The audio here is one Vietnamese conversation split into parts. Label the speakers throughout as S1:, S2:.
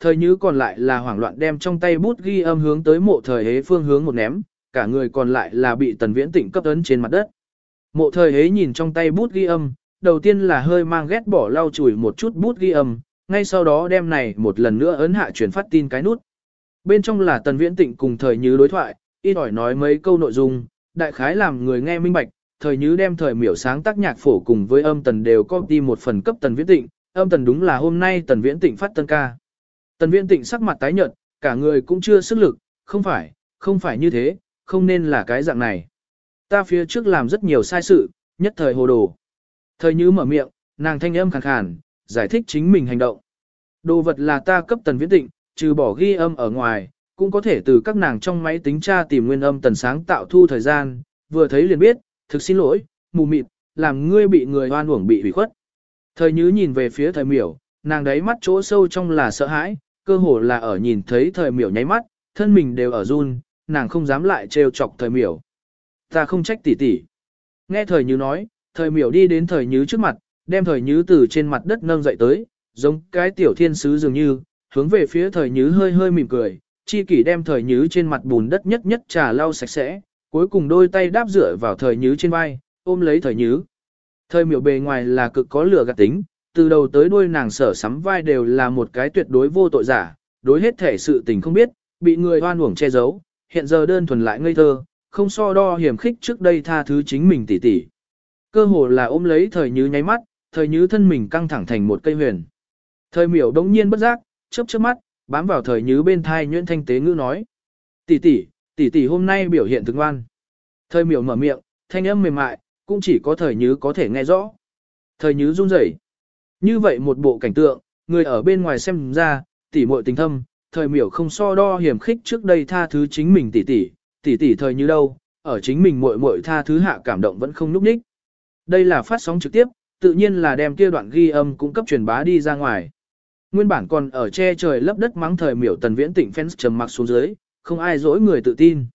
S1: thời như còn lại là hoảng loạn đem trong tay bút ghi âm hướng tới mộ thời hế phương hướng một ném, cả người còn lại là bị tần viễn tịnh cấp ấn trên mặt đất. Mộ thời hế nhìn trong tay bút ghi âm, đầu tiên là hơi mang ghét bỏ lau chùi một chút bút ghi âm, ngay sau đó đem này một lần nữa ấn hạ truyền phát tin cái nút. Bên trong là tần viễn tịnh cùng thời như đối thoại, ít ỏi nói mấy câu nội dung, đại khái làm người nghe minh bạch, thời như đem thời miểu sáng tác nhạc phổ cùng với âm tần đều copy một phần cấp tần viễn tịnh, âm tần đúng là hôm nay tần viễn tịnh phát tân ca. Tần viễn tịnh sắc mặt tái nhợt, cả người cũng chưa sức lực, không phải, không phải như thế, không nên là cái dạng này. Ta phía trước làm rất nhiều sai sự, nhất thời hồ đồ. Thời như mở miệng, nàng thanh âm khàn khàn, giải thích chính mình hành động. Đồ vật là ta cấp tần viễn tịnh, trừ bỏ ghi âm ở ngoài, cũng có thể từ các nàng trong máy tính tra tìm nguyên âm tần sáng tạo thu thời gian, vừa thấy liền biết, thực xin lỗi, mù mịt, làm ngươi bị người hoan uổng bị hủy khuất. Thời Nhứ nhìn về phía thời miểu, nàng đáy mắt chỗ sâu trong là sợ hãi, cơ hồ là ở nhìn thấy thời miểu nháy mắt, thân mình đều ở run, nàng không dám lại trêu chọc thời miểu. Ta không trách tỷ tỷ. Nghe thời như nói, thời miểu đi đến thời như trước mặt, đem thời như từ trên mặt đất nâng dậy tới, giống cái tiểu thiên sứ dường như, hướng về phía thời như hơi hơi mỉm cười, chi kỷ đem thời như trên mặt bùn đất nhất nhất trà lau sạch sẽ, cuối cùng đôi tay đáp dựa vào thời như trên vai, ôm lấy thời như. Thời miểu bề ngoài là cực có lửa gạt tính, từ đầu tới đuôi nàng sở sắm vai đều là một cái tuyệt đối vô tội giả, đối hết thể sự tình không biết, bị người hoan uổng che giấu, hiện giờ đơn thuần lại ngây thơ, không so đo hiểm khích trước đây tha thứ chính mình tỉ tỉ. Cơ hồ là ôm lấy thời như nháy mắt, thời như thân mình căng thẳng thành một cây huyền. Thời miểu đống nhiên bất giác, chớp chớp mắt, bám vào thời như bên thai nhuyễn thanh tế ngữ nói. Tỷ tỷ, tỷ tỷ hôm nay biểu hiện thực ngoan. Thời miểu mở miệng, thanh âm mềm mại, cũng chỉ có thời như có thể nghe rõ. Thời như run rẩy. Như vậy một bộ cảnh tượng, người ở bên ngoài xem ra, tỉ muội tình thâm, thời miểu không so đo hiểm khích trước đây tha thứ chính mình tỷ tỷ, tỷ tỷ thời như đâu, ở chính mình muội muội tha thứ hạ cảm động vẫn không núp đích. Đây là phát sóng trực tiếp, tự nhiên là đem kia đoạn ghi âm cung cấp truyền bá đi ra ngoài. Nguyên bản còn ở che trời lấp đất mắng thời miểu tần viễn tịnh fans trầm mặc xuống dưới, không ai dỗi người tự tin.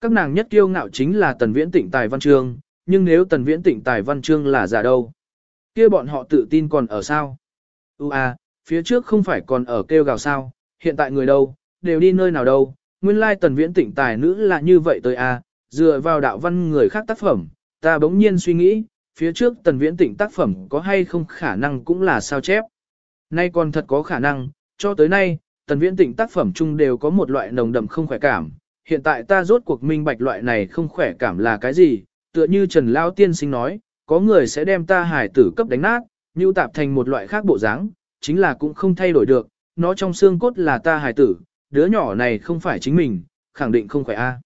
S1: Các nàng nhất kiêu ngạo chính là tần viễn tịnh tài văn chương, nhưng nếu tần viễn tịnh tài văn chương là giả đâu, kia bọn họ tự tin còn ở sao? Ú à, phía trước không phải còn ở kêu gào sao, hiện tại người đâu, đều đi nơi nào đâu, nguyên lai tần viễn tịnh tài nữ là như vậy tới à, dựa vào đạo văn người khác tác phẩm, ta bỗng nhiên suy nghĩ, phía trước tần viễn tịnh tác phẩm có hay không khả năng cũng là sao chép. Nay còn thật có khả năng, cho tới nay, tần viễn tịnh tác phẩm chung đều có một loại nồng đậm không khỏe cảm, hiện tại ta rốt cuộc minh bạch loại này không khỏe cảm là cái gì, tựa như Trần Lao Tiên sinh nói, có người sẽ đem ta hải tử cấp đánh nát, như tạp thành một loại khác bộ dáng, chính là cũng không thay đổi được, nó trong xương cốt là ta hải tử, đứa nhỏ này không phải chính mình, khẳng định không khỏe a.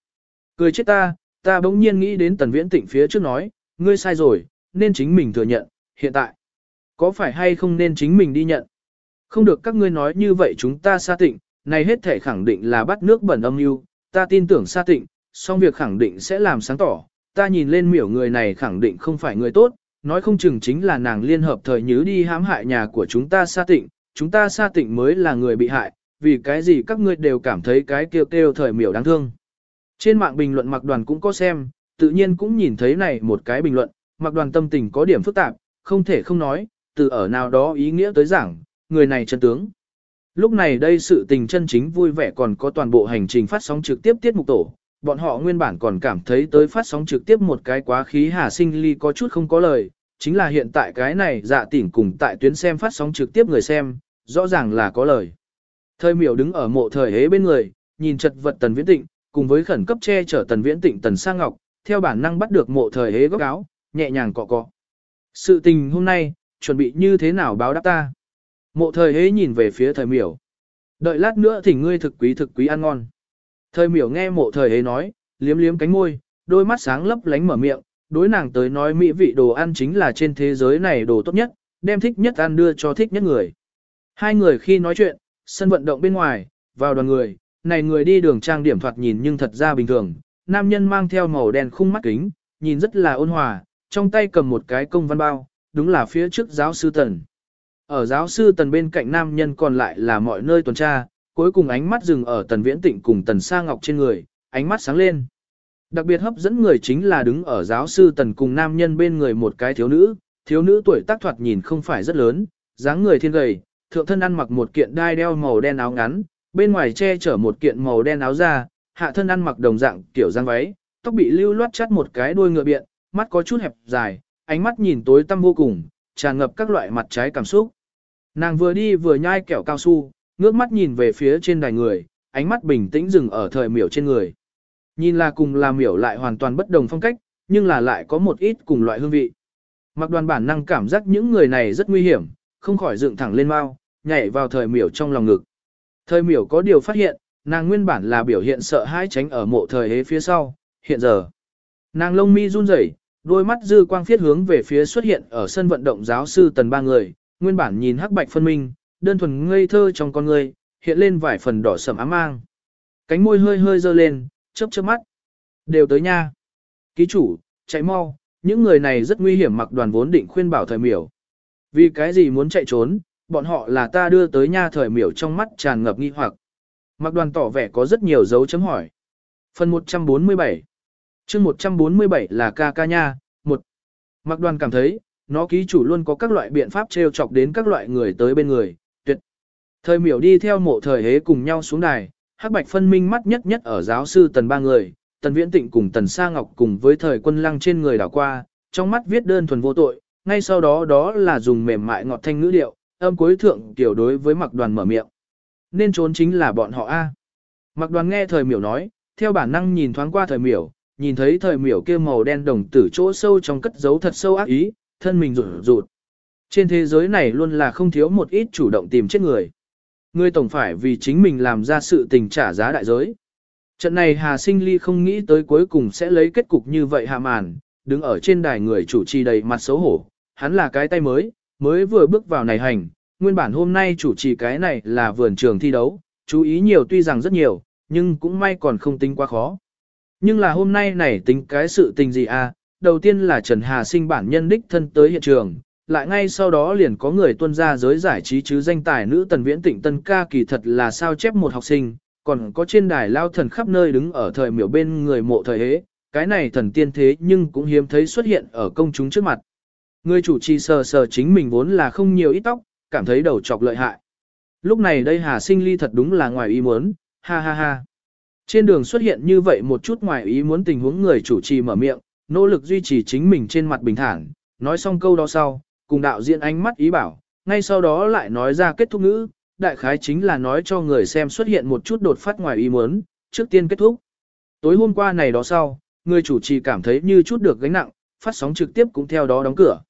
S1: Cười chết ta, ta bỗng nhiên nghĩ đến tần viễn tịnh phía trước nói, ngươi sai rồi, nên chính mình thừa nhận, hiện tại, có phải hay không nên chính mình đi nhận. Không được các ngươi nói như vậy chúng ta xa tịnh, này hết thể khẳng định là bắt nước bẩn âm mưu, ta tin tưởng xa tịnh, song việc khẳng định sẽ làm sáng tỏ, ta nhìn lên miểu người này khẳng định không phải người tốt, nói không chừng chính là nàng liên hợp thời nhứ đi hãm hại nhà của chúng ta xa tịnh, chúng ta xa tịnh mới là người bị hại, vì cái gì các ngươi đều cảm thấy cái kêu kêu thời miểu đáng thương. Trên mạng bình luận mặc đoàn cũng có xem, tự nhiên cũng nhìn thấy này một cái bình luận, mặc đoàn tâm tình có điểm phức tạp, không thể không nói, từ ở nào đó ý nghĩa tới giảng, người này chân tướng. Lúc này đây sự tình chân chính vui vẻ còn có toàn bộ hành trình phát sóng trực tiếp tiết mục tổ, bọn họ nguyên bản còn cảm thấy tới phát sóng trực tiếp một cái quá khí hà sinh ly có chút không có lời, chính là hiện tại cái này dạ tỉnh cùng tại tuyến xem phát sóng trực tiếp người xem, rõ ràng là có lời. Thời miểu đứng ở mộ thời hế bên người, nhìn chật vật tần viễn tịnh, cùng với khẩn cấp che chở tần viễn tịnh tần sang ngọc, theo bản năng bắt được mộ thời hế góc áo, nhẹ nhàng cọ cọ. Sự tình hôm nay, chuẩn bị như thế nào báo đáp ta? Mộ thời hế nhìn về phía thời miểu. Đợi lát nữa thỉnh ngươi thực quý thực quý ăn ngon. Thời miểu nghe mộ thời ấy nói, liếm liếm cánh môi, đôi mắt sáng lấp lánh mở miệng, đối nàng tới nói mỹ vị đồ ăn chính là trên thế giới này đồ tốt nhất, đem thích nhất ăn đưa cho thích nhất người. Hai người khi nói chuyện, sân vận động bên ngoài, vào đoàn người, này người đi đường trang điểm thoạt nhìn nhưng thật ra bình thường, nam nhân mang theo màu đen khung mắt kính, nhìn rất là ôn hòa, trong tay cầm một cái công văn bao, đúng là phía trước giáo sư Tần. Ở giáo sư Tần bên cạnh nam nhân còn lại là mọi nơi tuần tra, cuối cùng ánh mắt dừng ở tần viễn tịnh cùng tần sa ngọc trên người, ánh mắt sáng lên. Đặc biệt hấp dẫn người chính là đứng ở giáo sư tần cùng nam nhân bên người một cái thiếu nữ, thiếu nữ tuổi tác thoạt nhìn không phải rất lớn, dáng người thiên gầy, thượng thân ăn mặc một kiện đai đeo màu đen áo ngắn, bên ngoài che chở một kiện màu đen áo da, hạ thân ăn mặc đồng dạng kiểu giang váy, tóc bị lưu loát chắt một cái đuôi ngựa biện, mắt có chút hẹp dài, ánh mắt nhìn tối tăm vô cùng, tràn ngập các loại mặt trái cảm xúc. Nàng vừa đi vừa nhai kẹo cao su, ngước mắt nhìn về phía trên đài người, ánh mắt bình tĩnh dừng ở thời miểu trên người. Nhìn là cùng là miểu lại hoàn toàn bất đồng phong cách, nhưng là lại có một ít cùng loại hương vị. Mặc đoàn bản năng cảm giác những người này rất nguy hiểm, không khỏi dựng thẳng lên mau, nhảy vào thời miểu trong lòng ngực. Thời miểu có điều phát hiện, nàng nguyên bản là biểu hiện sợ hãi tránh ở mộ thời hế phía sau, hiện giờ. Nàng lông mi run rẩy, đôi mắt dư quang phiết hướng về phía xuất hiện ở sân vận động giáo sư tần ba người, nguyên bản nhìn hắc bạch phân minh, đơn thuần ngây thơ trong con người, hiện lên vài phần đỏ sầm ám mang. Cánh môi hơi hơi dơ lên, chớp chớp mắt. Đều tới nha. Ký chủ, chạy mau, những người này rất nguy hiểm mặc đoàn vốn định khuyên bảo thời miểu. Vì cái gì muốn chạy trốn, bọn họ là ta đưa tới nha thời miểu trong mắt tràn ngập nghi hoặc. Mặc đoàn tỏ vẻ có rất nhiều dấu chấm hỏi. Phần 147 chương 147 là ca ca nha, một Mặc đoàn cảm thấy, nó ký chủ luôn có các loại biện pháp trêu chọc đến các loại người tới bên người. Thời miểu đi theo mộ thời hế cùng nhau xuống đài, hắc bạch phân minh mắt nhất nhất ở giáo sư tần ba người, tần viễn tịnh cùng tần sa ngọc cùng với thời quân lăng trên người đảo qua, trong mắt viết đơn thuần vô tội, ngay sau đó đó là dùng mềm mại ngọt thanh ngữ điệu, âm cuối thượng tiểu đối với mặc đoàn mở miệng. Nên trốn chính là bọn họ A. Mặc đoàn nghe thời miểu nói, theo bản năng nhìn thoáng qua thời miểu, nhìn thấy thời miểu kia màu đen đồng tử chỗ sâu trong cất giấu thật sâu ác ý, thân mình rụt rụt. Trên thế giới này luôn là không thiếu một ít chủ động tìm chết người. Ngươi tổng phải vì chính mình làm ra sự tình trả giá đại giới. Trận này Hà Sinh Ly không nghĩ tới cuối cùng sẽ lấy kết cục như vậy hạ màn, đứng ở trên đài người chủ trì đầy mặt xấu hổ, hắn là cái tay mới, mới vừa bước vào này hành, nguyên bản hôm nay chủ trì cái này là vườn trường thi đấu, chú ý nhiều tuy rằng rất nhiều, nhưng cũng may còn không tính quá khó. Nhưng là hôm nay này tính cái sự tình gì à, đầu tiên là Trần Hà sinh bản nhân đích thân tới hiện trường, lại ngay sau đó liền có người tuân ra giới giải trí chứ danh tài nữ tần viễn tịnh tân ca kỳ thật là sao chép một học sinh, còn có trên đài lao thần khắp nơi đứng ở thời miểu bên người mộ thời hế, cái này thần tiên thế nhưng cũng hiếm thấy xuất hiện ở công chúng trước mặt. Người chủ trì sờ sờ chính mình vốn là không nhiều ít tóc, cảm thấy đầu chọc lợi hại. Lúc này đây Hà Sinh Ly thật đúng là ngoài ý muốn, ha ha ha. Trên đường xuất hiện như vậy một chút ngoài ý muốn tình huống người chủ trì mở miệng, nỗ lực duy trì chính mình trên mặt bình thản, nói xong câu đó sau, cùng đạo diễn ánh mắt ý bảo, ngay sau đó lại nói ra kết thúc ngữ, đại khái chính là nói cho người xem xuất hiện một chút đột phát ngoài ý muốn, trước tiên kết thúc. Tối hôm qua này đó sau, người chủ trì cảm thấy như chút được gánh nặng, phát sóng trực tiếp cũng theo đó đóng cửa.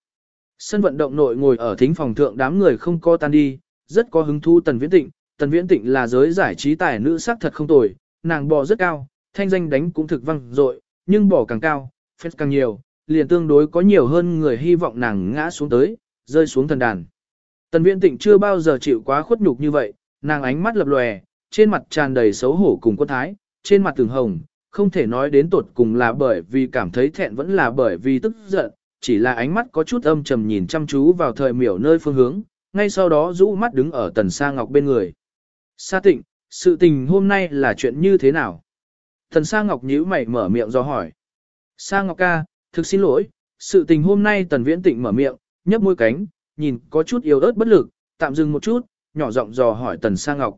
S1: Sân vận động nội ngồi ở thính phòng thượng đám người không co tan đi, rất có hứng thú Tần Viễn Tịnh. Tần Viễn Tịnh là giới giải trí tài nữ sắc thật không tồi, nàng bò rất cao, thanh danh đánh cũng thực văng dội, nhưng bò càng cao, phết càng nhiều, liền tương đối có nhiều hơn người hy vọng nàng ngã xuống tới, rơi xuống thần đàn. Tần Viễn Tịnh chưa bao giờ chịu quá khuất nhục như vậy, nàng ánh mắt lập lòe, trên mặt tràn đầy xấu hổ cùng quân thái, trên mặt từng hồng, không thể nói đến tột cùng là bởi vì cảm thấy thẹn vẫn là bởi vì tức giận, chỉ là ánh mắt có chút âm trầm nhìn chăm chú vào thời miểu nơi phương hướng, ngay sau đó rũ mắt đứng ở tần sa ngọc bên người. Sa tịnh, sự tình hôm nay là chuyện như thế nào? Tần sa ngọc nhíu mày mở miệng do hỏi. Sa ngọc ca, thực xin lỗi, sự tình hôm nay tần viễn tịnh mở miệng, nhấp môi cánh, nhìn có chút yếu ớt bất lực, tạm dừng một chút, nhỏ giọng dò hỏi tần sa ngọc.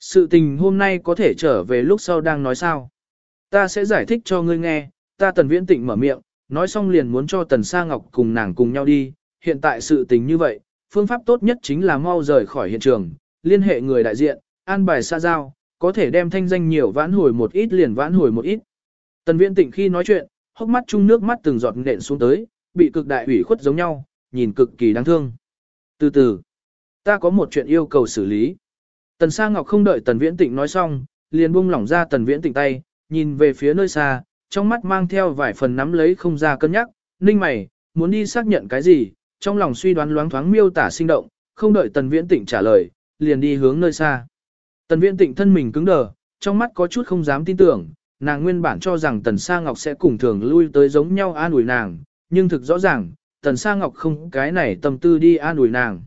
S1: Sự tình hôm nay có thể trở về lúc sau đang nói sao? Ta sẽ giải thích cho ngươi nghe, ta tần viễn tịnh mở miệng, nói xong liền muốn cho tần sa ngọc cùng nàng cùng nhau đi, hiện tại sự tình như vậy, phương pháp tốt nhất chính là mau rời khỏi hiện trường, liên hệ người đại diện, an bài xa giao, có thể đem thanh danh nhiều vãn hồi một ít liền vãn hồi một ít. Tần viễn tịnh khi nói chuyện, hốc mắt chung nước mắt từng giọt nện xuống tới, bị cực đại ủy khuất giống nhau, nhìn cực kỳ đáng thương. Từ từ, ta có một chuyện yêu cầu xử lý. Tần Sa Ngọc không đợi Tần Viễn Tịnh nói xong, liền buông lỏng ra Tần Viễn Tịnh tay, nhìn về phía nơi xa, trong mắt mang theo vài phần nắm lấy không ra cân nhắc, ninh mày, muốn đi xác nhận cái gì, trong lòng suy đoán loáng thoáng miêu tả sinh động, không đợi Tần Viễn Tịnh trả lời, liền đi hướng nơi xa. Tần Viễn Tịnh thân mình cứng đờ, trong mắt có chút không dám tin tưởng, nàng nguyên bản cho rằng Tần Sa Ngọc sẽ cùng thường lui tới giống nhau an ủi nàng, nhưng thực rõ ràng, Tần Sa Ngọc không cái này tâm tư đi an ủi nàng.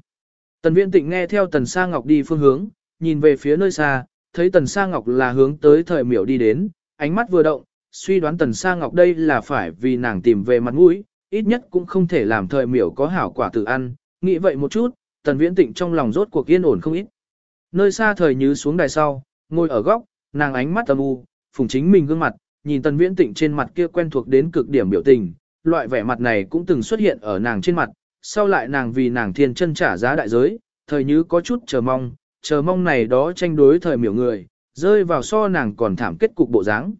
S1: Tần Viễn Tịnh nghe theo Tần Sa Ngọc đi phương hướng, nhìn về phía nơi xa, thấy Tần Sa Ngọc là hướng tới thời miểu đi đến, ánh mắt vừa động, suy đoán Tần Sa Ngọc đây là phải vì nàng tìm về mặt mũi, ít nhất cũng không thể làm thời miểu có hảo quả tự ăn, nghĩ vậy một chút, tần viễn tịnh trong lòng rốt cuộc yên ổn không ít. Nơi xa thời như xuống đài sau, ngồi ở góc, nàng ánh mắt âm u, phùng chính mình gương mặt, nhìn tần viễn tịnh trên mặt kia quen thuộc đến cực điểm biểu tình, loại vẻ mặt này cũng từng xuất hiện ở nàng trên mặt, sau lại nàng vì nàng thiên chân trả giá đại giới, thời như có chút chờ mong, chờ mong này đó tranh đối thời miểu người, rơi vào so nàng còn thảm kết cục bộ dáng.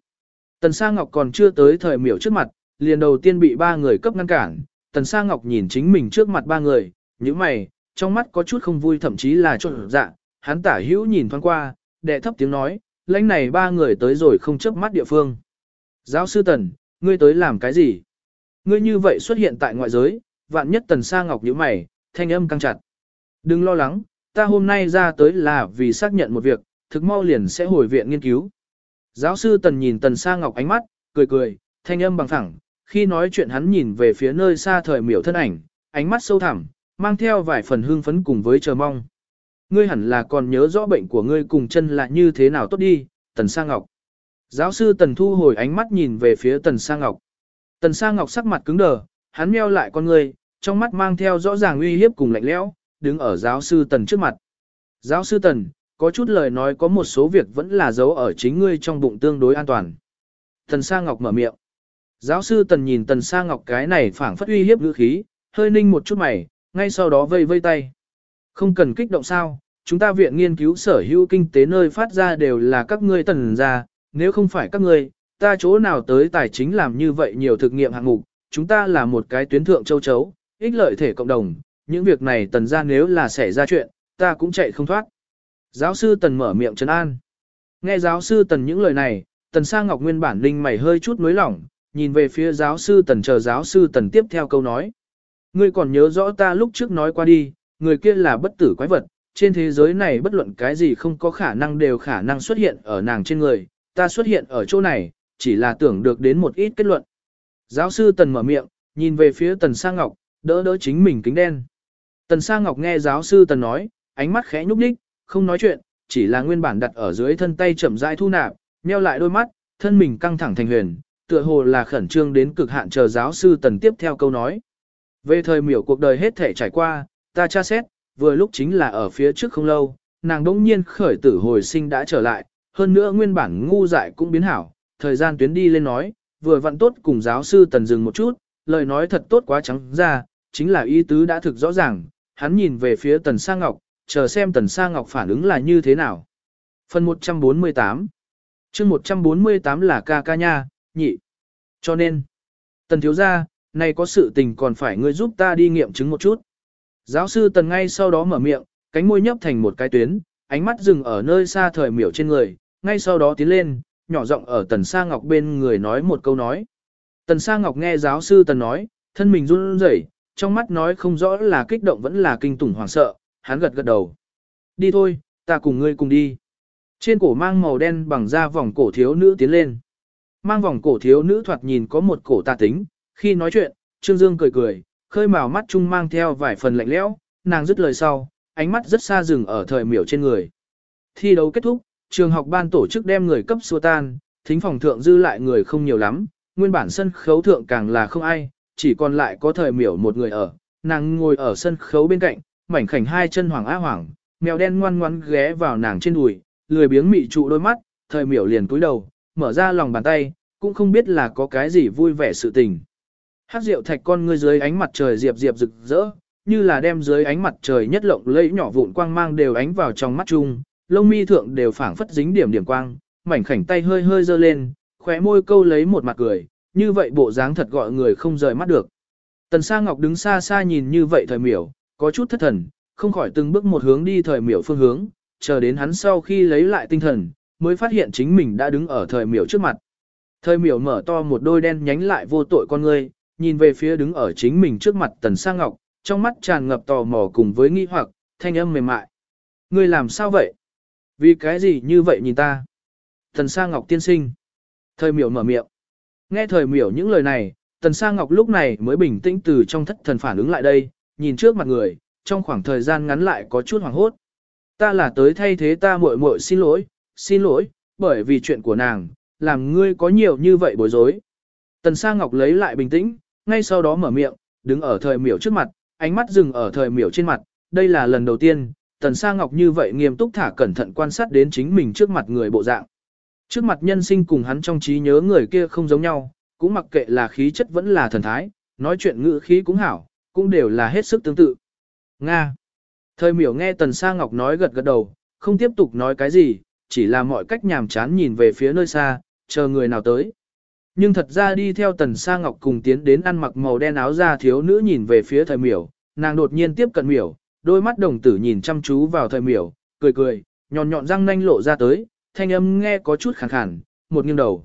S1: Tần Sa Ngọc còn chưa tới thời miểu trước mặt, liền đầu tiên bị ba người cấp ngăn cản, Tần Sa Ngọc nhìn chính mình trước mặt ba người, những mày, trong mắt có chút không vui thậm chí là trộn dạ, hắn tả hữu nhìn thoáng qua, đệ thấp tiếng nói, lãnh này ba người tới rồi không chớp mắt địa phương. Giáo sư Tần, ngươi tới làm cái gì? Ngươi như vậy xuất hiện tại ngoại giới, vạn nhất Tần Sa Ngọc nhíu mày, thanh âm căng chặt. Đừng lo lắng, ta hôm nay ra tới là vì xác nhận một việc, thực mau liền sẽ hồi viện nghiên cứu. Giáo sư Tần nhìn Tần Sa Ngọc ánh mắt, cười cười, thanh âm bằng thẳng, khi nói chuyện hắn nhìn về phía nơi xa thời miểu thân ảnh, ánh mắt sâu thẳm, mang theo vài phần hương phấn cùng với chờ mong. Ngươi hẳn là còn nhớ rõ bệnh của ngươi cùng chân là như thế nào tốt đi, Tần Sa Ngọc. Giáo sư Tần thu hồi ánh mắt nhìn về phía Tần Sa Ngọc. Tần Sa Ngọc sắc mặt cứng đờ, hắn meo lại con ngươi, trong mắt mang theo rõ ràng uy hiếp cùng lạnh lẽo, đứng ở giáo sư Tần trước mặt. Giáo sư Tần, có chút lời nói có một số việc vẫn là giấu ở chính ngươi trong bụng tương đối an toàn. Tần Sa Ngọc mở miệng. Giáo sư Tần nhìn Tần Sa Ngọc cái này phảng phất uy hiếp ngữ khí, hơi ninh một chút mày, ngay sau đó vây vây tay. Không cần kích động sao, chúng ta viện nghiên cứu sở hữu kinh tế nơi phát ra đều là các ngươi tần ra, nếu không phải các ngươi, ta chỗ nào tới tài chính làm như vậy nhiều thực nghiệm hạng mục, chúng ta là một cái tuyến thượng châu chấu, ích lợi thể cộng đồng, những việc này tần ra nếu là xảy ra chuyện, ta cũng chạy không thoát. Giáo sư tần mở miệng trấn an. Nghe giáo sư tần những lời này, tần sa ngọc nguyên bản linh mày hơi chút nối lỏng, nhìn về phía giáo sư tần chờ giáo sư tần tiếp theo câu nói. Ngươi còn nhớ rõ ta lúc trước nói qua đi, người kia là bất tử quái vật, trên thế giới này bất luận cái gì không có khả năng đều khả năng xuất hiện ở nàng trên người, ta xuất hiện ở chỗ này, chỉ là tưởng được đến một ít kết luận. Giáo sư Tần mở miệng, nhìn về phía Tần Sa Ngọc, đỡ đỡ chính mình kính đen. Tần Sa Ngọc nghe giáo sư Tần nói, ánh mắt khẽ nhúc nhích, không nói chuyện, chỉ là nguyên bản đặt ở dưới thân tay chậm rãi thu nạp, nheo lại đôi mắt, thân mình căng thẳng thành huyền, tựa hồ là khẩn trương đến cực hạn chờ giáo sư Tần tiếp theo câu nói. Về thời miểu cuộc đời hết thể trải qua, ta tra xét, vừa lúc chính là ở phía trước không lâu, nàng đỗng nhiên khởi tử hồi sinh đã trở lại, hơn nữa nguyên bản ngu dại cũng biến hảo, thời gian tuyến đi lên nói, vừa vặn tốt cùng giáo sư tần dừng một chút, lời nói thật tốt quá trắng ra, chính là ý tứ đã thực rõ ràng, hắn nhìn về phía tần sa ngọc, chờ xem tần sa ngọc phản ứng là như thế nào. Phần 148 chương 148 là ca ca nha, nhị. Cho nên, tần thiếu gia, này có sự tình còn phải ngươi giúp ta đi nghiệm chứng một chút. Giáo sư tần ngay sau đó mở miệng, cánh môi nhấp thành một cái tuyến, ánh mắt dừng ở nơi xa thời miểu trên người, ngay sau đó tiến lên, nhỏ giọng ở tần sa ngọc bên người nói một câu nói. Tần sa ngọc nghe giáo sư tần nói, thân mình run rẩy, trong mắt nói không rõ là kích động vẫn là kinh tủng hoảng sợ, hắn gật gật đầu. Đi thôi, ta cùng ngươi cùng đi. Trên cổ mang màu đen bằng da vòng cổ thiếu nữ tiến lên. Mang vòng cổ thiếu nữ thoạt nhìn có một cổ tà tính, khi nói chuyện, Trương Dương cười cười, khơi màu mắt chung mang theo vài phần lạnh lẽo, nàng dứt lời sau, ánh mắt rất xa dừng ở thời miểu trên người. Thi đấu kết thúc, trường học ban tổ chức đem người cấp xua tan, thính phòng thượng dư lại người không nhiều lắm, nguyên bản sân khấu thượng càng là không ai, chỉ còn lại có thời miểu một người ở, nàng ngồi ở sân khấu bên cạnh, mảnh khảnh hai chân hoàng á hoàng, mèo đen ngoan ngoãn ghé vào nàng trên đùi, lười biếng mị trụ đôi mắt, thời miểu liền cúi đầu, mở ra lòng bàn tay, cũng không biết là có cái gì vui vẻ sự tình. Hát rượu thạch con ngươi dưới ánh mặt trời diệp diệp rực rỡ, như là đem dưới ánh mặt trời nhất lộng lẫy nhỏ vụn quang mang đều ánh vào trong mắt chung, lông mi thượng đều phảng phất dính điểm điểm quang, mảnh khảnh tay hơi hơi giơ lên, khóe môi câu lấy một mặt cười, như vậy bộ dáng thật gọi người không rời mắt được. Tần Sa Ngọc đứng xa xa nhìn như vậy thời miểu, có chút thất thần, không khỏi từng bước một hướng đi thời miểu phương hướng, chờ đến hắn sau khi lấy lại tinh thần, mới phát hiện chính mình đã đứng ở thời miểu trước mặt. Thời miểu mở to một đôi đen nhánh lại vô tội con ngươi, nhìn về phía đứng ở chính mình trước mặt Tần Sa Ngọc, trong mắt tràn ngập tò mò cùng với nghi hoặc, thanh âm mềm mại. Ngươi làm sao vậy? Vì cái gì như vậy nhìn ta? Tần Sa Ngọc tiên sinh. Thời miểu mở miệng. Nghe thời miểu những lời này, Tần Sa Ngọc lúc này mới bình tĩnh từ trong thất thần phản ứng lại đây, nhìn trước mặt người, trong khoảng thời gian ngắn lại có chút hoảng hốt. Ta là tới thay thế ta muội muội xin lỗi, xin lỗi, bởi vì chuyện của nàng, làm ngươi có nhiều như vậy bối rối. Tần Sa Ngọc lấy lại bình tĩnh, ngay sau đó mở miệng, đứng ở thời miểu trước mặt, ánh mắt dừng ở thời miểu trên mặt, đây là lần đầu tiên, Tần Sa Ngọc như vậy nghiêm túc thả cẩn thận quan sát đến chính mình trước mặt người bộ dạng. Trước mặt nhân sinh cùng hắn trong trí nhớ người kia không giống nhau, cũng mặc kệ là khí chất vẫn là thần thái, nói chuyện ngữ khí cũng hảo, cũng đều là hết sức tương tự. Nga. Thời miểu nghe Tần Sa Ngọc nói gật gật đầu, không tiếp tục nói cái gì, chỉ là mọi cách nhàm chán nhìn về phía nơi xa, chờ người nào tới. Nhưng thật ra đi theo Tần Sa Ngọc cùng tiến đến ăn mặc màu đen áo da thiếu nữ nhìn về phía thời miểu, nàng đột nhiên tiếp cận miểu, đôi mắt đồng tử nhìn chăm chú vào thời miểu, cười cười, nhọn nhọn răng nanh lộ ra tới, thanh âm nghe có chút khàn khàn, một nghiêng đầu.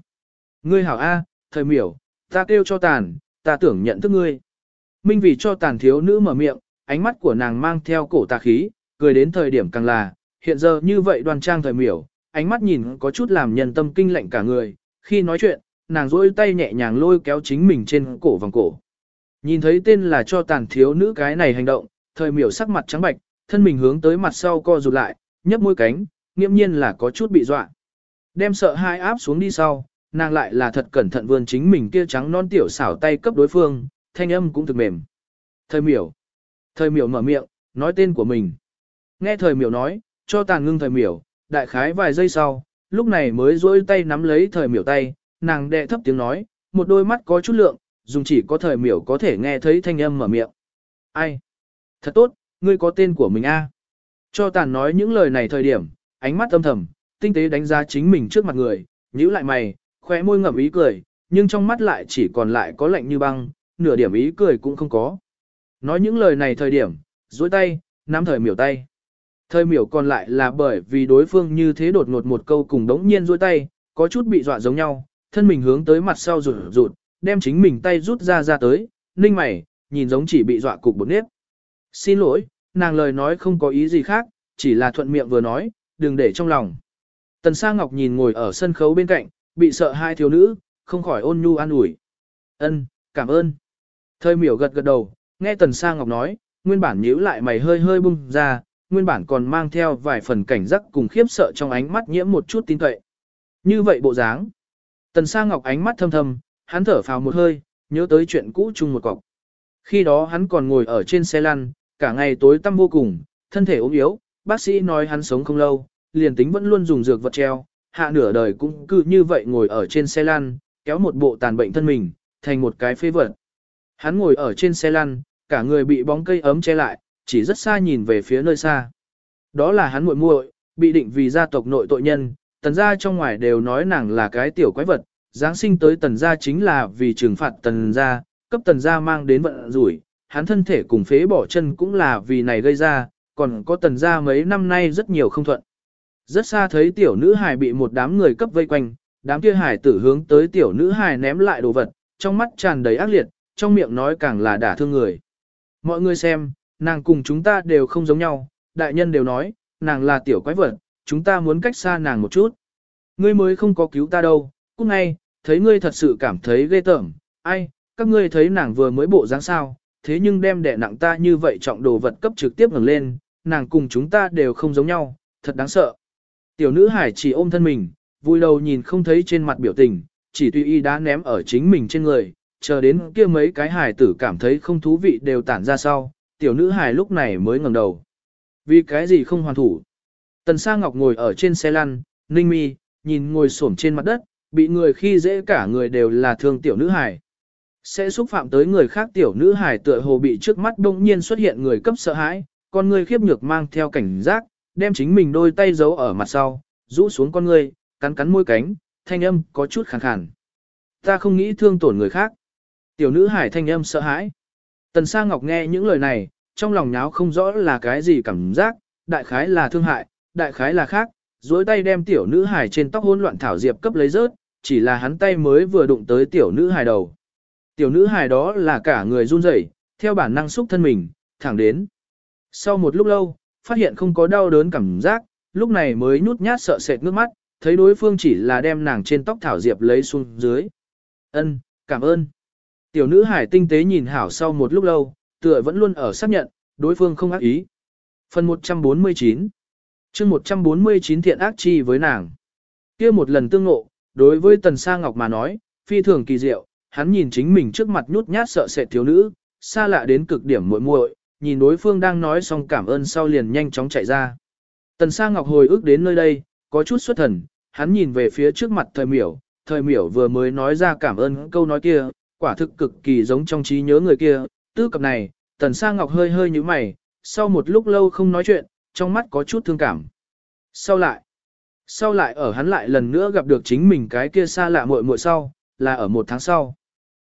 S1: Ngươi hảo A, thời miểu, ta kêu cho tàn, ta tưởng nhận thức ngươi. Minh vì cho tàn thiếu nữ mở miệng, ánh mắt của nàng mang theo cổ tà khí, cười đến thời điểm càng là, hiện giờ như vậy đoan trang thời miểu, ánh mắt nhìn có chút làm nhân tâm kinh lạnh cả người, khi nói chuyện, nàng rỗi tay nhẹ nhàng lôi kéo chính mình trên cổ vòng cổ. Nhìn thấy tên là cho tàn thiếu nữ cái này hành động, thời miểu sắc mặt trắng bạch, thân mình hướng tới mặt sau co rụt lại, nhấp môi cánh, nghiễm nhiên là có chút bị dọa. Đem sợ hai áp xuống đi sau, nàng lại là thật cẩn thận vươn chính mình kia trắng non tiểu xảo tay cấp đối phương, thanh âm cũng thực mềm. Thời miểu. Thời miểu mở miệng, nói tên của mình. Nghe thời miểu nói, cho tàn ngưng thời miểu, đại khái vài giây sau, lúc này mới duỗi tay nắm lấy thời miểu tay, nàng đệ thấp tiếng nói, một đôi mắt có chút lượng, dùng chỉ có thời miểu có thể nghe thấy thanh âm mở miệng. Ai? Thật tốt, ngươi có tên của mình a. Cho tàn nói những lời này thời điểm, ánh mắt âm thầm, tinh tế đánh giá chính mình trước mặt người, nhíu lại mày, khóe môi ngậm ý cười, nhưng trong mắt lại chỉ còn lại có lạnh như băng, nửa điểm ý cười cũng không có. Nói những lời này thời điểm, duỗi tay, nắm thời miểu tay. Thời miểu còn lại là bởi vì đối phương như thế đột ngột một câu cùng đống nhiên duỗi tay, có chút bị dọa giống nhau, thân mình hướng tới mặt sau rụt rụt, đem chính mình tay rút ra ra tới, ninh mày, nhìn giống chỉ bị dọa cục bột nếp. Xin lỗi, nàng lời nói không có ý gì khác, chỉ là thuận miệng vừa nói, đừng để trong lòng. Tần Sa Ngọc nhìn ngồi ở sân khấu bên cạnh, bị sợ hai thiếu nữ, không khỏi ôn nhu an ủi. Ân, cảm ơn. Thời miểu gật gật đầu, nghe Tần Sa Ngọc nói, nguyên bản nhíu lại mày hơi hơi bung ra, nguyên bản còn mang theo vài phần cảnh giác cùng khiếp sợ trong ánh mắt nhiễm một chút tin tuệ. Như vậy bộ dáng. Tần Sa Ngọc ánh mắt thâm thâm, hắn thở phào một hơi, nhớ tới chuyện cũ chung một cọc. Khi đó hắn còn ngồi ở trên xe lăn, cả ngày tối tăm vô cùng, thân thể ốm yếu, bác sĩ nói hắn sống không lâu, liền tính vẫn luôn dùng dược vật treo, hạ nửa đời cũng cứ như vậy ngồi ở trên xe lăn, kéo một bộ tàn bệnh thân mình, thành một cái phế vật. Hắn ngồi ở trên xe lăn, cả người bị bóng cây ấm che lại, chỉ rất xa nhìn về phía nơi xa. Đó là hắn muội muội, bị định vì gia tộc nội tội nhân, tần gia trong ngoài đều nói nàng là cái tiểu quái vật, Giáng sinh tới tần gia chính là vì trừng phạt tần gia, cấp tần gia mang đến vận rủi, hắn thân thể cùng phế bỏ chân cũng là vì này gây ra, còn có tần gia mấy năm nay rất nhiều không thuận. Rất xa thấy tiểu nữ hài bị một đám người cấp vây quanh, đám kia hài tử hướng tới tiểu nữ hài ném lại đồ vật, trong mắt tràn đầy ác liệt, trong miệng nói càng là đả thương người. Mọi người xem, nàng cùng chúng ta đều không giống nhau, đại nhân đều nói, nàng là tiểu quái vật, chúng ta muốn cách xa nàng một chút. Ngươi mới không có cứu ta đâu, cút ngay, thấy ngươi thật sự cảm thấy ghê tởm, ai, các ngươi thấy nàng vừa mới bộ dáng sao, thế nhưng đem đẻ nặng ta như vậy trọng đồ vật cấp trực tiếp ngẩng lên, nàng cùng chúng ta đều không giống nhau, thật đáng sợ. Tiểu nữ hải chỉ ôm thân mình, vui đầu nhìn không thấy trên mặt biểu tình, chỉ tùy y đã ném ở chính mình trên người, chờ đến kia mấy cái hải tử cảm thấy không thú vị đều tản ra sau, tiểu nữ hải lúc này mới ngẩng đầu. Vì cái gì không hoàn thủ? Tần Sa Ngọc ngồi ở trên xe lăn, ninh mi, nhìn ngồi xổm trên mặt đất, bị người khi dễ cả người đều là thương tiểu nữ hải. Sẽ xúc phạm tới người khác tiểu nữ hải tựa hồ bị trước mắt đông nhiên xuất hiện người cấp sợ hãi, con người khiếp nhược mang theo cảnh giác, đem chính mình đôi tay giấu ở mặt sau, rũ xuống con người, cắn cắn môi cánh, thanh âm có chút khàn khàn. Ta không nghĩ thương tổn người khác. Tiểu nữ hải thanh âm sợ hãi. Tần Sa Ngọc nghe những lời này, trong lòng nháo không rõ là cái gì cảm giác, đại khái là thương hại, đại khái là khác, duỗi tay đem tiểu nữ hải trên tóc hỗn loạn thảo diệp cấp lấy rớt, chỉ là hắn tay mới vừa đụng tới tiểu nữ hải đầu. Tiểu nữ hải đó là cả người run rẩy, theo bản năng xúc thân mình, thẳng đến. Sau một lúc lâu, phát hiện không có đau đớn cảm giác, lúc này mới nhút nhát sợ sệt nước mắt, thấy đối phương chỉ là đem nàng trên tóc thảo diệp lấy xuống dưới. Ân, cảm ơn. Tiểu nữ hải tinh tế nhìn hảo sau một lúc lâu, tựa vẫn luôn ở xác nhận, đối phương không ác ý. Phần 149 chương 149 thiện ác chi với nàng. kia một lần tương ngộ, đối với Tần Sa Ngọc mà nói, phi thường kỳ diệu, hắn nhìn chính mình trước mặt nhút nhát sợ sệt thiếu nữ, xa lạ đến cực điểm muội muội, nhìn đối phương đang nói xong cảm ơn sau liền nhanh chóng chạy ra. Tần Sa Ngọc hồi ức đến nơi đây, có chút xuất thần, hắn nhìn về phía trước mặt thời miểu, thời miểu vừa mới nói ra cảm ơn câu nói kia, quả thực cực kỳ giống trong trí nhớ người kia, tư cập này, Tần Sa Ngọc hơi hơi như mày, sau một lúc lâu không nói chuyện, trong mắt có chút thương cảm. Sau lại, sau lại ở hắn lại lần nữa gặp được chính mình cái kia xa lạ muội muội sau, là ở một tháng sau.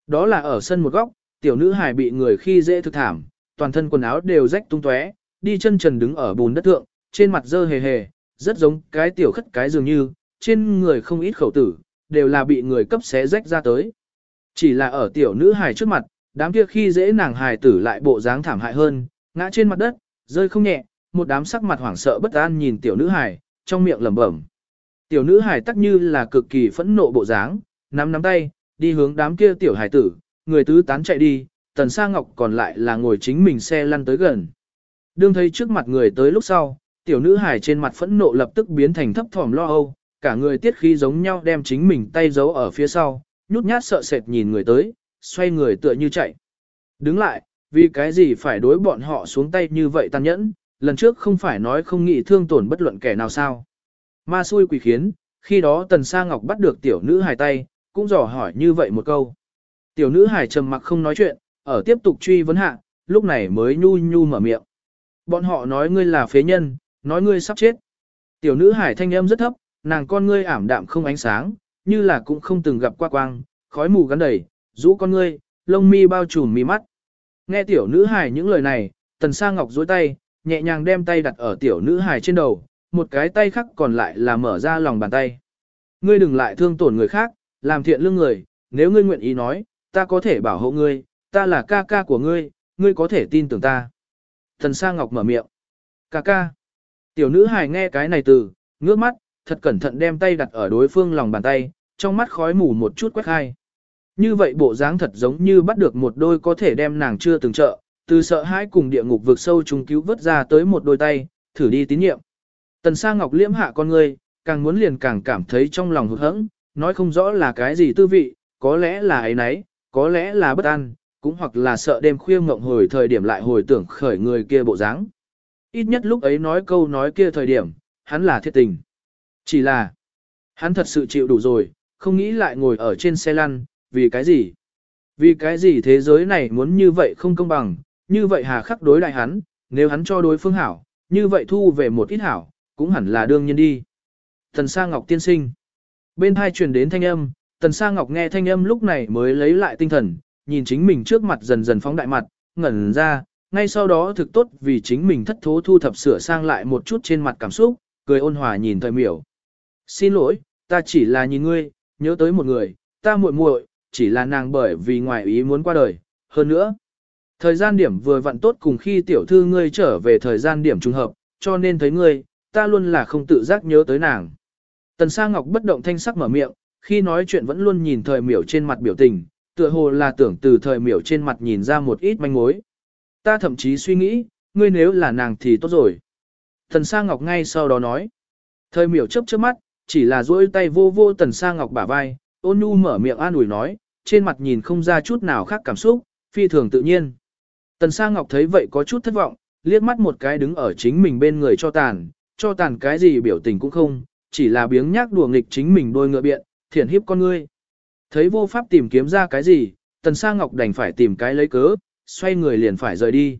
S1: Đó là ở sân một góc, tiểu nữ hài bị người khi dễ thực thảm, toàn thân quần áo đều rách tung tóe, đi chân trần đứng ở bùn đất thượng, trên mặt dơ hề hề, rất giống cái tiểu khất cái dường như, trên người không ít khẩu tử, đều là bị người cấp xé rách ra tới. Chỉ là ở tiểu nữ hài trước mặt, đám kia khi dễ nàng hài tử lại bộ dáng thảm hại hơn, ngã trên mặt đất, rơi không nhẹ, một đám sắc mặt hoảng sợ bất an nhìn tiểu nữ hải trong miệng lẩm bẩm. Tiểu nữ hải tắc như là cực kỳ phẫn nộ bộ dáng, nắm nắm tay, đi hướng đám kia tiểu hải tử, người tứ tán chạy đi, tần sa ngọc còn lại là ngồi chính mình xe lăn tới gần. Đương thấy trước mặt người tới lúc sau, tiểu nữ hải trên mặt phẫn nộ lập tức biến thành thấp thỏm lo âu, cả người tiết khí giống nhau đem chính mình tay giấu ở phía sau, nhút nhát sợ sệt nhìn người tới, xoay người tựa như chạy. Đứng lại, vì cái gì phải đối bọn họ xuống tay như vậy tàn nhẫn, lần trước không phải nói không nghĩ thương tổn bất luận kẻ nào sao. Ma xui quỷ khiến, khi đó tần sa ngọc bắt được tiểu nữ hài tay, cũng dò hỏi như vậy một câu. Tiểu nữ hài trầm mặc không nói chuyện, ở tiếp tục truy vấn hạ, lúc này mới nhu nhu mở miệng. Bọn họ nói ngươi là phế nhân, nói ngươi sắp chết. Tiểu nữ hải thanh âm rất thấp, nàng con ngươi ảm đạm không ánh sáng, như là cũng không từng gặp qua quang, khói mù gắn đầy, rũ con ngươi, lông mi bao trùm mi mắt. Nghe tiểu nữ hải những lời này, tần sa ngọc dối tay, nhẹ nhàng đem tay đặt ở tiểu nữ hài trên đầu, một cái tay khác còn lại là mở ra lòng bàn tay. Ngươi đừng lại thương tổn người khác, làm thiện lương người, nếu ngươi nguyện ý nói, ta có thể bảo hộ ngươi, ta là ca ca của ngươi, ngươi có thể tin tưởng ta. Thần sa ngọc mở miệng. Ca ca. Tiểu nữ hài nghe cái này từ, ngước mắt, thật cẩn thận đem tay đặt ở đối phương lòng bàn tay, trong mắt khói mù một chút quét hai. Như vậy bộ dáng thật giống như bắt được một đôi có thể đem nàng chưa từng trợ, từ sợ hãi cùng địa ngục vượt sâu chúng cứu vớt ra tới một đôi tay, thử đi tín nhiệm. Tần Sa Ngọc liễm hạ con ngươi càng muốn liền càng cảm thấy trong lòng hụt hẫng, nói không rõ là cái gì tư vị, có lẽ là ấy nấy, có lẽ là bất an, cũng hoặc là sợ đêm khuya ngộng hồi thời điểm lại hồi tưởng khởi người kia bộ dáng. Ít nhất lúc ấy nói câu nói kia thời điểm, hắn là thiệt tình. Chỉ là, hắn thật sự chịu đủ rồi, không nghĩ lại ngồi ở trên xe lăn, vì cái gì? Vì cái gì thế giới này muốn như vậy không công bằng, như vậy hà khắc đối đại hắn, nếu hắn cho đối phương hảo, như vậy thu về một ít hảo, cũng hẳn là đương nhiên đi. Tần Sa Ngọc tiên sinh. Bên hai truyền đến thanh âm, Tần Sa Ngọc nghe thanh âm lúc này mới lấy lại tinh thần, nhìn chính mình trước mặt dần dần phóng đại mặt, ngẩn ra, ngay sau đó thực tốt vì chính mình thất thố thu thập sửa sang lại một chút trên mặt cảm xúc, cười ôn hòa nhìn thời miểu. Xin lỗi, ta chỉ là nhìn ngươi, nhớ tới một người, ta muội muội, chỉ là nàng bởi vì ngoài ý muốn qua đời, hơn nữa. Thời gian điểm vừa vặn tốt cùng khi tiểu thư ngươi trở về thời gian điểm trùng hợp, cho nên thấy ngươi, ta luôn là không tự giác nhớ tới nàng. Tần Sa Ngọc bất động thanh sắc mở miệng, khi nói chuyện vẫn luôn nhìn thời miểu trên mặt biểu tình, tựa hồ là tưởng từ thời miểu trên mặt nhìn ra một ít manh mối. Ta thậm chí suy nghĩ, ngươi nếu là nàng thì tốt rồi. Tần Sa Ngọc ngay sau đó nói. Thời miểu chấp chớp mắt, chỉ là duỗi tay vô vô Tần Sa Ngọc bả vai, ôn nhu mở miệng an ủi nói, trên mặt nhìn không ra chút nào khác cảm xúc, phi thường tự nhiên. Tần Sa Ngọc thấy vậy có chút thất vọng, liếc mắt một cái đứng ở chính mình bên người cho tàn, cho tàn cái gì biểu tình cũng không, chỉ là biếng nhác đùa nghịch chính mình đôi ngựa biện, thiển hiếp con ngươi. Thấy vô pháp tìm kiếm ra cái gì, Tần Sa Ngọc đành phải tìm cái lấy cớ, xoay người liền phải rời đi.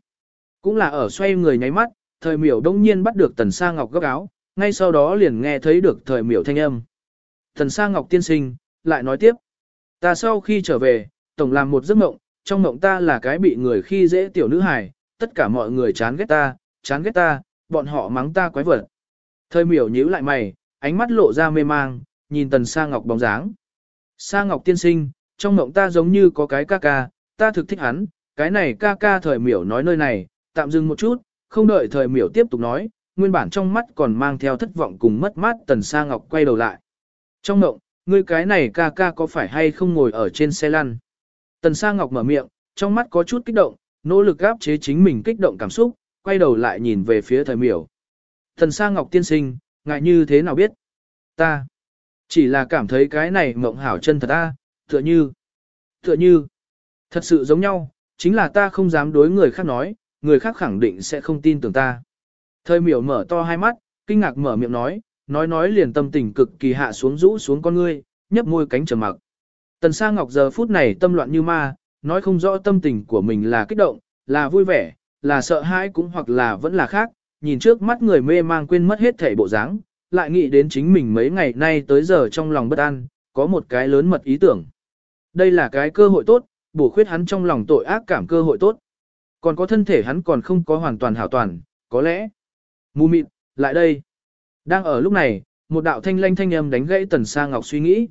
S1: Cũng là ở xoay người nháy mắt, thời miểu đông nhiên bắt được Tần Sa Ngọc gấp áo, ngay sau đó liền nghe thấy được thời miểu thanh âm. Tần Sa Ngọc tiên sinh, lại nói tiếp. Ta sau khi trở về, tổng làm một giấc mộng, trong mộng ta là cái bị người khi dễ tiểu nữ hài, tất cả mọi người chán ghét ta, chán ghét ta, bọn họ mắng ta quái vật. Thời miểu nhíu lại mày, ánh mắt lộ ra mê mang, nhìn Tần Sa Ngọc bóng dáng. Sa Ngọc tiên sinh, trong mộng ta giống như có cái ca ca, ta thực thích hắn, cái này ca ca thời miểu nói nơi này, tạm dừng một chút, không đợi thời miểu tiếp tục nói, nguyên bản trong mắt còn mang theo thất vọng cùng mất mát tần sa ngọc quay đầu lại. Trong mộng, ngươi cái này ca ca có phải hay không ngồi ở trên xe lăn? Tần sa ngọc mở miệng, trong mắt có chút kích động, nỗ lực gáp chế chính mình kích động cảm xúc, quay đầu lại nhìn về phía thời miểu. Tần sa ngọc tiên sinh, ngại như thế nào biết? Ta, chỉ là cảm thấy cái này mộng hảo chân thật ta, tựa như, tựa như, thật sự giống nhau, chính là ta không dám đối người khác nói, người khác khẳng định sẽ không tin tưởng ta. Thời miểu mở to hai mắt, kinh ngạc mở miệng nói, nói nói liền tâm tình cực kỳ hạ xuống rũ xuống con ngươi, nhấp môi cánh trầm mặc. Tần Sa Ngọc giờ phút này tâm loạn như ma, nói không rõ tâm tình của mình là kích động, là vui vẻ, là sợ hãi cũng hoặc là vẫn là khác, nhìn trước mắt người mê mang quên mất hết thể bộ dáng, lại nghĩ đến chính mình mấy ngày nay tới giờ trong lòng bất an, có một cái lớn mật ý tưởng. Đây là cái cơ hội tốt, bổ khuyết hắn trong lòng tội ác cảm cơ hội tốt. Còn có thân thể hắn còn không có hoàn toàn hảo toàn, có lẽ. Mù mịt, lại đây. Đang ở lúc này, một đạo thanh lanh thanh âm đánh gãy tần sa ngọc suy nghĩ.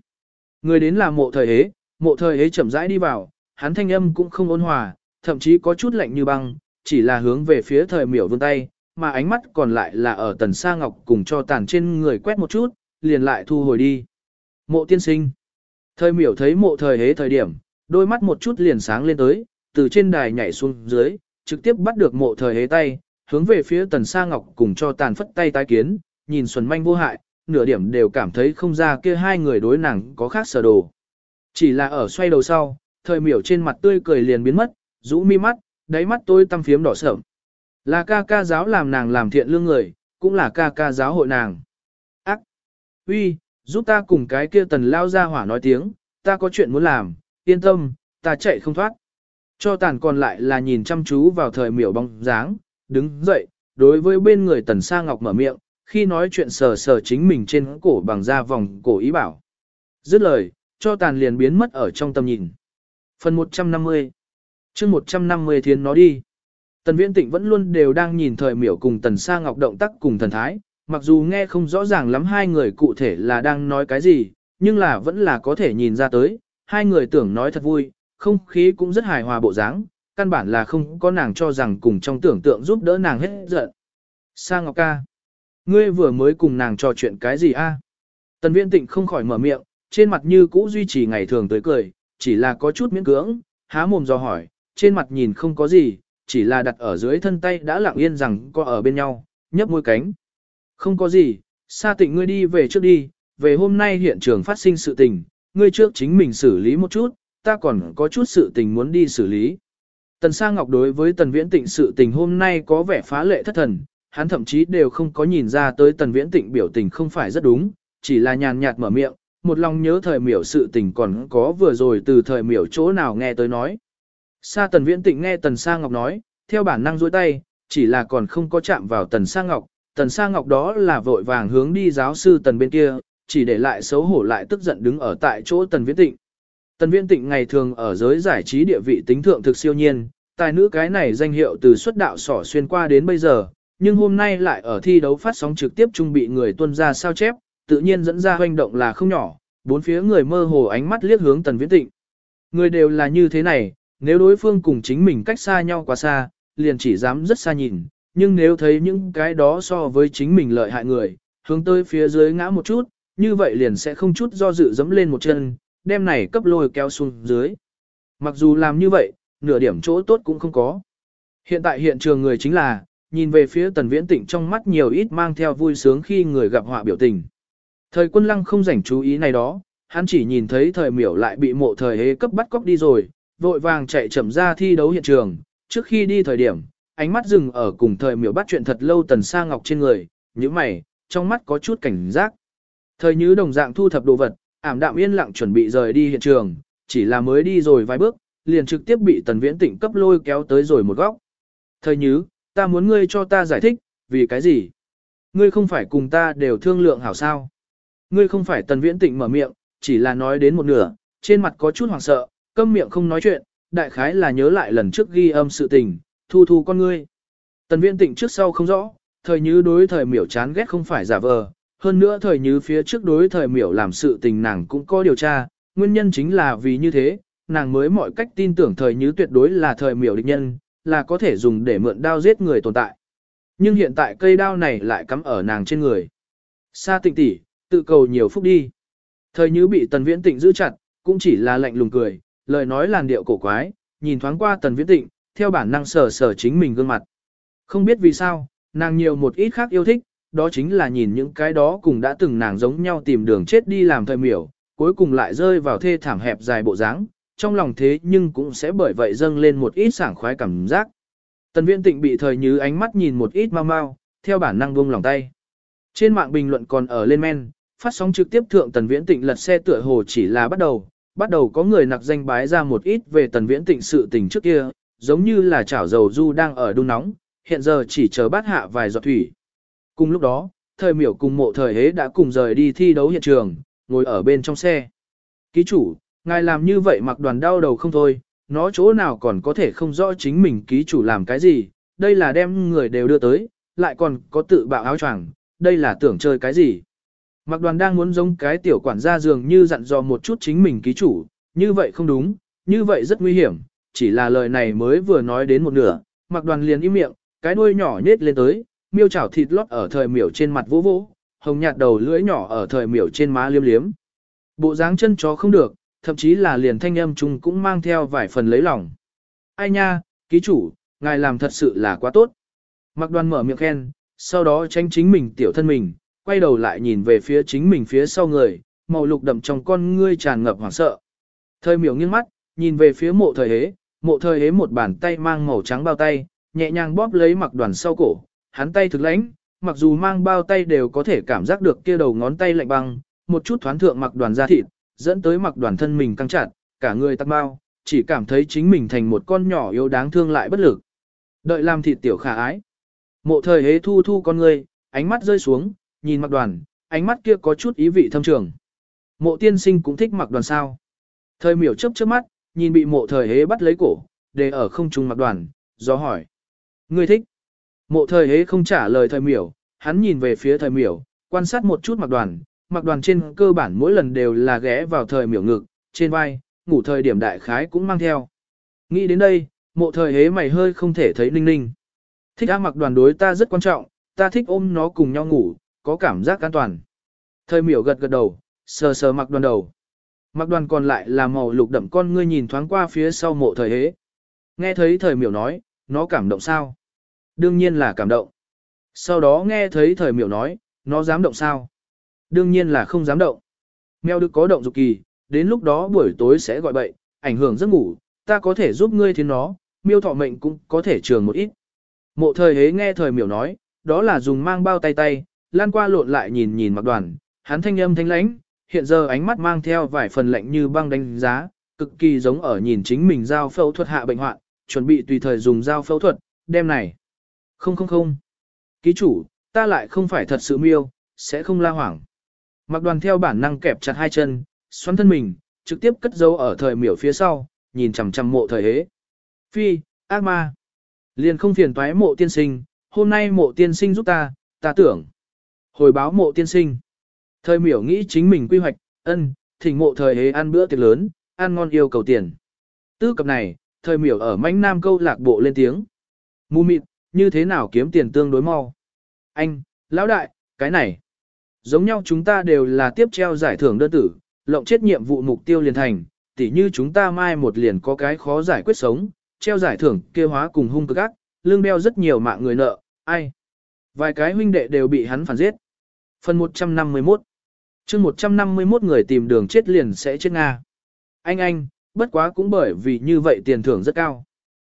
S1: Người đến là mộ thời hế, mộ thời hế chậm rãi đi vào, hắn thanh âm cũng không ôn hòa, thậm chí có chút lạnh như băng, chỉ là hướng về phía thời miểu vương tay, mà ánh mắt còn lại là ở tần sa ngọc cùng cho tàn trên người quét một chút, liền lại thu hồi đi. Mộ tiên sinh. Thời miểu thấy mộ thời hế thời điểm, đôi mắt một chút liền sáng lên tới, từ trên đài nhảy xuống dưới, trực tiếp bắt được mộ thời hế tay, hướng về phía tần sa ngọc cùng cho tàn phất tay tái kiến, nhìn xuẩn manh vô hại, nửa điểm đều cảm thấy không ra kia hai người đối nàng có khác sở đồ. Chỉ là ở xoay đầu sau, thời miểu trên mặt tươi cười liền biến mất, rũ mi mắt, đáy mắt tôi tăm phiếm đỏ sợm. Là ca ca giáo làm nàng làm thiện lương người, cũng là ca ca giáo hội nàng. Ác! uy, giúp ta cùng cái kia tần lao ra hỏa nói tiếng, ta có chuyện muốn làm, yên tâm, ta chạy không thoát. Cho tàn còn lại là nhìn chăm chú vào thời miểu bóng dáng, đứng dậy, đối với bên người tần sa ngọc mở miệng, khi nói chuyện sờ sờ chính mình trên cổ bằng da vòng cổ ý bảo. Dứt lời, cho tàn liền biến mất ở trong tầm nhìn. Phần 150 chương 150 thiến nó đi. Tần Viễn Tịnh vẫn luôn đều đang nhìn thời miểu cùng Tần Sa Ngọc động tác cùng thần thái, mặc dù nghe không rõ ràng lắm hai người cụ thể là đang nói cái gì, nhưng là vẫn là có thể nhìn ra tới, hai người tưởng nói thật vui, không khí cũng rất hài hòa bộ dáng, căn bản là không có nàng cho rằng cùng trong tưởng tượng giúp đỡ nàng hết giận. Sa Ngọc ca, ngươi vừa mới cùng nàng trò chuyện cái gì a? Tần Viễn Tịnh không khỏi mở miệng, trên mặt như cũ duy trì ngày thường tới cười, chỉ là có chút miễn cưỡng, há mồm do hỏi, trên mặt nhìn không có gì, chỉ là đặt ở dưới thân tay đã lặng yên rằng có ở bên nhau, nhấp môi cánh. Không có gì, Sa Tịnh ngươi đi về trước đi, về hôm nay hiện trường phát sinh sự tình, ngươi trước chính mình xử lý một chút, ta còn có chút sự tình muốn đi xử lý. Tần Sa Ngọc đối với Tần Viễn Tịnh sự tình hôm nay có vẻ phá lệ thất thần, hắn thậm chí đều không có nhìn ra tới Tần Viễn Tịnh biểu tình không phải rất đúng, chỉ là nhàn nhạt mở miệng, một lòng nhớ thời miểu sự tình còn có vừa rồi từ thời miểu chỗ nào nghe tới nói. Sa Tần Viễn Tịnh nghe Tần Sa Ngọc nói, theo bản năng duỗi tay, chỉ là còn không có chạm vào Tần Sa Ngọc, Tần Sa Ngọc đó là vội vàng hướng đi giáo sư Tần bên kia, chỉ để lại xấu hổ lại tức giận đứng ở tại chỗ Tần Viễn Tịnh. Tần Viễn Tịnh ngày thường ở giới giải trí địa vị tính thượng thực siêu nhiên, tài nữ cái này danh hiệu từ xuất đạo sỏ xuyên qua đến bây giờ, nhưng hôm nay lại ở thi đấu phát sóng trực tiếp trung bị người tuân ra sao chép, tự nhiên dẫn ra hoành động là không nhỏ, bốn phía người mơ hồ ánh mắt liếc hướng Tần Viễn Tịnh. Người đều là như thế này, nếu đối phương cùng chính mình cách xa nhau quá xa, liền chỉ dám rất xa nhìn, nhưng nếu thấy những cái đó so với chính mình lợi hại người, hướng tới phía dưới ngã một chút, như vậy liền sẽ không chút do dự dẫm lên một chân, đem này cấp lôi kéo xuống dưới. Mặc dù làm như vậy, nửa điểm chỗ tốt cũng không có. Hiện tại hiện trường người chính là, nhìn về phía tần viễn tịnh trong mắt nhiều ít mang theo vui sướng khi người gặp họa biểu tình. Thời quân lăng không rảnh chú ý này đó, hắn chỉ nhìn thấy thời miểu lại bị mộ thời hế cấp bắt cóc đi rồi, vội vàng chạy chậm ra thi đấu hiện trường, trước khi đi thời điểm, ánh mắt dừng ở cùng thời miểu bắt chuyện thật lâu tần sa ngọc trên người, như mày, trong mắt có chút cảnh giác. Thời như đồng dạng thu thập đồ vật, ảm đạm yên lặng chuẩn bị rời đi hiện trường, chỉ là mới đi rồi vài bước, liền trực tiếp bị tần viễn tịnh cấp lôi kéo tới rồi một góc. Thời như, ta muốn ngươi cho ta giải thích, vì cái gì? Ngươi không phải cùng ta đều thương lượng hảo sao? Ngươi không phải tần viễn tịnh mở miệng, chỉ là nói đến một nửa, trên mặt có chút hoảng sợ, câm miệng không nói chuyện, đại khái là nhớ lại lần trước ghi âm sự tình, thu thu con ngươi. Tần viễn tịnh trước sau không rõ, thời như đối thời miểu chán ghét không phải giả vờ, hơn nữa thời như phía trước đối thời miểu làm sự tình nàng cũng có điều tra, nguyên nhân chính là vì như thế, nàng mới mọi cách tin tưởng thời như tuyệt đối là thời miểu địch nhân, là có thể dùng để mượn đao giết người tồn tại. Nhưng hiện tại cây đao này lại cắm ở nàng trên người. Sa tịnh tỷ, tự cầu nhiều phúc đi. Thời như bị tần viễn tịnh giữ chặt, cũng chỉ là lạnh lùng cười, lời nói làn điệu cổ quái, nhìn thoáng qua tần viễn tịnh, theo bản năng sờ sờ chính mình gương mặt. Không biết vì sao, nàng nhiều một ít khác yêu thích, đó chính là nhìn những cái đó cùng đã từng nàng giống nhau tìm đường chết đi làm thời miểu, cuối cùng lại rơi vào thê thảm hẹp dài bộ dáng, trong lòng thế nhưng cũng sẽ bởi vậy dâng lên một ít sảng khoái cảm giác. Tần viễn tịnh bị thời như ánh mắt nhìn một ít mau mau, theo bản năng buông lòng tay. Trên mạng bình luận còn ở lên men, phát sóng trực tiếp thượng tần viễn tịnh lật xe tựa hồ chỉ là bắt đầu, bắt đầu có người nặc danh bái ra một ít về tần viễn tịnh sự tình trước kia, giống như là chảo dầu du đang ở đun nóng, hiện giờ chỉ chờ bát hạ vài giọt thủy. Cùng lúc đó, thời miểu cùng mộ thời hế đã cùng rời đi thi đấu hiện trường, ngồi ở bên trong xe. Ký chủ, ngài làm như vậy mặc đoàn đau đầu không thôi, nó chỗ nào còn có thể không rõ chính mình ký chủ làm cái gì, đây là đem người đều đưa tới, lại còn có tự bạo áo choàng, đây là tưởng chơi cái gì. Mặc đoàn đang muốn giống cái tiểu quản gia dường như dặn dò một chút chính mình ký chủ, như vậy không đúng, như vậy rất nguy hiểm, chỉ là lời này mới vừa nói đến một nửa, mặc đoàn liền im miệng, cái đuôi nhỏ nhết lên tới, miêu chảo thịt lót ở thời miểu trên mặt vỗ vỗ, hồng nhạt đầu lưỡi nhỏ ở thời miểu trên má liếm liếm. Bộ dáng chân chó không được, thậm chí là liền thanh âm chung cũng mang theo vài phần lấy lòng. Ai nha, ký chủ, ngài làm thật sự là quá tốt. Mặc đoàn mở miệng khen, sau đó tranh chính mình tiểu thân mình, quay đầu lại nhìn về phía chính mình phía sau người, màu lục đậm trong con ngươi tràn ngập hoảng sợ. Thời miểu nghiêng mắt, nhìn về phía mộ thời hế, mộ thời hế một bàn tay mang màu trắng bao tay, nhẹ nhàng bóp lấy mặc đoàn sau cổ, hắn tay thực lãnh, mặc dù mang bao tay đều có thể cảm giác được kia đầu ngón tay lạnh băng, một chút thoáng thượng mặc đoàn da thịt, dẫn tới mặc đoàn thân mình căng chặt, cả người tắc bao, chỉ cảm thấy chính mình thành một con nhỏ yếu đáng thương lại bất lực. Đợi làm thịt tiểu khả ái. Mộ thời hế thu thu con người, ánh mắt rơi xuống, nhìn mặc đoàn, ánh mắt kia có chút ý vị thâm trường. Mộ tiên sinh cũng thích mặc đoàn sao. Thời miểu chấp trước mắt, nhìn bị mộ thời hế bắt lấy cổ, để ở không trung mặc đoàn, do hỏi. người thích. Mộ thời hế không trả lời thời miểu, hắn nhìn về phía thời miểu, quan sát một chút mặc đoàn, mặc đoàn trên cơ bản mỗi lần đều là ghé vào thời miểu ngực, trên vai, ngủ thời điểm đại khái cũng mang theo. Nghĩ đến đây, mộ thời hế mày hơi không thể thấy ninh ninh. Thích ác mặc đoàn đối ta rất quan trọng, ta thích ôm nó cùng nhau ngủ, có cảm giác an toàn. Thời miểu gật gật đầu, sờ sờ mặc đoàn đầu. Mặc đoàn còn lại là màu lục đậm con ngươi nhìn thoáng qua phía sau mộ thời hế. Nghe thấy thời miểu nói, nó cảm động sao? Đương nhiên là cảm động. Sau đó nghe thấy thời miểu nói, nó dám động sao? Đương nhiên là không dám động. Mèo được có động dục kỳ, đến lúc đó buổi tối sẽ gọi bậy, ảnh hưởng giấc ngủ, ta có thể giúp ngươi thiên nó, miêu thọ mệnh cũng có thể trường một ít. Mộ thời hế nghe thời miểu nói, đó là dùng mang bao tay tay, lan qua lộn lại nhìn nhìn mặc đoàn, hắn thanh âm thanh lãnh, hiện giờ ánh mắt mang theo vài phần lạnh như băng đánh giá, cực kỳ giống ở nhìn chính mình giao phẫu thuật hạ bệnh hoạn, chuẩn bị tùy thời dùng dao phẫu thuật, Đêm này. Không không không. Ký chủ, ta lại không phải thật sự miêu, sẽ không la hoảng. Mặc đoàn theo bản năng kẹp chặt hai chân, xoắn thân mình, trực tiếp cất dấu ở thời miểu phía sau, nhìn chằm chằm mộ thời hế. Phi, ác ma. Liền không phiền toái mộ tiên sinh, hôm nay mộ tiên sinh giúp ta, ta tưởng. Hồi báo mộ tiên sinh. Thời miểu nghĩ chính mình quy hoạch, ân, thỉnh mộ thời hế ăn bữa tiệc lớn, ăn ngon yêu cầu tiền. Tư cập này, thời miểu ở mãnh nam câu lạc bộ lên tiếng. Mù mịt, như thế nào kiếm tiền tương đối mau? Anh, lão đại, cái này. Giống nhau chúng ta đều là tiếp treo giải thưởng đơn tử, lộng chết nhiệm vụ mục tiêu liền thành, tỉ như chúng ta mai một liền có cái khó giải quyết sống, treo giải thưởng kia hóa cùng hung cực ác, lương đeo rất nhiều mạng người nợ, ai. Vài cái huynh đệ đều bị hắn phản giết. Phần 151 chương 151 người tìm đường chết liền sẽ chết Nga. Anh anh, bất quá cũng bởi vì như vậy tiền thưởng rất cao.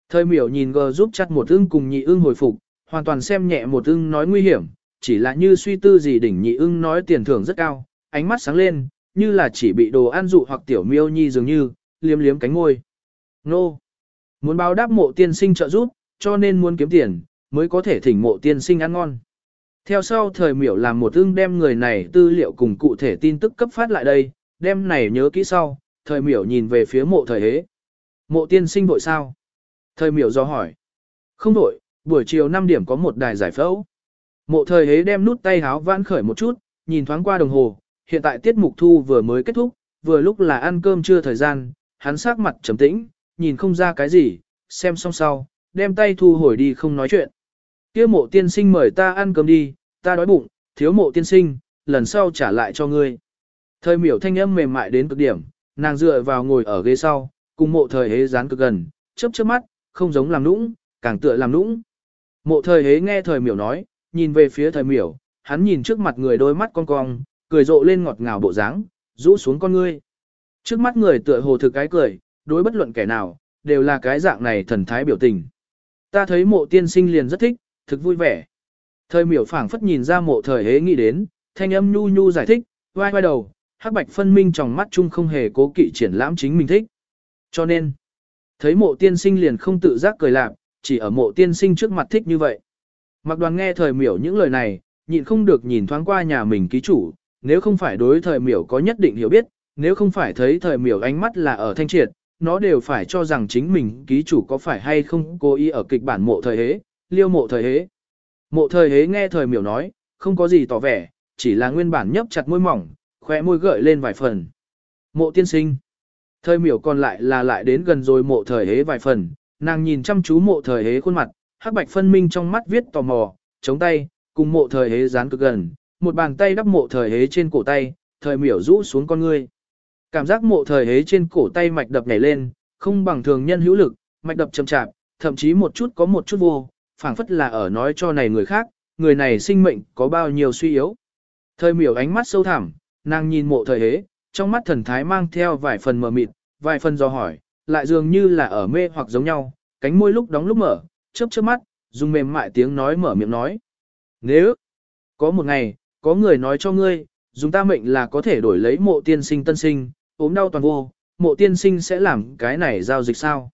S1: Thời miểu nhìn gờ giúp chặt một ưng cùng nhị ưng hồi phục, hoàn toàn xem nhẹ một ưng nói nguy hiểm, chỉ là như suy tư gì đỉnh nhị ưng nói tiền thưởng rất cao, ánh mắt sáng lên, như là chỉ bị đồ ăn dụ hoặc tiểu miêu nhi dường như, liếm liếm cánh môi. Nô! Muốn báo đáp mộ tiên sinh trợ giúp, cho nên muốn kiếm tiền, mới có thể thỉnh mộ tiên sinh ăn ngon. Theo sau thời miểu làm một ưng đem người này tư liệu cùng cụ thể tin tức cấp phát lại đây, đem này nhớ kỹ sau, thời miểu nhìn về phía mộ thời hế. Mộ tiên sinh vội sao? Thời miểu do hỏi. Không vội, buổi chiều 5 điểm có một đài giải phẫu. Mộ thời hế đem nút tay háo vãn khởi một chút, nhìn thoáng qua đồng hồ, hiện tại tiết mục thu vừa mới kết thúc, vừa lúc là ăn cơm trưa thời gian, hắn sắc mặt trầm tĩnh, nhìn không ra cái gì, xem xong sau, đem tay thu hồi đi không nói chuyện. Kia mộ tiên sinh mời ta ăn cơm đi, ta đói bụng, thiếu mộ tiên sinh, lần sau trả lại cho ngươi. Thời miểu thanh âm mềm mại đến cực điểm, nàng dựa vào ngồi ở ghế sau, cùng mộ thời hế dán cực gần, chớp chớp mắt, không giống làm nũng, càng tựa làm nũng. Mộ thời hế nghe thời miểu nói, nhìn về phía thời miểu, hắn nhìn trước mặt người đôi mắt con cong, cười rộ lên ngọt ngào bộ dáng, rũ xuống con ngươi. Trước mắt người tựa hồ thực cái cười, đối bất luận kẻ nào, đều là cái dạng này thần thái biểu tình. Ta thấy mộ tiên sinh liền rất thích, thực vui vẻ. Thời miểu phảng phất nhìn ra mộ thời hế nghĩ đến, thanh âm nhu nhu giải thích, vai vai đầu, hắc bạch phân minh trong mắt chung không hề cố kỵ triển lãm chính mình thích. Cho nên, thấy mộ tiên sinh liền không tự giác cười lạc, chỉ ở mộ tiên sinh trước mặt thích như vậy. Mặc đoàn nghe thời miểu những lời này, nhịn không được nhìn thoáng qua nhà mình ký chủ, nếu không phải đối thời miểu có nhất định hiểu biết, nếu không phải thấy thời miểu ánh mắt là ở thanh triệt, nó đều phải cho rằng chính mình ký chủ có phải hay không cố ý ở kịch bản mộ thời hế, liêu mộ thời hế. Mộ thời hế nghe thời miểu nói, không có gì tỏ vẻ, chỉ là nguyên bản nhấp chặt môi mỏng, khóe môi gợi lên vài phần. Mộ tiên sinh. Thời miểu còn lại là lại đến gần rồi mộ thời hế vài phần, nàng nhìn chăm chú mộ thời hế khuôn mặt, hắc bạch phân minh trong mắt viết tò mò, chống tay, cùng mộ thời hế dán cực gần, một bàn tay đắp mộ thời hế trên cổ tay, thời miểu rũ xuống con ngươi. Cảm giác mộ thời hế trên cổ tay mạch đập nhảy lên, không bằng thường nhân hữu lực, mạch đập chậm chạp, thậm chí một chút có một chút vô, phảng phất là ở nói cho này người khác, người này sinh mệnh có bao nhiêu suy yếu. Thời miểu ánh mắt sâu thẳm, nàng nhìn mộ thời hế, trong mắt thần thái mang theo vài phần mờ mịt, vài phần do hỏi, lại dường như là ở mê hoặc giống nhau, cánh môi lúc đóng lúc mở, chớp chớp mắt, dùng mềm mại tiếng nói mở miệng nói. Nếu có một ngày, có người nói cho ngươi, dùng ta mệnh là có thể đổi lấy mộ tiên sinh tân sinh, ốm đau toàn vô, mộ tiên sinh sẽ làm cái này giao dịch sao?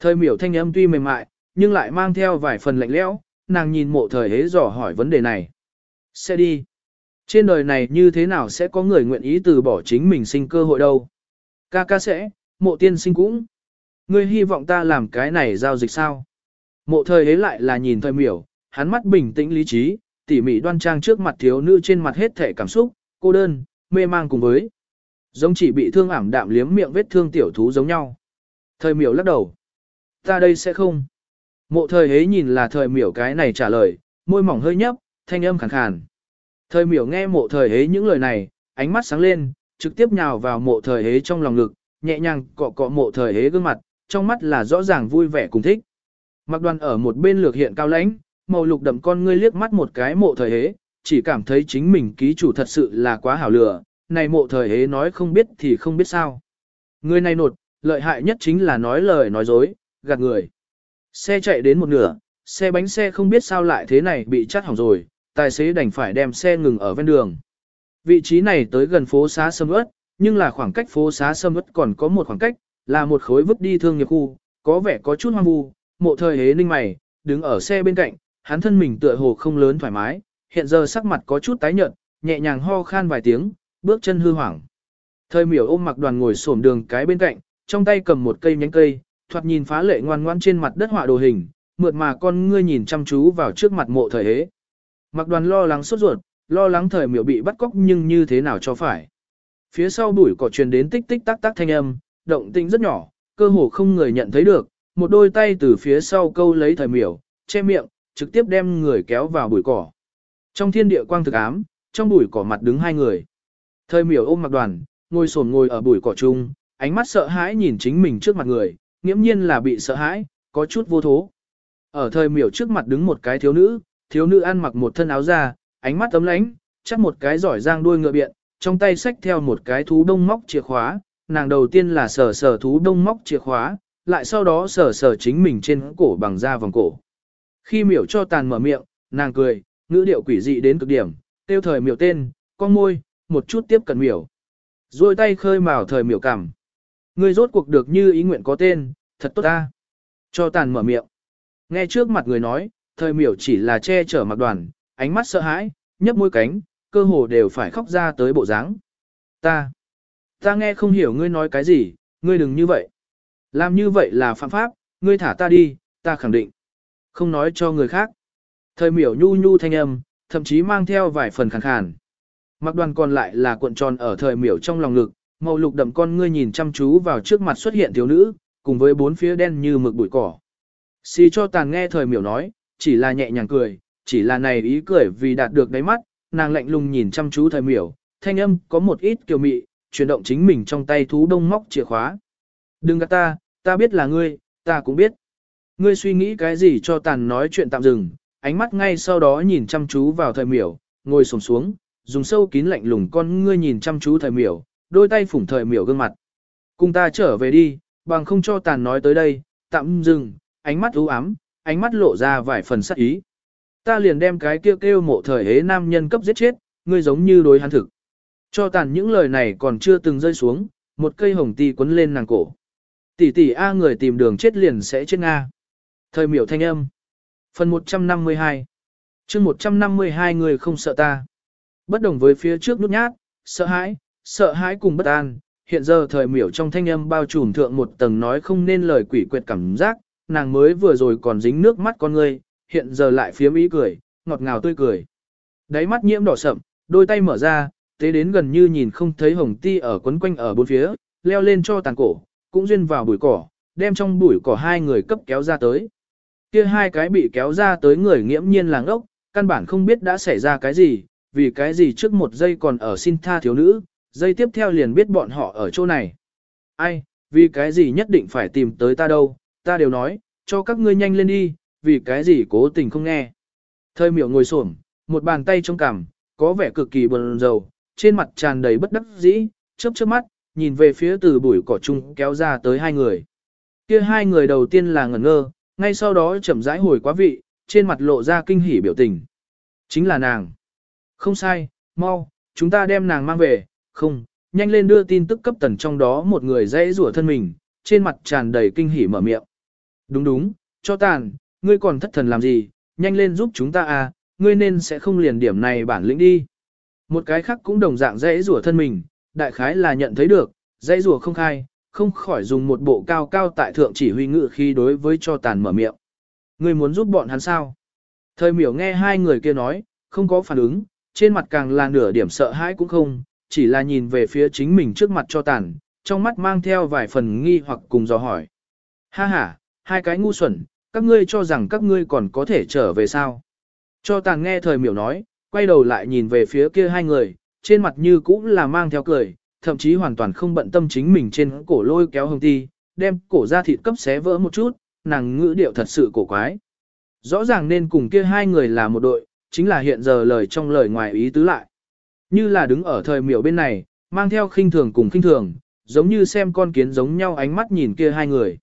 S1: Thời miểu thanh âm tuy mềm mại, nhưng lại mang theo vài phần lạnh lẽo, nàng nhìn mộ thời hế dò hỏi vấn đề này. Sẽ đi. Trên đời này như thế nào sẽ có người nguyện ý từ bỏ chính mình sinh cơ hội đâu? Ca ca sẽ, mộ tiên sinh cũng. Ngươi hy vọng ta làm cái này giao dịch sao? Mộ thời ấy lại là nhìn thời miểu, hắn mắt bình tĩnh lý trí, tỉ mỉ đoan trang trước mặt thiếu nữ trên mặt hết thể cảm xúc, cô đơn, mê mang cùng với. Giống chỉ bị thương ảm đạm liếm miệng vết thương tiểu thú giống nhau. Thời miểu lắc đầu. Ta đây sẽ không. Mộ thời ấy nhìn là thời miểu cái này trả lời, môi mỏng hơi nhấp, thanh âm khàn khàn. Thời miểu nghe mộ thời ấy những lời này, ánh mắt sáng lên, trực tiếp nhào vào mộ thời ấy trong lòng ngực, nhẹ nhàng cọ cọ mộ thời ấy gương mặt, trong mắt là rõ ràng vui vẻ cùng thích. Mặc đoàn ở một bên lược hiện cao lãnh, màu lục đậm con ngươi liếc mắt một cái mộ thời hế, chỉ cảm thấy chính mình ký chủ thật sự là quá hảo lửa, này mộ thời hế nói không biết thì không biết sao. Người này nột, lợi hại nhất chính là nói lời nói dối, gạt người. Xe chạy đến một nửa, xe bánh xe không biết sao lại thế này bị chắt hỏng rồi, tài xế đành phải đem xe ngừng ở ven đường. Vị trí này tới gần phố xá sâm ớt, nhưng là khoảng cách phố xá sâm ớt còn có một khoảng cách, là một khối vứt đi thương nghiệp khu, có vẻ có chút hoang vu, mộ thời hế ninh mày, đứng ở xe bên cạnh, hắn thân mình tựa hồ không lớn thoải mái, hiện giờ sắc mặt có chút tái nhợt, nhẹ nhàng ho khan vài tiếng, bước chân hư hoảng. Thời miểu ôm mặc đoàn ngồi xổm đường cái bên cạnh, trong tay cầm một cây nhánh cây, thoạt nhìn phá lệ ngoan ngoan trên mặt đất họa đồ hình, mượt mà con ngươi nhìn chăm chú vào trước mặt mộ thời hế. Mặc đoàn lo lắng sốt ruột, lo lắng thời miểu bị bắt cóc nhưng như thế nào cho phải. Phía sau bụi cỏ truyền đến tích tích tắc tắc thanh âm, động tĩnh rất nhỏ, cơ hồ không người nhận thấy được, một đôi tay từ phía sau câu lấy thời miểu, che miệng, trực tiếp đem người kéo vào bụi cỏ. Trong thiên địa quang thực ám, trong bụi cỏ mặt đứng hai người. Thời miểu ôm mặc đoàn, ngồi sồn ngồi ở bụi cỏ chung, ánh mắt sợ hãi nhìn chính mình trước mặt người, nghiễm nhiên là bị sợ hãi, có chút vô thố. Ở thời miểu trước mặt đứng một cái thiếu nữ, thiếu nữ ăn mặc một thân áo da, ánh mắt tấm lánh, chắc một cái giỏi giang đuôi ngựa biện, trong tay xách theo một cái thú đông móc chìa khóa, nàng đầu tiên là sở sở thú đông móc chìa khóa, lại sau đó sờ sờ chính mình trên cổ bằng da vòng cổ. Khi miểu cho tàn mở miệng, nàng cười, ngữ điệu quỷ dị đến cực điểm, tiêu thời miểu tên, con môi, một chút tiếp cận miểu. Rồi tay khơi mào thời miểu cảm. Ngươi rốt cuộc được như ý nguyện có tên, thật tốt ta. Cho tàn mở miệng. Nghe trước mặt người nói, thời miểu chỉ là che chở mặc đoàn, ánh mắt sợ hãi, nhấp môi cánh, cơ hồ đều phải khóc ra tới bộ dáng. Ta, ta nghe không hiểu ngươi nói cái gì, ngươi đừng như vậy. Làm như vậy là phạm pháp, ngươi thả ta đi, ta khẳng định. Không nói cho người khác. Thời miểu nhu nhu thanh âm, thậm chí mang theo vài phần khàn khàn. Mặc đoàn còn lại là cuộn tròn ở thời miểu trong lòng ngực, màu lục đậm con ngươi nhìn chăm chú vào trước mặt xuất hiện thiếu nữ, cùng với bốn phía đen như mực bụi cỏ. Xì cho tàn nghe thời miểu nói, chỉ là nhẹ nhàng cười, chỉ là này ý cười vì đạt được đáy mắt, nàng lạnh lùng nhìn chăm chú thời miểu, thanh âm có một ít kiều mị, chuyển động chính mình trong tay thú đông móc chìa khóa. Đừng gạt ta, ta biết là ngươi, ta cũng biết. Ngươi suy nghĩ cái gì cho tàn nói chuyện tạm dừng, ánh mắt ngay sau đó nhìn chăm chú vào thời miểu, ngồi sổng xuống, dùng sâu kín lạnh lùng con ngươi nhìn chăm chú thời miểu, đôi tay phủng thời miểu gương mặt. Cùng ta trở về đi, bằng không cho tàn nói tới đây, tạm dừng, ánh mắt u ám, ánh mắt lộ ra vài phần sắc ý. Ta liền đem cái kêu kêu mộ thời hế nam nhân cấp giết chết, ngươi giống như đối hắn thực. Cho tàn những lời này còn chưa từng rơi xuống, một cây hồng ti quấn lên nàng cổ. Tỷ tỷ A người tìm đường chết liền sẽ chết Nga. Thời miểu thanh âm. Phần 152 chương 152 người không sợ ta. Bất đồng với phía trước nút nhát, sợ hãi, sợ hãi cùng bất an, hiện giờ thời miểu trong thanh âm bao trùm thượng một tầng nói không nên lời quỷ quyệt cảm giác, nàng mới vừa rồi còn dính nước mắt con ngươi, hiện giờ lại phiếm ý cười, ngọt ngào tươi cười. Đáy mắt nhiễm đỏ sậm, đôi tay mở ra, tế đến gần như nhìn không thấy hồng ti ở quấn quanh ở bốn phía, leo lên cho tàn cổ, cũng duyên vào bụi cỏ, đem trong bụi cỏ hai người cấp kéo ra tới. Kia hai cái bị kéo ra tới người nghiễm nhiên làng ốc, căn bản không biết đã xảy ra cái gì, vì cái gì trước một giây còn ở xin tha thiếu nữ, giây tiếp theo liền biết bọn họ ở chỗ này. Ai, vì cái gì nhất định phải tìm tới ta đâu, ta đều nói, cho các ngươi nhanh lên đi, vì cái gì cố tình không nghe. Thời miểu ngồi xổm, một bàn tay trong cằm, có vẻ cực kỳ buồn rầu, trên mặt tràn đầy bất đắc dĩ, chớp chớp mắt, nhìn về phía từ bụi cỏ chung kéo ra tới hai người. Kia hai người đầu tiên là ngẩn ngơ, ngay sau đó chậm rãi hồi quá vị, trên mặt lộ ra kinh hỉ biểu tình. Chính là nàng. Không sai, mau, chúng ta đem nàng mang về, không, nhanh lên đưa tin tức cấp tần trong đó một người dãy rủa thân mình, trên mặt tràn đầy kinh hỉ mở miệng. Đúng đúng, cho tàn, ngươi còn thất thần làm gì, nhanh lên giúp chúng ta à, ngươi nên sẽ không liền điểm này bản lĩnh đi. Một cái khác cũng đồng dạng dãy rủa thân mình, đại khái là nhận thấy được, dãy rùa không khai, không khỏi dùng một bộ cao cao tại thượng chỉ huy ngự khi đối với cho tàn mở miệng. Ngươi muốn giúp bọn hắn sao? Thời miểu nghe hai người kia nói, không có phản ứng, trên mặt càng là nửa điểm sợ hãi cũng không, chỉ là nhìn về phía chính mình trước mặt cho tàn, trong mắt mang theo vài phần nghi hoặc cùng dò hỏi. Ha ha, hai cái ngu xuẩn, các ngươi cho rằng các ngươi còn có thể trở về sao? Cho tàn nghe thời miểu nói, quay đầu lại nhìn về phía kia hai người, trên mặt như cũng là mang theo cười, thậm chí hoàn toàn không bận tâm chính mình trên cổ lôi kéo hồng ti, đem cổ ra thịt cấp xé vỡ một chút, nàng ngữ điệu thật sự cổ quái. Rõ ràng nên cùng kia hai người là một đội, chính là hiện giờ lời trong lời ngoài ý tứ lại. Như là đứng ở thời miểu bên này, mang theo khinh thường cùng khinh thường, giống như xem con kiến giống nhau ánh mắt nhìn kia hai người.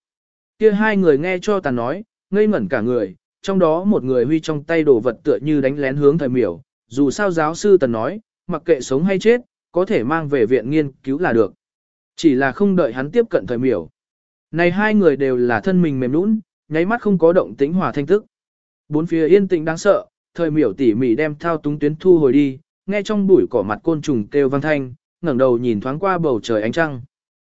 S1: Kia hai người nghe cho tàn nói, ngây ngẩn cả người, trong đó một người huy trong tay đồ vật tựa như đánh lén hướng thời miểu, dù sao giáo sư tần nói, mặc kệ sống hay chết, có thể mang về viện nghiên cứu là được. Chỉ là không đợi hắn tiếp cận thời miểu. Này hai người đều là thân mình mềm nũng, nháy mắt không có động tĩnh hòa thanh tức. Bốn phía yên tĩnh đáng sợ, thời miểu tỉ mỉ đem thao túng tuyến thu hồi đi, nghe trong bụi cỏ mặt côn trùng kêu vang thanh, ngẩng đầu nhìn thoáng qua bầu trời ánh trăng.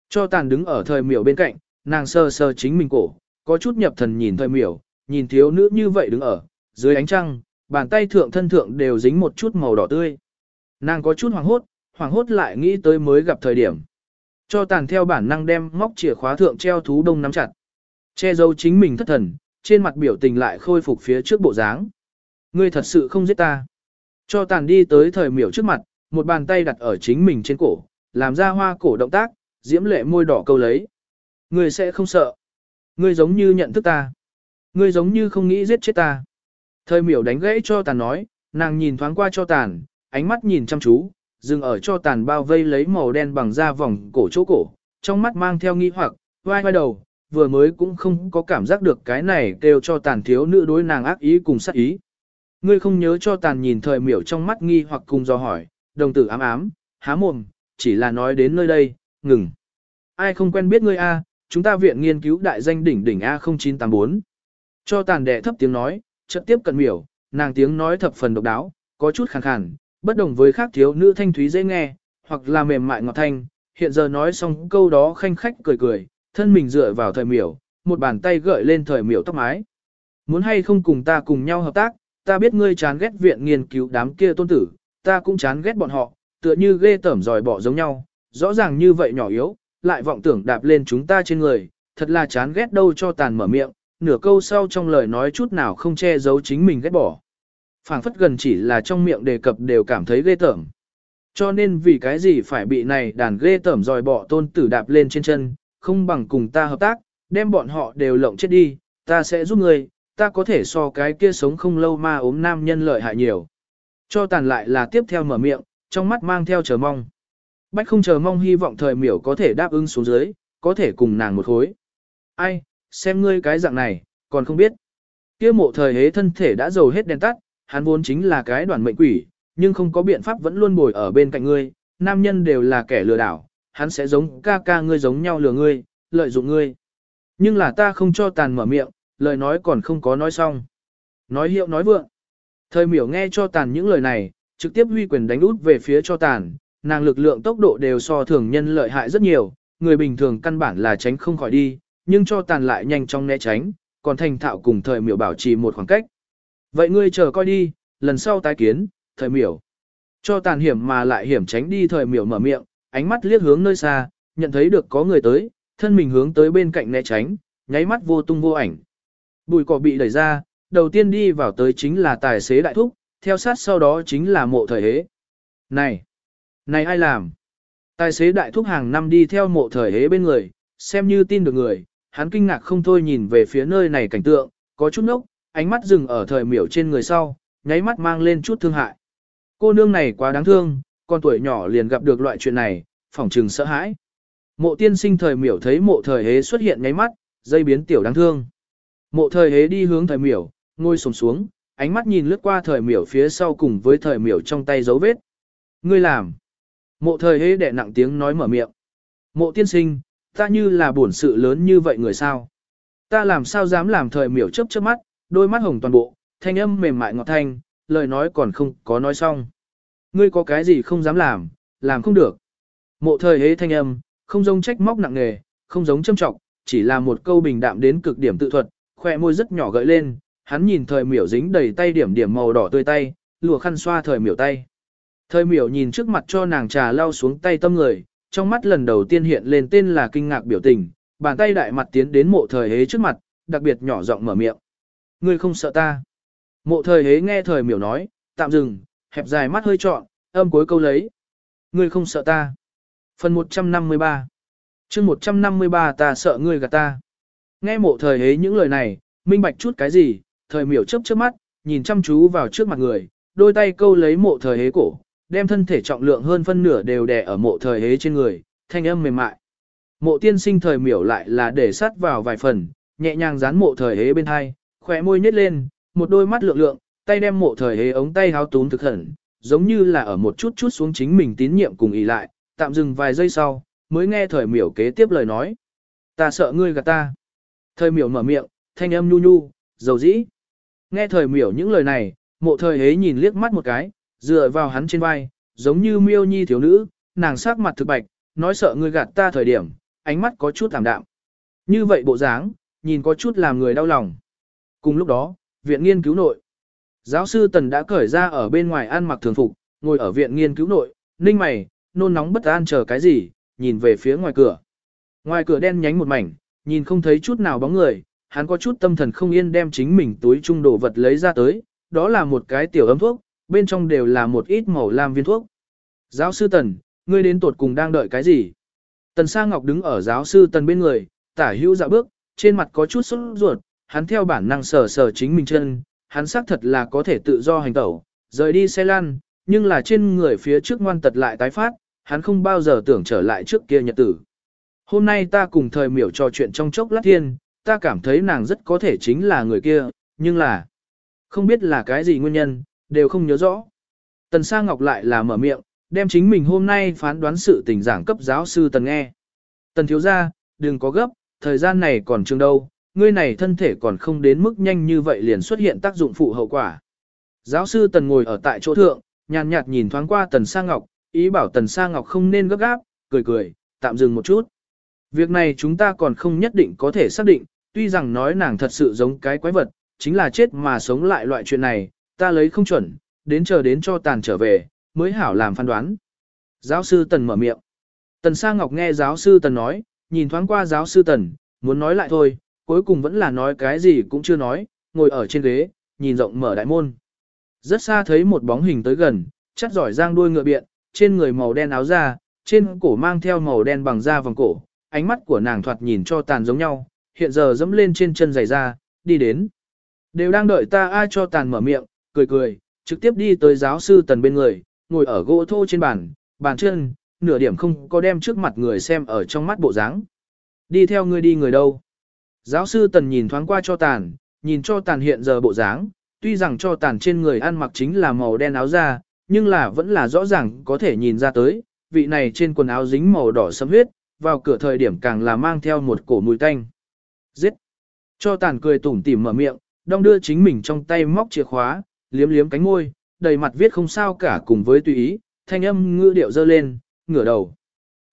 S1: Cho tàn đứng ở thời miểu bên cạnh, nàng sơ sơ chính mình cổ, có chút nhập thần nhìn thời miểu, nhìn thiếu nữ như vậy đứng ở, dưới ánh trăng, bàn tay thượng thân thượng đều dính một chút màu đỏ tươi. Nàng có chút hoảng hốt, hoảng hốt lại nghĩ tới mới gặp thời điểm. Cho tàn theo bản năng đem móc chìa khóa thượng treo thú đông nắm chặt. Che giấu chính mình thất thần, trên mặt biểu tình lại khôi phục phía trước bộ dáng. Ngươi thật sự không giết ta. Cho tàn đi tới thời miểu trước mặt, một bàn tay đặt ở chính mình trên cổ, làm ra hoa cổ động tác, diễm lệ môi đỏ câu lấy. Ngươi sẽ không sợ. Ngươi giống như nhận thức ta. Ngươi giống như không nghĩ giết chết ta. Thời miểu đánh gãy cho tàn nói, nàng nhìn thoáng qua cho tàn, ánh mắt nhìn chăm chú, dừng ở cho tàn bao vây lấy màu đen bằng da vòng cổ chỗ cổ, trong mắt mang theo nghi hoặc, vai vai đầu, vừa mới cũng không có cảm giác được cái này kêu cho tàn thiếu nữ đối nàng ác ý cùng sát ý. Ngươi không nhớ cho tàn nhìn thời miểu trong mắt nghi hoặc cùng do hỏi, đồng tử ám ám, há mồm, chỉ là nói đến nơi đây, ngừng. Ai không quen biết ngươi A, chúng ta viện nghiên cứu đại danh đỉnh đỉnh A0984. Cho tàn đệ thấp tiếng nói, chợt tiếp cận miểu, nàng tiếng nói thập phần độc đáo, có chút khàn khàn, bất đồng với khác thiếu nữ thanh thúy dễ nghe, hoặc là mềm mại ngọt thanh, hiện giờ nói xong câu đó khanh khách cười cười, thân mình dựa vào thời miểu, một bàn tay gợi lên thời miểu tóc mái. Muốn hay không cùng ta cùng nhau hợp tác, ta biết ngươi chán ghét viện nghiên cứu đám kia tôn tử, ta cũng chán ghét bọn họ, tựa như ghê tởm dòi bỏ giống nhau, rõ ràng như vậy nhỏ yếu, lại vọng tưởng đạp lên chúng ta trên người, thật là chán ghét đâu cho tàn mở miệng, nửa câu sau trong lời nói chút nào không che giấu chính mình ghét bỏ phảng phất gần chỉ là trong miệng đề cập đều cảm thấy ghê tởm. Cho nên vì cái gì phải bị này đàn ghê tởm dòi bỏ tôn tử đạp lên trên chân, không bằng cùng ta hợp tác, đem bọn họ đều lộng chết đi, ta sẽ giúp ngươi, ta có thể so cái kia sống không lâu ma ốm nam nhân lợi hại nhiều. Cho tàn lại là tiếp theo mở miệng, trong mắt mang theo chờ mong. Bách không chờ mong hy vọng thời miểu có thể đáp ứng xuống dưới, có thể cùng nàng một khối. Ai, xem ngươi cái dạng này, còn không biết. Kia mộ thời hế thân thể đã dầu hết đèn tắt, hắn vốn chính là cái đoàn mệnh quỷ, nhưng không có biện pháp vẫn luôn bồi ở bên cạnh ngươi, nam nhân đều là kẻ lừa đảo, hắn sẽ giống ca ca ngươi giống nhau lừa ngươi, lợi dụng ngươi. Nhưng là ta không cho tàn mở miệng, lời nói còn không có nói xong. Nói hiệu nói vượng. Thời miểu nghe cho tàn những lời này, trực tiếp huy quyền đánh út về phía cho tàn, nàng lực lượng tốc độ đều so thường nhân lợi hại rất nhiều, người bình thường căn bản là tránh không khỏi đi, nhưng cho tàn lại nhanh chóng né tránh, còn thành thạo cùng thời miểu bảo trì một khoảng cách. Vậy ngươi chờ coi đi, lần sau tái kiến, thời miểu. Cho tàn hiểm mà lại hiểm tránh đi thời miểu mở miệng, ánh mắt liếc hướng nơi xa, nhận thấy được có người tới, thân mình hướng tới bên cạnh né tránh, nháy mắt vô tung vô ảnh. Bùi cỏ bị đẩy ra, đầu tiên đi vào tới chính là tài xế đại thúc, theo sát sau đó chính là mộ thời hế. Này! Này ai làm? Tài xế đại thúc hàng năm đi theo mộ thời hế bên người, xem như tin được người, hắn kinh ngạc không thôi nhìn về phía nơi này cảnh tượng, có chút nốc, ánh mắt dừng ở thời miểu trên người sau, nháy mắt mang lên chút thương hại. Cô nương này quá đáng thương, con tuổi nhỏ liền gặp được loại chuyện này, phỏng trừng sợ hãi. Mộ tiên sinh thời miểu thấy mộ thời hế xuất hiện nháy mắt, dây biến tiểu đáng thương. Mộ thời hế đi hướng thời miểu, ngồi sồm xuống, ánh mắt nhìn lướt qua thời miểu phía sau cùng với thời miểu trong tay dấu vết. Ngươi làm. Mộ thời hế đẻ nặng tiếng nói mở miệng. Mộ tiên sinh, ta như là buồn sự lớn như vậy người sao. Ta làm sao dám làm thời miểu chớp chớp mắt, đôi mắt hồng toàn bộ, thanh âm mềm mại ngọt thanh, lời nói còn không có nói xong. Ngươi có cái gì không dám làm, làm không được. Mộ thời hế thanh âm, không giống trách móc nặng nề, không giống châm trọng, chỉ là một câu bình đạm đến cực điểm tự thuật, khoe môi rất nhỏ gợi lên, hắn nhìn thời miểu dính đầy tay điểm điểm màu đỏ tươi tay, lùa khăn xoa thời miểu tay. Thời miểu nhìn trước mặt cho nàng trà lau xuống tay tâm người, trong mắt lần đầu tiên hiện lên tên là kinh ngạc biểu tình, bàn tay đại mặt tiến đến mộ thời hế trước mặt, đặc biệt nhỏ giọng mở miệng. Ngươi không sợ ta. Mộ thời hế nghe thời miểu nói, tạm dừng, hẹp dài mắt hơi trọn, âm cuối câu lấy. Ngươi không sợ ta. Phần 153 chương 153 ta sợ ngươi gạt ta. Nghe mộ thời hế những lời này, minh bạch chút cái gì, thời miểu chấp trước mắt, nhìn chăm chú vào trước mặt người, đôi tay câu lấy mộ thời hế cổ, đem thân thể trọng lượng hơn phân nửa đều đè ở mộ thời hế trên người, thanh âm mềm mại. Mộ tiên sinh thời miểu lại là để sát vào vài phần, nhẹ nhàng dán mộ thời hế bên hai, khỏe môi nhếch lên, một đôi mắt lượng lượng, tay đem mộ thời hế ống tay háo túm thực hẩn, giống như là ở một chút chút xuống chính mình tín nhiệm cùng ý lại, tạm dừng vài giây sau, mới nghe thời miểu kế tiếp lời nói. Ta sợ ngươi gạt ta. Thời miểu mở miệng, thanh âm nhu nhu, dầu dĩ. Nghe thời miểu những lời này, mộ thời hế nhìn liếc mắt một cái, dựa vào hắn trên vai, giống như miêu nhi thiếu nữ, nàng sắc mặt thực bạch, nói sợ ngươi gạt ta thời điểm, ánh mắt có chút thảm đạm. Như vậy bộ dáng, nhìn có chút làm người đau lòng. Cùng lúc đó, viện nghiên cứu nội. Giáo sư Tần đã cởi ra ở bên ngoài ăn mặc thường phục, ngồi ở viện nghiên cứu nội, ninh mày, nôn nóng bất an chờ cái gì, nhìn về phía ngoài cửa. Ngoài cửa đen nhánh một mảnh, nhìn không thấy chút nào bóng người, hắn có chút tâm thần không yên đem chính mình túi trung đồ vật lấy ra tới, đó là một cái tiểu ấm thuốc, bên trong đều là một ít màu lam viên thuốc. Giáo sư Tần, ngươi đến tột cùng đang đợi cái gì? Tần Sa Ngọc đứng ở giáo sư Tần bên người, tả hữu dạ bước, trên mặt có chút sốt ruột, hắn theo bản năng sờ sờ chính mình chân, hắn xác thật là có thể tự do hành tẩu, rời đi xe lăn, nhưng là trên người phía trước ngoan tật lại tái phát, hắn không bao giờ tưởng trở lại trước kia nhật tử. Hôm nay ta cùng thời miểu trò chuyện trong chốc lát thiên, ta cảm thấy nàng rất có thể chính là người kia, nhưng là không biết là cái gì nguyên nhân, đều không nhớ rõ. Tần Sa Ngọc lại là mở miệng, đem chính mình hôm nay phán đoán sự tình giảng cấp giáo sư Tần nghe. Tần thiếu gia, đừng có gấp, thời gian này còn trường đâu, ngươi này thân thể còn không đến mức nhanh như vậy liền xuất hiện tác dụng phụ hậu quả. Giáo sư Tần ngồi ở tại chỗ thượng, nhàn nhạt nhìn thoáng qua Tần Sa Ngọc, ý bảo Tần Sa Ngọc không nên gấp gáp, cười cười, tạm dừng một chút. Việc này chúng ta còn không nhất định có thể xác định, tuy rằng nói nàng thật sự giống cái quái vật, chính là chết mà sống lại loại chuyện này, ta lấy không chuẩn, đến chờ đến cho tàn trở về, mới hảo làm phán đoán. Giáo sư Tần mở miệng. Tần Sa Ngọc nghe giáo sư Tần nói, nhìn thoáng qua giáo sư Tần, muốn nói lại thôi, cuối cùng vẫn là nói cái gì cũng chưa nói, ngồi ở trên ghế, nhìn rộng mở đại môn. Rất xa thấy một bóng hình tới gần, chắc giỏi giang đuôi ngựa biện, trên người màu đen áo da, trên cổ mang theo màu đen bằng da vòng cổ, ánh mắt của nàng thoạt nhìn cho tàn giống nhau, hiện giờ dẫm lên trên chân giày da, đi đến. Đều đang đợi ta ai cho tàn mở miệng, cười cười, trực tiếp đi tới giáo sư tần bên người, ngồi ở gỗ thô trên bàn, bàn chân, nửa điểm không có đem trước mặt người xem ở trong mắt bộ dáng. Đi theo ngươi đi người đâu? Giáo sư tần nhìn thoáng qua cho tàn, nhìn cho tàn hiện giờ bộ dáng, tuy rằng cho tàn trên người ăn mặc chính là màu đen áo da, nhưng là vẫn là rõ ràng có thể nhìn ra tới, vị này trên quần áo dính màu đỏ sẫm huyết, vào cửa thời điểm càng là mang theo một cổ mùi tanh. Giết! Cho tàn cười tủm tỉm mở miệng, đong đưa chính mình trong tay móc chìa khóa, liếm liếm cánh môi, đầy mặt viết không sao cả cùng với tùy ý, thanh âm ngữ điệu dơ lên, ngửa đầu.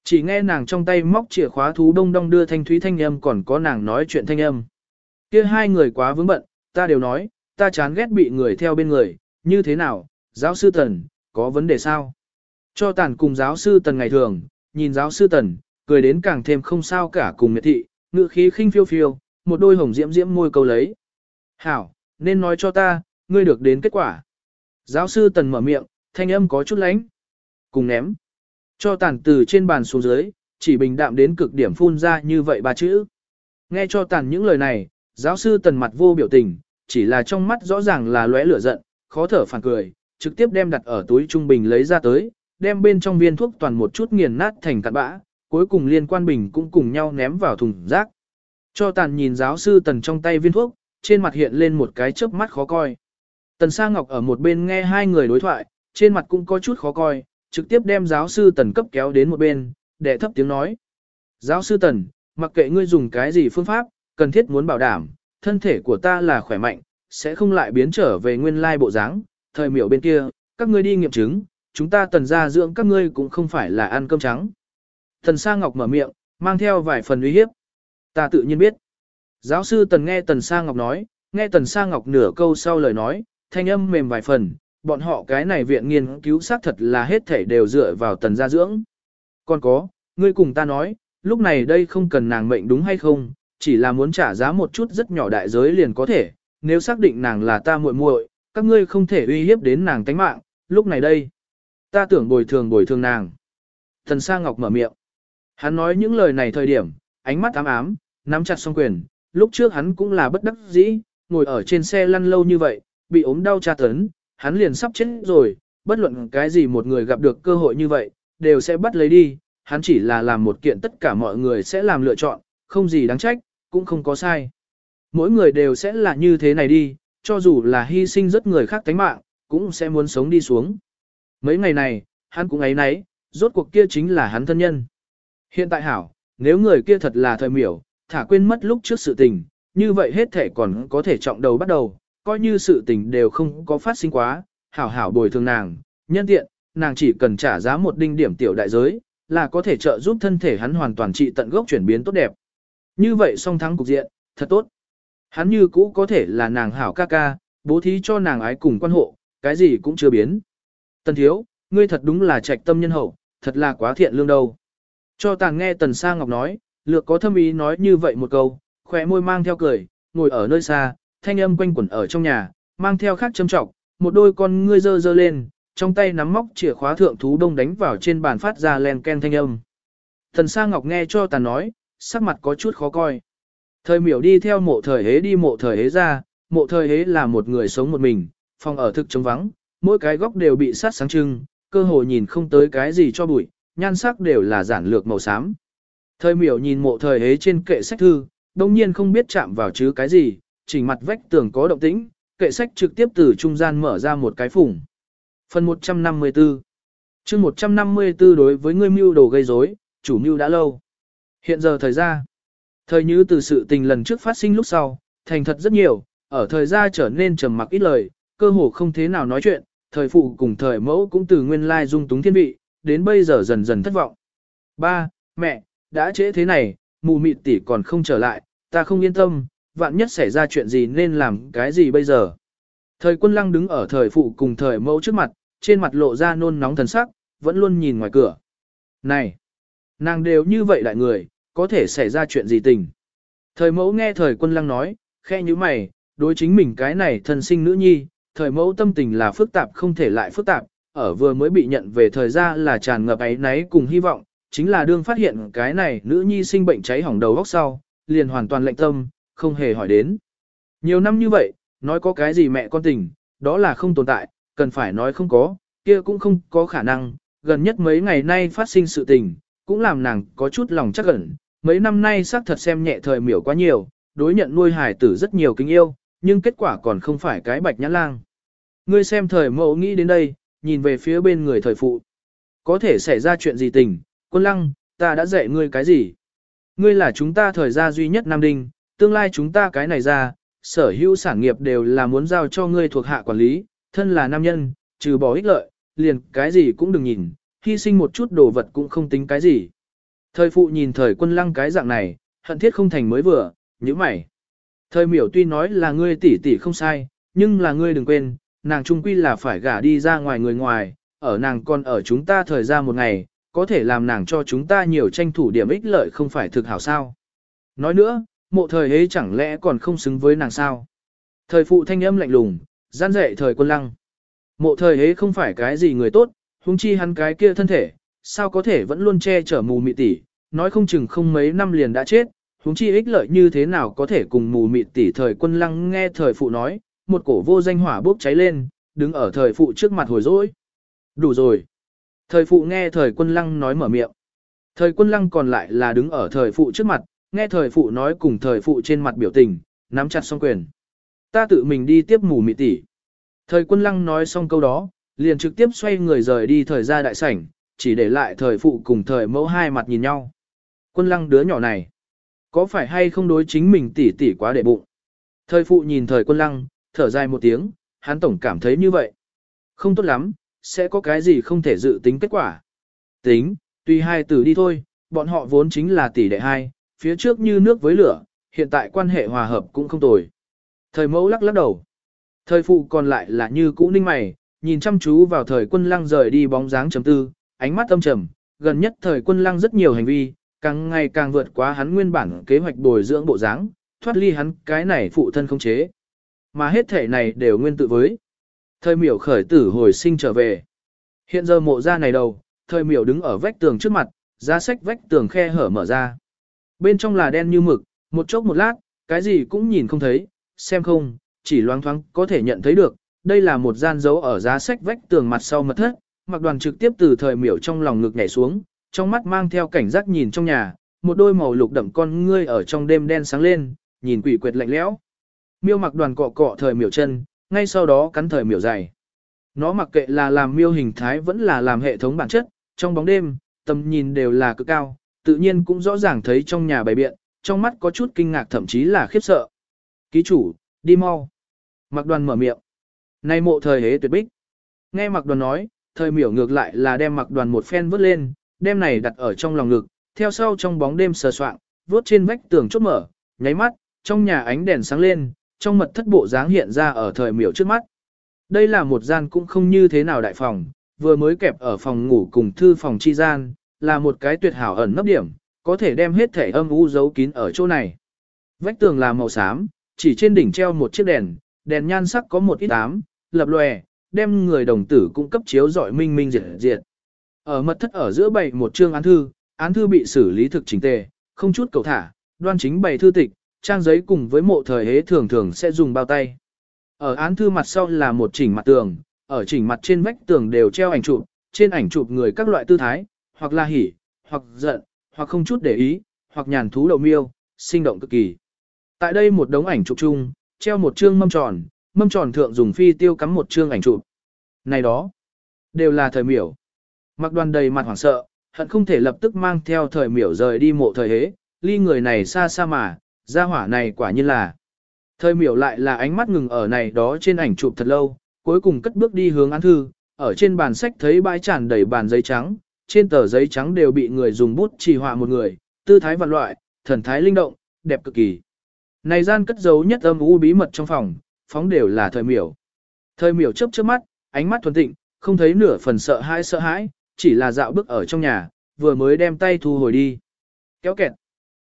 S1: Chỉ nghe nàng trong tay móc chìa khóa thú đông đông đưa thanh thúy thanh âm còn có nàng nói chuyện thanh âm. kia hai người quá vướng bận, ta đều nói, ta chán ghét bị người theo bên người, như thế nào, giáo sư Tần, có vấn đề sao? Cho tàn cùng giáo sư Tần ngày thường, nhìn giáo sư Tần, cười đến càng thêm không sao cả cùng miệt thị, ngựa khí khinh phiêu phiêu, một đôi hồng diễm diễm môi câu lấy. Hảo, nên nói cho ta, ngươi được đến kết quả. Giáo sư Tần mở miệng, thanh âm có chút lánh. Cùng ném. Cho tàn từ trên bàn xuống dưới, chỉ bình đạm đến cực điểm phun ra như vậy ba chữ. Nghe cho tàn những lời này, giáo sư Tần mặt vô biểu tình, chỉ là trong mắt rõ ràng là lóe lửa giận, khó thở phản cười, trực tiếp đem đặt ở túi trung bình lấy ra tới, đem bên trong viên thuốc toàn một chút nghiền nát thành cặn bã, cuối cùng liên quan bình cũng cùng nhau ném vào thùng rác. Cho tàn nhìn giáo sư Tần trong tay viên thuốc, trên mặt hiện lên một cái chớp mắt khó coi. Tần Sa Ngọc ở một bên nghe hai người đối thoại, trên mặt cũng có chút khó coi, trực tiếp đem giáo sư Tần cấp kéo đến một bên, để thấp tiếng nói. Giáo sư Tần, mặc kệ ngươi dùng cái gì phương pháp, cần thiết muốn bảo đảm, thân thể của ta là khỏe mạnh, sẽ không lại biến trở về nguyên lai bộ dáng. thời miểu bên kia, các ngươi đi nghiệm chứng, chúng ta tần gia dưỡng các ngươi cũng không phải là ăn cơm trắng. Tần Sa Ngọc mở miệng, mang theo vài phần uy hiếp. Ta tự nhiên biết. Giáo sư Tần nghe Tần Sa Ngọc nói, nghe Tần Sa Ngọc nửa câu sau lời nói, thanh âm mềm vài phần, bọn họ cái này viện nghiên cứu xác thật là hết thể đều dựa vào Tần gia dưỡng. Còn có, ngươi cùng ta nói, lúc này đây không cần nàng mệnh đúng hay không, chỉ là muốn trả giá một chút rất nhỏ đại giới liền có thể, nếu xác định nàng là ta muội muội, các ngươi không thể uy hiếp đến nàng tánh mạng, lúc này đây, ta tưởng bồi thường bồi thường nàng. Thần Sa Ngọc mở miệng. Hắn nói những lời này thời điểm, ánh mắt ám ám, nắm chặt song quyền, lúc trước hắn cũng là bất đắc dĩ, ngồi ở trên xe lăn lâu như vậy, bị ốm đau tra tấn, hắn liền sắp chết rồi, bất luận cái gì một người gặp được cơ hội như vậy, đều sẽ bắt lấy đi, hắn chỉ là làm một kiện tất cả mọi người sẽ làm lựa chọn, không gì đáng trách, cũng không có sai. Mỗi người đều sẽ là như thế này đi, cho dù là hy sinh rất người khác tánh mạng, cũng sẽ muốn sống đi xuống. Mấy ngày này, hắn cũng ấy nấy, rốt cuộc kia chính là hắn thân nhân. Hiện tại hảo, nếu người kia thật là thời miểu, thả quên mất lúc trước sự tình, như vậy hết thể còn có thể trọng đầu bắt đầu, coi như sự tình đều không có phát sinh quá, hảo hảo bồi thường nàng, nhân tiện, nàng chỉ cần trả giá một đinh điểm tiểu đại giới, là có thể trợ giúp thân thể hắn hoàn toàn trị tận gốc chuyển biến tốt đẹp. Như vậy song thắng cục diện, thật tốt. Hắn như cũ có thể là nàng hảo ca ca, bố thí cho nàng ái cùng quan hộ, cái gì cũng chưa biến. Tần thiếu, ngươi thật đúng là trạch tâm nhân hậu, thật là quá thiện lương đâu. Cho tàn nghe Tần Sa Ngọc nói, lược có thâm ý nói như vậy một câu, khỏe môi mang theo cười, ngồi ở nơi xa, thanh âm quanh quẩn ở trong nhà, mang theo khác châm trọng, một đôi con ngươi dơ dơ lên, trong tay nắm móc chìa khóa thượng thú đông đánh vào trên bàn phát ra len ken thanh âm. Thần Sa Ngọc nghe cho tàn nói, sắc mặt có chút khó coi. Thời miểu đi theo mộ thời hế đi mộ thời hế ra, mộ thời hế là một người sống một mình, phòng ở thực trống vắng, mỗi cái góc đều bị sát sáng trưng, cơ hồ nhìn không tới cái gì cho bụi, nhan sắc đều là giản lược màu xám. Thời miểu nhìn mộ thời hế trên kệ sách thư, đông nhiên không biết chạm vào chứ cái gì, chỉnh mặt vách tường có động tĩnh, kệ sách trực tiếp từ trung gian mở ra một cái phủng. Phần 154 chương 154 đối với ngươi mưu đồ gây rối, chủ mưu đã lâu. Hiện giờ thời gian, thời như từ sự tình lần trước phát sinh lúc sau, thành thật rất nhiều, ở thời gian trở nên trầm mặc ít lời, cơ hồ không thế nào nói chuyện, thời phụ cùng thời mẫu cũng từ nguyên lai dung túng thiên vị, đến bây giờ dần dần thất vọng. Ba, mẹ, đã trễ thế này, mù mịt tỷ còn không trở lại, ta không yên tâm, vạn nhất xảy ra chuyện gì nên làm cái gì bây giờ. Thời quân lăng đứng ở thời phụ cùng thời mẫu trước mặt, trên mặt lộ ra nôn nóng thần sắc, vẫn luôn nhìn ngoài cửa. Này, nàng đều như vậy đại người, có thể xảy ra chuyện gì tình. Thời mẫu nghe thời quân lăng nói, khe như mày, đối chính mình cái này thân sinh nữ nhi, thời mẫu tâm tình là phức tạp không thể lại phức tạp, ở vừa mới bị nhận về thời gian là tràn ngập ấy náy cùng hy vọng, chính là đương phát hiện cái này nữ nhi sinh bệnh cháy hỏng đầu góc sau, liền hoàn toàn lệnh tâm, không hề hỏi đến. Nhiều năm như vậy, nói có cái gì mẹ con tình, đó là không tồn tại, cần phải nói không có, kia cũng không có khả năng, gần nhất mấy ngày nay phát sinh sự tình, cũng làm nàng có chút lòng chắc ẩn, mấy năm nay xác thật xem nhẹ thời miểu quá nhiều, đối nhận nuôi hải tử rất nhiều kính yêu, nhưng kết quả còn không phải cái bạch nhãn lang. Ngươi xem thời mẫu nghĩ đến đây, nhìn về phía bên người thời phụ. Có thể xảy ra chuyện gì tình, quân lăng, ta đã dạy ngươi cái gì? Ngươi là chúng ta thời gia duy nhất Nam Đinh, tương lai chúng ta cái này ra, sở hữu sản nghiệp đều là muốn giao cho ngươi thuộc hạ quản lý, thân là nam nhân, trừ bỏ ích lợi, liền cái gì cũng đừng nhìn, hy sinh một chút đồ vật cũng không tính cái gì. Thời phụ nhìn thời quân lăng cái dạng này, hận thiết không thành mới vừa, như mày. Thời miểu tuy nói là ngươi tỷ tỷ không sai, nhưng là ngươi đừng quên, nàng trung quy là phải gả đi ra ngoài người ngoài, ở nàng còn ở chúng ta thời gian một ngày, có thể làm nàng cho chúng ta nhiều tranh thủ điểm ích lợi không phải thực hảo sao. Nói nữa, mộ thời ấy chẳng lẽ còn không xứng với nàng sao. Thời phụ thanh âm lạnh lùng, gian dạy thời quân lăng. Mộ thời ấy không phải cái gì người tốt, huống chi hắn cái kia thân thể, sao có thể vẫn luôn che chở mù mị tỷ, nói không chừng không mấy năm liền đã chết, huống chi ích lợi như thế nào có thể cùng mù mị tỷ thời quân lăng nghe thời phụ nói, một cổ vô danh hỏa bốc cháy lên, đứng ở thời phụ trước mặt hồi dỗi. Đủ rồi. Thời phụ nghe thời quân lăng nói mở miệng. Thời quân lăng còn lại là đứng ở thời phụ trước mặt, nghe thời phụ nói cùng thời phụ trên mặt biểu tình, nắm chặt song quyền. Ta tự mình đi tiếp mù mị tỷ. Thời quân lăng nói xong câu đó, liền trực tiếp xoay người rời đi thời ra đại sảnh, chỉ để lại thời phụ cùng thời mẫu hai mặt nhìn nhau. Quân lăng đứa nhỏ này, có phải hay không đối chính mình tỷ tỷ quá để bụng? Thời phụ nhìn thời quân lăng, thở dài một tiếng, hắn tổng cảm thấy như vậy. Không tốt lắm, sẽ có cái gì không thể dự tính kết quả. Tính, tùy hai tử đi thôi, bọn họ vốn chính là tỷ đệ hai, phía trước như nước với lửa, hiện tại quan hệ hòa hợp cũng không tồi. Thời mẫu lắc lắc đầu. Thời phụ còn lại là như cũ ninh mày, nhìn chăm chú vào thời quân lăng rời đi bóng dáng chấm tư, ánh mắt âm trầm, gần nhất thời quân lăng rất nhiều hành vi, càng ngày càng vượt quá hắn nguyên bản kế hoạch bồi dưỡng bộ dáng, thoát ly hắn cái này phụ thân không chế. Mà hết thể này đều nguyên tự với. Thời miểu khởi tử hồi sinh trở về. Hiện giờ mộ ra này đầu, thời miểu đứng ở vách tường trước mặt, giá sách vách tường khe hở mở ra. Bên trong là đen như mực, một chốc một lát, cái gì cũng nhìn không thấy, xem không, chỉ loáng thoáng có thể nhận thấy được, đây là một gian dấu ở giá sách vách tường mặt sau mật thất, mặc đoàn trực tiếp từ thời miểu trong lòng ngực nhảy xuống, trong mắt mang theo cảnh giác nhìn trong nhà, một đôi màu lục đậm con ngươi ở trong đêm đen sáng lên, nhìn quỷ quyệt lạnh lẽo. Miêu mặc đoàn cọ cọ thời miểu chân, ngay sau đó cắn thời miểu dày. Nó mặc kệ là làm miêu hình thái vẫn là làm hệ thống bản chất, trong bóng đêm, tầm nhìn đều là cực cao, tự nhiên cũng rõ ràng thấy trong nhà bày biện, trong mắt có chút kinh ngạc thậm chí là khiếp sợ. Ký chủ, đi mau. Mặc đoàn mở miệng. Nay mộ thời hế tuyệt bích. Nghe mặc đoàn nói, thời miểu ngược lại là đem mặc đoàn một phen vớt lên, đem này đặt ở trong lòng ngực, theo sau trong bóng đêm sờ soạng, vớt trên vách tường chốt mở, nháy mắt, trong nhà ánh đèn sáng lên, trong mật thất bộ dáng hiện ra ở thời miểu trước mắt. Đây là một gian cũng không như thế nào đại phòng, vừa mới kẹp ở phòng ngủ cùng thư phòng chi gian, là một cái tuyệt hảo ẩn nấp điểm, có thể đem hết thể âm u giấu kín ở chỗ này. Vách tường là màu xám, chỉ trên đỉnh treo một chiếc đèn, đèn nhan sắc có một ít ám, lập lòe, đem người đồng tử cung cấp chiếu dọi minh minh diệt diệt. Ở mật thất ở giữa bày một chương án thư, án thư bị xử lý thực chỉnh tề, không chút cầu thả, đoan chính bày thư tịch, trang giấy cùng với mộ thời hế thường thường sẽ dùng bao tay. Ở án thư mặt sau là một chỉnh mặt tường, ở chỉnh mặt trên vách tường đều treo ảnh chụp, trên ảnh chụp người các loại tư thái, hoặc là hỉ, hoặc giận, hoặc không chút để ý, hoặc nhàn thú đầu miêu, sinh động cực kỳ. Tại đây một đống ảnh chụp chung, treo một chương mâm tròn, mâm tròn thượng dùng phi tiêu cắm một chương ảnh chụp. Này đó, đều là thời miểu. Mặc đoàn đầy mặt hoảng sợ, hận không thể lập tức mang theo thời miểu rời đi mộ thời hế, ly người này xa xa mà, gia hỏa này quả nhiên là. Thời miểu lại là ánh mắt ngừng ở này đó trên ảnh chụp thật lâu, cuối cùng cất bước đi hướng án thư, ở trên bàn sách thấy bãi tràn đầy bàn giấy trắng, trên tờ giấy trắng đều bị người dùng bút chỉ họa một người, tư thái vạn loại, thần thái linh động, đẹp cực kỳ. Này gian cất giấu nhất âm u bí mật trong phòng, phóng đều là thời miểu. Thời miểu chớp chớp mắt, ánh mắt thuần tịnh, không thấy nửa phần sợ hãi sợ hãi, chỉ là dạo bước ở trong nhà, vừa mới đem tay thu hồi đi. Kéo kẹt.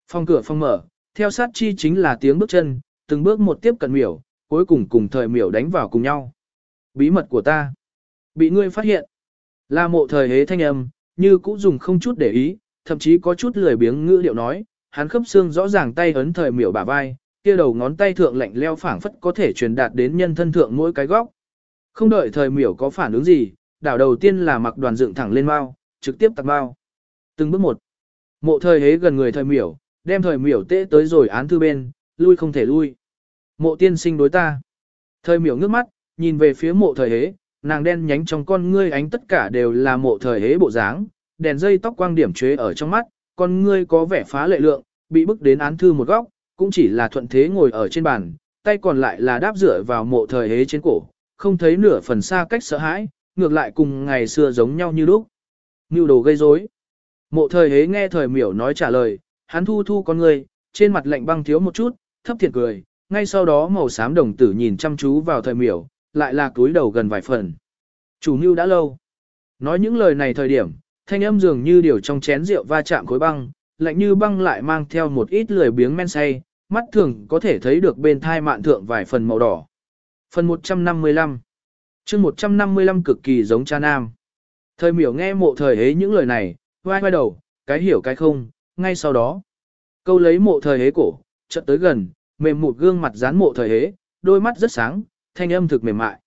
S1: Phòng cửa phòng mở, theo sát chi chính là tiếng bước chân, từng bước một tiếp cận miểu, cuối cùng cùng thời miểu đánh vào cùng nhau. Bí mật của ta. Bị ngươi phát hiện. Là mộ thời hế thanh âm, như cũ dùng không chút để ý, thậm chí có chút lười biếng ngữ điệu nói, hắn khớp xương rõ ràng tay ấn thời miểu bả vai, kia đầu ngón tay thượng lạnh leo phảng phất có thể truyền đạt đến nhân thân thượng mỗi cái góc. Không đợi thời miểu có phản ứng gì, đảo đầu tiên là mặc đoàn dựng thẳng lên mao, trực tiếp tạt bao. Từng bước một. Mộ thời hế gần người thời miểu, đem thời miểu tê tới rồi án thư bên, lui không thể lui. Mộ tiên sinh đối ta. Thời miểu ngước mắt, nhìn về phía mộ thời hế, nàng đen nhánh trong con ngươi ánh tất cả đều là mộ thời hế bộ dáng, đèn dây tóc quang điểm chế ở trong mắt, con ngươi có vẻ phá lệ lượng, bị bức đến án thư một góc, cũng chỉ là thuận thế ngồi ở trên bàn, tay còn lại là đáp dựa vào mộ thời hế trên cổ, không thấy nửa phần xa cách sợ hãi, ngược lại cùng ngày xưa giống nhau như lúc. Ngưu đồ gây rối. Mộ thời hế nghe thời miểu nói trả lời, hắn thu thu con ngươi, trên mặt lạnh băng thiếu một chút, thấp thiệt cười, ngay sau đó màu xám đồng tử nhìn chăm chú vào thời miểu, lại là túi đầu gần vài phần. Chủ mưu đã lâu. Nói những lời này thời điểm, thanh âm dường như điều trong chén rượu va chạm khối băng, lạnh như băng lại mang theo một ít lười biếng men say, mắt thường có thể thấy được bên thai mạn thượng vài phần màu đỏ. Phần 155 chương 155 cực kỳ giống cha nam. Thời miểu nghe mộ thời hế những lời này, vai vai đầu, cái hiểu cái không, ngay sau đó. Câu lấy mộ thời hế cổ, chợt tới gần, mềm một gương mặt dán mộ thời hế, đôi mắt rất sáng, thanh âm thực mềm mại.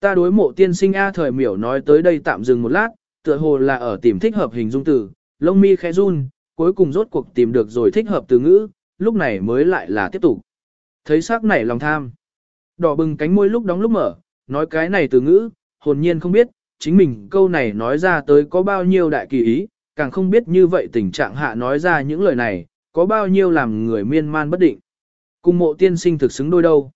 S1: Ta đối mộ tiên sinh A thời miểu nói tới đây tạm dừng một lát, tựa hồ là ở tìm thích hợp hình dung từ, lông mi khẽ run, cuối cùng rốt cuộc tìm được rồi thích hợp từ ngữ, lúc này mới lại là tiếp tục. Thấy sắc này lòng tham. Đỏ bừng cánh môi lúc đóng lúc mở, nói cái này từ ngữ, hồn nhiên không biết, chính mình câu này nói ra tới có bao nhiêu đại kỳ ý, càng không biết như vậy tình trạng hạ nói ra những lời này, có bao nhiêu làm người miên man bất định. Cùng mộ tiên sinh thực xứng đôi đâu.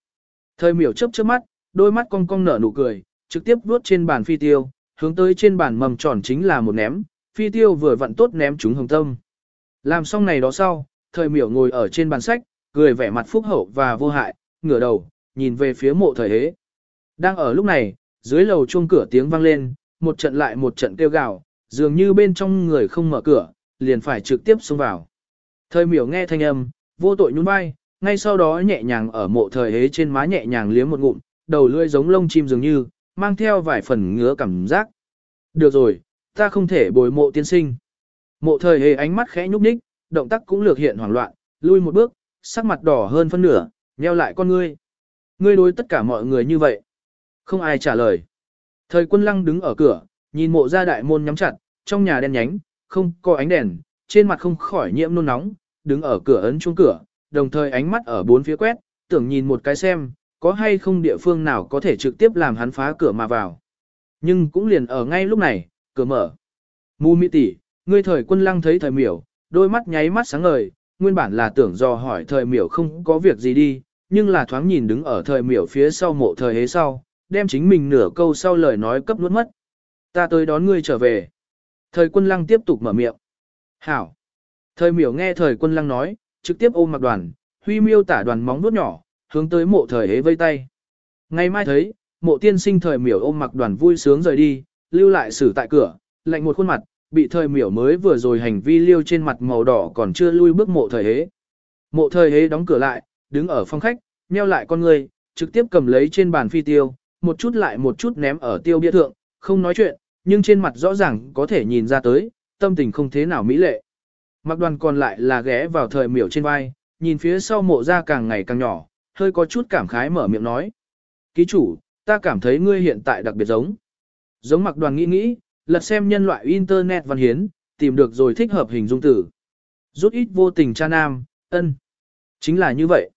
S1: Thời miểu chớp trước mắt, đôi mắt cong cong nở nụ cười, trực tiếp vuốt trên bàn phi tiêu, hướng tới trên bàn mầm tròn chính là một ném, phi tiêu vừa vặn tốt ném chúng hồng tâm. Làm xong này đó sau, thời miểu ngồi ở trên bàn sách, cười vẻ mặt phúc hậu và vô hại, ngửa đầu, nhìn về phía mộ thời hế. Đang ở lúc này, dưới lầu chuông cửa tiếng vang lên, một trận lại một trận kêu gào, dường như bên trong người không mở cửa, liền phải trực tiếp xông vào. Thời miểu nghe thanh âm, vô tội nhún vai, ngay sau đó nhẹ nhàng ở mộ thời hế trên má nhẹ nhàng liếm một ngụm, đầu lưỡi giống lông chim dường như, mang theo vài phần ngứa cảm giác. Được rồi, ta không thể bồi mộ tiên sinh. Mộ thời hề ánh mắt khẽ nhúc nhích, động tác cũng lược hiện hoảng loạn, lui một bước, sắc mặt đỏ hơn phân nửa, nheo lại con ngươi. Ngươi đối tất cả mọi người như vậy. Không ai trả lời. Thời quân lăng đứng ở cửa, nhìn mộ ra đại môn nhắm chặt, trong nhà đen nhánh, không có ánh đèn, trên mặt không khỏi nhiễm nôn nóng, đứng ở cửa ấn chuông cửa, đồng thời ánh mắt ở bốn phía quét, tưởng nhìn một cái xem, có hay không địa phương nào có thể trực tiếp làm hắn phá cửa mà vào. Nhưng cũng liền ở ngay lúc này, cửa mở. Mù Mị tỷ, ngươi thời quân lăng thấy thời miểu, đôi mắt nháy mắt sáng ngời, nguyên bản là tưởng dò hỏi thời miểu không có việc gì đi, nhưng là thoáng nhìn đứng ở thời miểu phía sau mộ thời hế sau, đem chính mình nửa câu sau lời nói cấp nuốt mất. Ta tới đón ngươi trở về. Thời quân lăng tiếp tục mở miệng. Hảo. Thời miểu nghe thời quân lăng nói, trực tiếp ôm mặc đoàn, huy miêu tả đoàn móng nuốt nhỏ, hướng tới mộ thời hế vây tay. Ngày mai thấy, mộ tiên sinh thời miểu ôm mặc đoàn vui sướng rời đi, lưu lại xử tại cửa, lạnh một khuôn mặt, bị thời miểu mới vừa rồi hành vi liêu trên mặt màu đỏ còn chưa lui bước mộ thời hế. Mộ thời hế đóng cửa lại, đứng ở phòng khách, nheo lại con người, trực tiếp cầm lấy trên bàn phi tiêu, một chút lại một chút ném ở tiêu bia thượng, không nói chuyện, nhưng trên mặt rõ ràng có thể nhìn ra tới, tâm tình không thế nào mỹ lệ. Mặc đoàn còn lại là ghé vào thời miểu trên vai, nhìn phía sau mộ ra càng ngày càng nhỏ, hơi có chút cảm khái mở miệng nói. Ký chủ, ta cảm thấy ngươi hiện tại đặc biệt giống. Giống mặc đoàn nghĩ nghĩ, lật xem nhân loại Internet văn hiến, tìm được rồi thích hợp hình dung tử. Rút ít vô tình cha nam, ân. Chính là như vậy.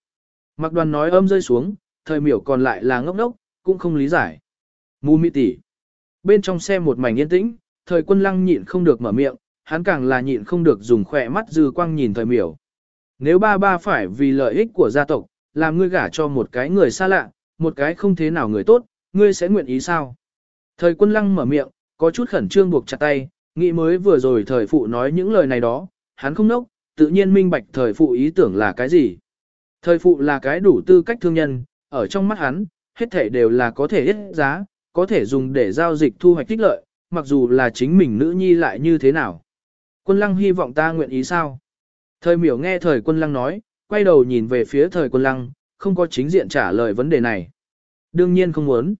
S1: Mặc đoàn nói âm rơi xuống, thời miểu còn lại là ngốc ngốc, cũng không lý giải. Mù mị tỷ. Bên trong xe một mảnh yên tĩnh, thời quân lăng nhịn không được mở miệng, hắn càng là nhịn không được dùng khỏe mắt dư quang nhìn thời miểu. Nếu ba ba phải vì lợi ích của gia tộc, làm ngươi gả cho một cái người xa lạ, một cái không thế nào người tốt, ngươi sẽ nguyện ý sao? Thời quân lăng mở miệng, có chút khẩn trương buộc chặt tay, nghĩ mới vừa rồi thời phụ nói những lời này đó, hắn không nốc, tự nhiên minh bạch thời phụ ý tưởng là cái gì. Thời phụ là cái đủ tư cách thương nhân, ở trong mắt hắn, hết thể đều là có thể hết giá, có thể dùng để giao dịch thu hoạch tích lợi, mặc dù là chính mình nữ nhi lại như thế nào. Quân lăng hy vọng ta nguyện ý sao? Thời miểu nghe thời quân lăng nói, quay đầu nhìn về phía thời quân lăng, không có chính diện trả lời vấn đề này. Đương nhiên không muốn.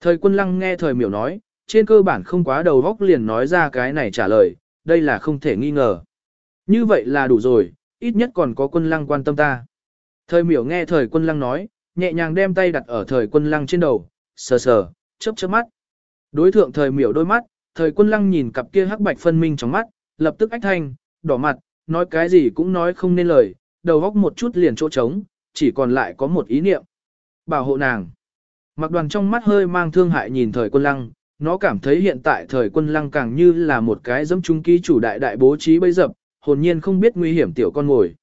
S1: Thời quân lăng nghe thời miểu nói, trên cơ bản không quá đầu góc liền nói ra cái này trả lời, đây là không thể nghi ngờ. Như vậy là đủ rồi, ít nhất còn có quân lăng quan tâm ta. Thời miểu nghe thời quân lăng nói, nhẹ nhàng đem tay đặt ở thời quân lăng trên đầu, sờ sờ, chớp chớp mắt. Đối thượng thời miểu đôi mắt, thời quân lăng nhìn cặp kia hắc bạch phân minh trong mắt, lập tức ách thanh, đỏ mặt, nói cái gì cũng nói không nên lời, đầu góc một chút liền chỗ trống, chỉ còn lại có một ý niệm. Bảo hộ nàng. Mặc đoàn trong mắt hơi mang thương hại nhìn thời quân lăng, nó cảm thấy hiện tại thời quân lăng càng như là một cái dẫm trung ký chủ đại đại bố trí bấy dập, hồn nhiên không biết nguy hiểm tiểu con ngồi.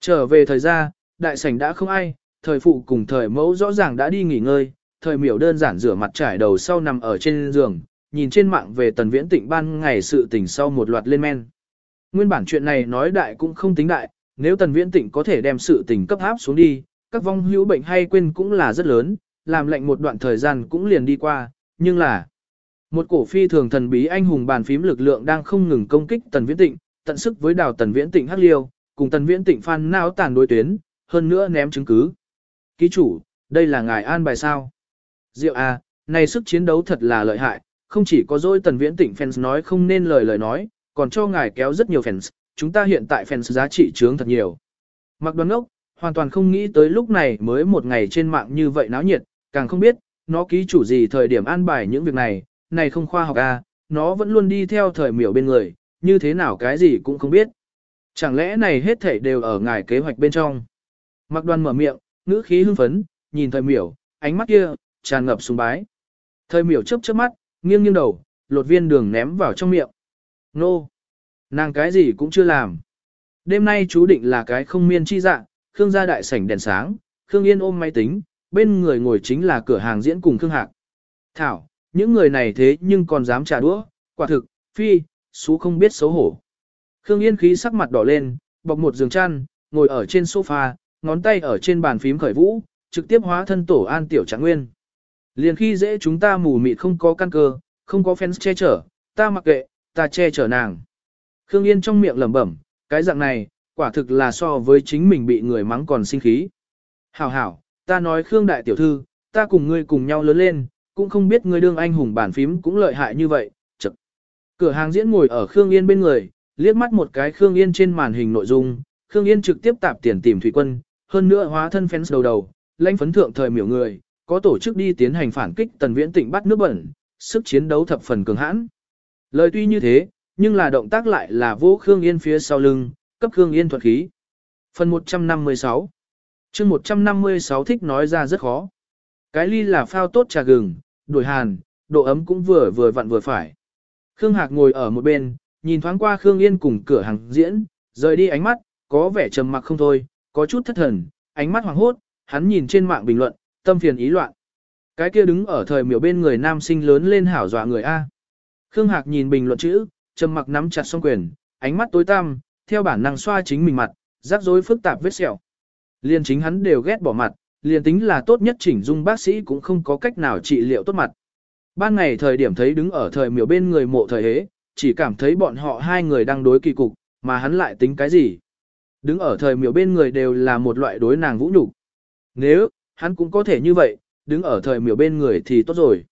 S1: Trở về thời gian, đại sảnh đã không ai, thời phụ cùng thời mẫu rõ ràng đã đi nghỉ ngơi, thời miểu đơn giản rửa mặt trải đầu sau nằm ở trên giường, nhìn trên mạng về tần viễn tịnh ban ngày sự tình sau một loạt lên men. Nguyên bản chuyện này nói đại cũng không tính đại, nếu tần viễn tịnh có thể đem sự tình cấp áp xuống đi, các vong hữu bệnh hay quên cũng là rất lớn, làm lệnh một đoạn thời gian cũng liền đi qua, nhưng là một cổ phi thường thần bí anh hùng bàn phím lực lượng đang không ngừng công kích tần viễn tịnh, tận sức với đào tần viễn tịnh hắc liêu, cùng tần viễn tịnh phan não tàn đối tuyến, hơn nữa ném chứng cứ. Ký chủ, đây là ngài an bài sao? Diệu à, này sức chiến đấu thật là lợi hại, không chỉ có dối tần viễn tịnh fans nói không nên lời lời nói, còn cho ngài kéo rất nhiều fans, chúng ta hiện tại fans giá trị trướng thật nhiều. Mặc đoán ốc, hoàn toàn không nghĩ tới lúc này mới một ngày trên mạng như vậy náo nhiệt, càng không biết, nó ký chủ gì thời điểm an bài những việc này, này không khoa học à, nó vẫn luôn đi theo thời miểu bên người, như thế nào cái gì cũng không biết. Chẳng lẽ này hết thảy đều ở ngài kế hoạch bên trong. Mặc đoàn mở miệng, ngữ khí hưng phấn, nhìn thời miểu, ánh mắt kia, tràn ngập sùng bái. Thời miểu chớp chớp mắt, nghiêng nghiêng đầu, lột viên đường ném vào trong miệng. Nô! Nàng cái gì cũng chưa làm. Đêm nay chú định là cái không miên chi dạng. Khương gia đại sảnh đèn sáng, Khương Yên ôm máy tính, bên người ngồi chính là cửa hàng diễn cùng Khương Hạc. Thảo, những người này thế nhưng còn dám trả đũa, quả thực, phi, xú không biết xấu hổ. Khương Yên khí sắc mặt đỏ lên, bọc một giường chăn, ngồi ở trên sofa, ngón tay ở trên bàn phím khởi vũ, trực tiếp hóa thân tổ an tiểu trạng nguyên. Liền khi dễ chúng ta mù mịt không có căn cơ, không có fans che chở, ta mặc kệ, ta che chở nàng. Khương Yên trong miệng lẩm bẩm, cái dạng này, quả thực là so với chính mình bị người mắng còn sinh khí. Hảo hảo, ta nói Khương Đại Tiểu Thư, ta cùng ngươi cùng nhau lớn lên, cũng không biết ngươi đương anh hùng bản phím cũng lợi hại như vậy, chật. Cửa hàng diễn ngồi ở Khương Yên bên người, liếc mắt một cái Khương Yên trên màn hình nội dung, Khương Yên trực tiếp tạp tiền tìm thủy quân, hơn nữa hóa thân fans đầu đầu, lãnh phấn thượng thời miểu người, có tổ chức đi tiến hành phản kích tần viễn tịnh bắt nước bẩn, sức chiến đấu thập phần cường hãn. Lời tuy như thế, nhưng là động tác lại là vô Khương Yên phía sau lưng, cấp Khương Yên thuật khí. Phần 156 chương 156 thích nói ra rất khó. Cái ly là phao tốt trà gừng, đổi hàn, độ ấm cũng vừa vừa vặn vừa phải. Khương Hạc ngồi ở một bên, nhìn thoáng qua Khương Yên cùng cửa hàng diễn, rời đi ánh mắt, có vẻ trầm mặc không thôi, có chút thất thần, ánh mắt hoàng hốt, hắn nhìn trên mạng bình luận, tâm phiền ý loạn. Cái kia đứng ở thời miểu bên người nam sinh lớn lên hảo dọa người A. Khương Hạc nhìn bình luận chữ, trầm mặc nắm chặt song quyền, ánh mắt tối tăm, theo bản năng xoa chính mình mặt, rắc rối phức tạp vết sẹo. Liên chính hắn đều ghét bỏ mặt, liền tính là tốt nhất chỉnh dung bác sĩ cũng không có cách nào trị liệu tốt mặt. Ban ngày thời điểm thấy đứng ở thời miểu bên người mộ thời hế, chỉ cảm thấy bọn họ hai người đang đối kỳ cục, mà hắn lại tính cái gì. Đứng ở thời miểu bên người đều là một loại đối nàng vũ nhục. Nếu, hắn cũng có thể như vậy, đứng ở thời miểu bên người thì tốt rồi.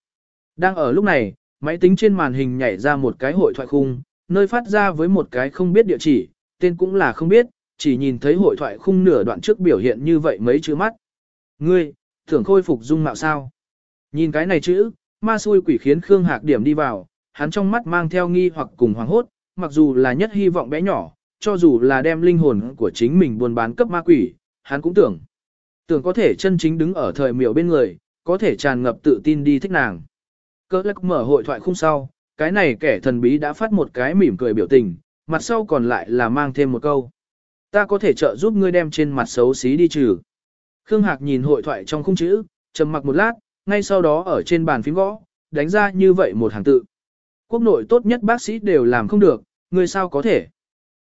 S1: Đang ở lúc này, máy tính trên màn hình nhảy ra một cái hội thoại khung, nơi phát ra với một cái không biết địa chỉ, tên cũng là không biết, chỉ nhìn thấy hội thoại khung nửa đoạn trước biểu hiện như vậy mấy chữ mắt. Ngươi, tưởng khôi phục dung mạo sao? Nhìn cái này chữ, ma xui quỷ khiến Khương Hạc điểm đi vào, hắn trong mắt mang theo nghi hoặc cùng hoàng hốt, mặc dù là nhất hy vọng bé nhỏ, cho dù là đem linh hồn của chính mình buôn bán cấp ma quỷ, hắn cũng tưởng. Tưởng có thể chân chính đứng ở thời miểu bên người, có thể tràn ngập tự tin đi thích nàng. Cơ lắc mở hội thoại khung sau, cái này kẻ thần bí đã phát một cái mỉm cười biểu tình, mặt sau còn lại là mang thêm một câu. Ta có thể trợ giúp ngươi đem trên mặt xấu xí đi trừ. Khương Hạc nhìn hội thoại trong khung chữ, trầm mặc một lát, ngay sau đó ở trên bàn phím gõ, đánh ra như vậy một hàng tự. Quốc nội tốt nhất bác sĩ đều làm không được, ngươi sao có thể.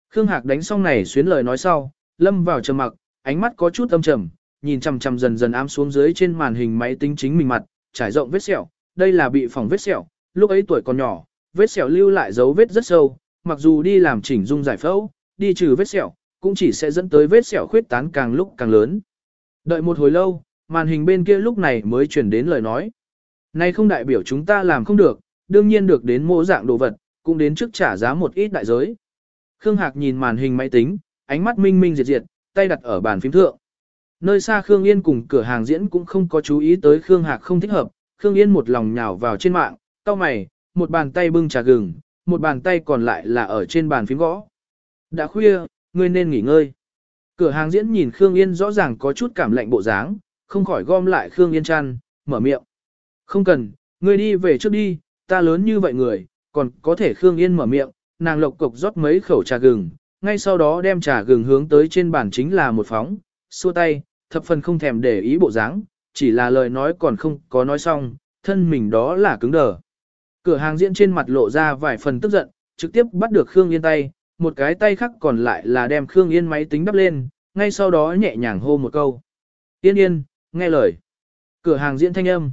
S1: Khương Hạc đánh xong này xuyến lời nói sau, lâm vào trầm mặc, ánh mắt có chút âm trầm, nhìn chằm chằm dần dần ám xuống dưới trên màn hình máy tính chính mình mặt, trải rộng vết sẹo, đây là bị phòng vết sẹo, lúc ấy tuổi còn nhỏ, vết sẹo lưu lại dấu vết rất sâu, mặc dù đi làm chỉnh dung giải phẫu, đi trừ vết sẹo, cũng chỉ sẽ dẫn tới vết sẹo khuyết tán càng lúc càng lớn. Đợi một hồi lâu, màn hình bên kia lúc này mới truyền đến lời nói. Này không đại biểu chúng ta làm không được, đương nhiên được đến mô dạng đồ vật, cũng đến trước trả giá một ít đại giới. Khương Hạc nhìn màn hình máy tính, ánh mắt minh minh diệt diệt, tay đặt ở bàn phím thượng. Nơi xa Khương Yên cùng cửa hàng diễn cũng không có chú ý tới Khương Hạc không thích hợp, Khương Yên một lòng nhào vào trên mạng, cau mày, một bàn tay bưng trà gừng, một bàn tay còn lại là ở trên bàn phím gõ. Đã khuya, ngươi nên nghỉ ngơi. Cửa hàng diễn nhìn Khương Yên rõ ràng có chút cảm lạnh bộ dáng, không khỏi gom lại Khương Yên chăn, mở miệng. Không cần, ngươi đi về trước đi, ta lớn như vậy người, còn có thể Khương Yên mở miệng, nàng lộc cục rót mấy khẩu trà gừng, ngay sau đó đem trà gừng hướng tới trên bàn chính là một phóng, xua tay, thập phần không thèm để ý bộ dáng, chỉ là lời nói còn không có nói xong, thân mình đó là cứng đờ. Cửa hàng diễn trên mặt lộ ra vài phần tức giận, trực tiếp bắt được Khương Yên tay, một cái tay khác còn lại là đem Khương Yên máy tính đắp lên, ngay sau đó nhẹ nhàng hô một câu. Yên yên, nghe lời. Cửa hàng diễn thanh âm.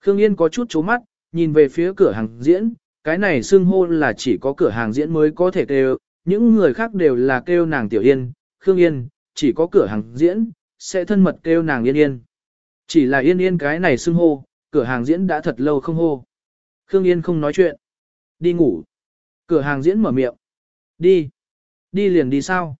S1: Khương Yên có chút chố mắt, nhìn về phía cửa hàng diễn, cái này xưng hô là chỉ có cửa hàng diễn mới có thể kêu, những người khác đều là kêu nàng Tiểu Yên, Khương Yên, chỉ có cửa hàng diễn, sẽ thân mật kêu nàng Yên Yên. Chỉ là Yên Yên cái này xưng hô, cửa hàng diễn đã thật lâu không hô. Khương Yên không nói chuyện. Đi ngủ. Cửa hàng diễn mở miệng. Đi. Đi liền đi sao?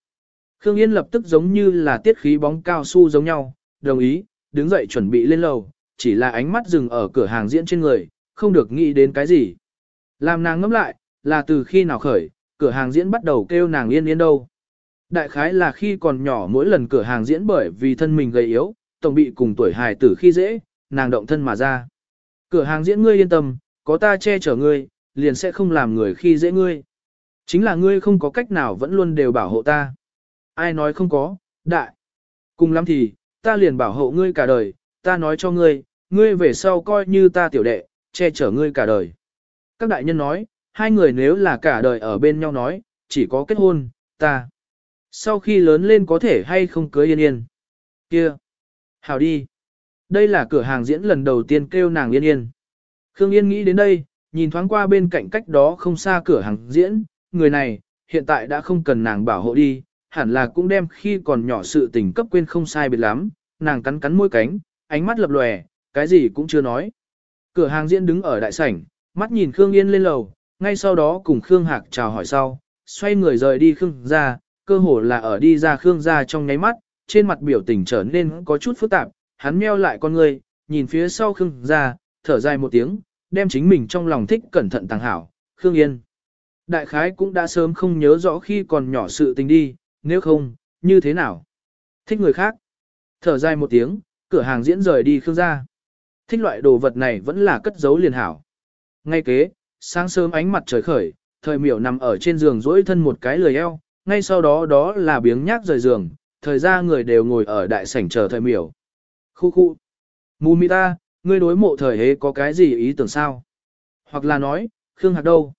S1: Khương Yên lập tức giống như là tiết khí bóng cao su giống nhau, đồng ý, đứng dậy chuẩn bị lên lầu, chỉ là ánh mắt dừng ở cửa hàng diễn trên người, không được nghĩ đến cái gì. Làm nàng ngẫm lại, là từ khi nào khởi, cửa hàng diễn bắt đầu kêu nàng yên yên đâu. Đại khái là khi còn nhỏ mỗi lần cửa hàng diễn bởi vì thân mình gầy yếu, tổng bị cùng tuổi hài tử khi dễ, nàng động thân mà ra. Cửa hàng diễn ngươi yên tâm, có ta che chở ngươi, liền sẽ không làm người khi dễ ngươi. Chính là ngươi không có cách nào vẫn luôn đều bảo hộ ta. Ai nói không có, đại. Cùng lắm thì, ta liền bảo hộ ngươi cả đời, ta nói cho ngươi, ngươi về sau coi như ta tiểu đệ, che chở ngươi cả đời. Các đại nhân nói, hai người nếu là cả đời ở bên nhau nói, chỉ có kết hôn, ta. Sau khi lớn lên có thể hay không cưới yên yên. Kia. Hào đi. Đây là cửa hàng diễn lần đầu tiên kêu nàng yên yên. Khương Yên nghĩ đến đây, nhìn thoáng qua bên cạnh cách đó không xa cửa hàng diễn, người này, hiện tại đã không cần nàng bảo hộ đi, hẳn là cũng đem khi còn nhỏ sự tình cấp quên không sai biệt lắm, nàng cắn cắn môi cánh, ánh mắt lập lòe, cái gì cũng chưa nói. Cửa hàng diễn đứng ở đại sảnh, mắt nhìn Khương Yên lên lầu, ngay sau đó cùng Khương Hạc chào hỏi sau, xoay người rời đi Khương ra, cơ hồ là ở đi ra Khương gia trong nháy mắt, trên mặt biểu tình trở nên có chút phức tạp, hắn meo lại con người, nhìn phía sau Khương gia thở dài một tiếng, đem chính mình trong lòng thích cẩn thận tàng hảo, Khương Yên. Đại khái cũng đã sớm không nhớ rõ khi còn nhỏ sự tình đi, nếu không, như thế nào? Thích người khác. Thở dài một tiếng, cửa hàng diễn rời đi Khương gia Thích loại đồ vật này vẫn là cất giấu liền hảo. Ngay kế, sáng sớm ánh mặt trời khởi, thời miểu nằm ở trên giường dỗi thân một cái lười eo, ngay sau đó đó là biếng nhác rời giường, thời ra người đều ngồi ở đại sảnh chờ thời miểu. Khu khu. Mù mi ta, ngươi đối mộ thời hế có cái gì ý tưởng sao? Hoặc là nói, Khương Hạc đâu?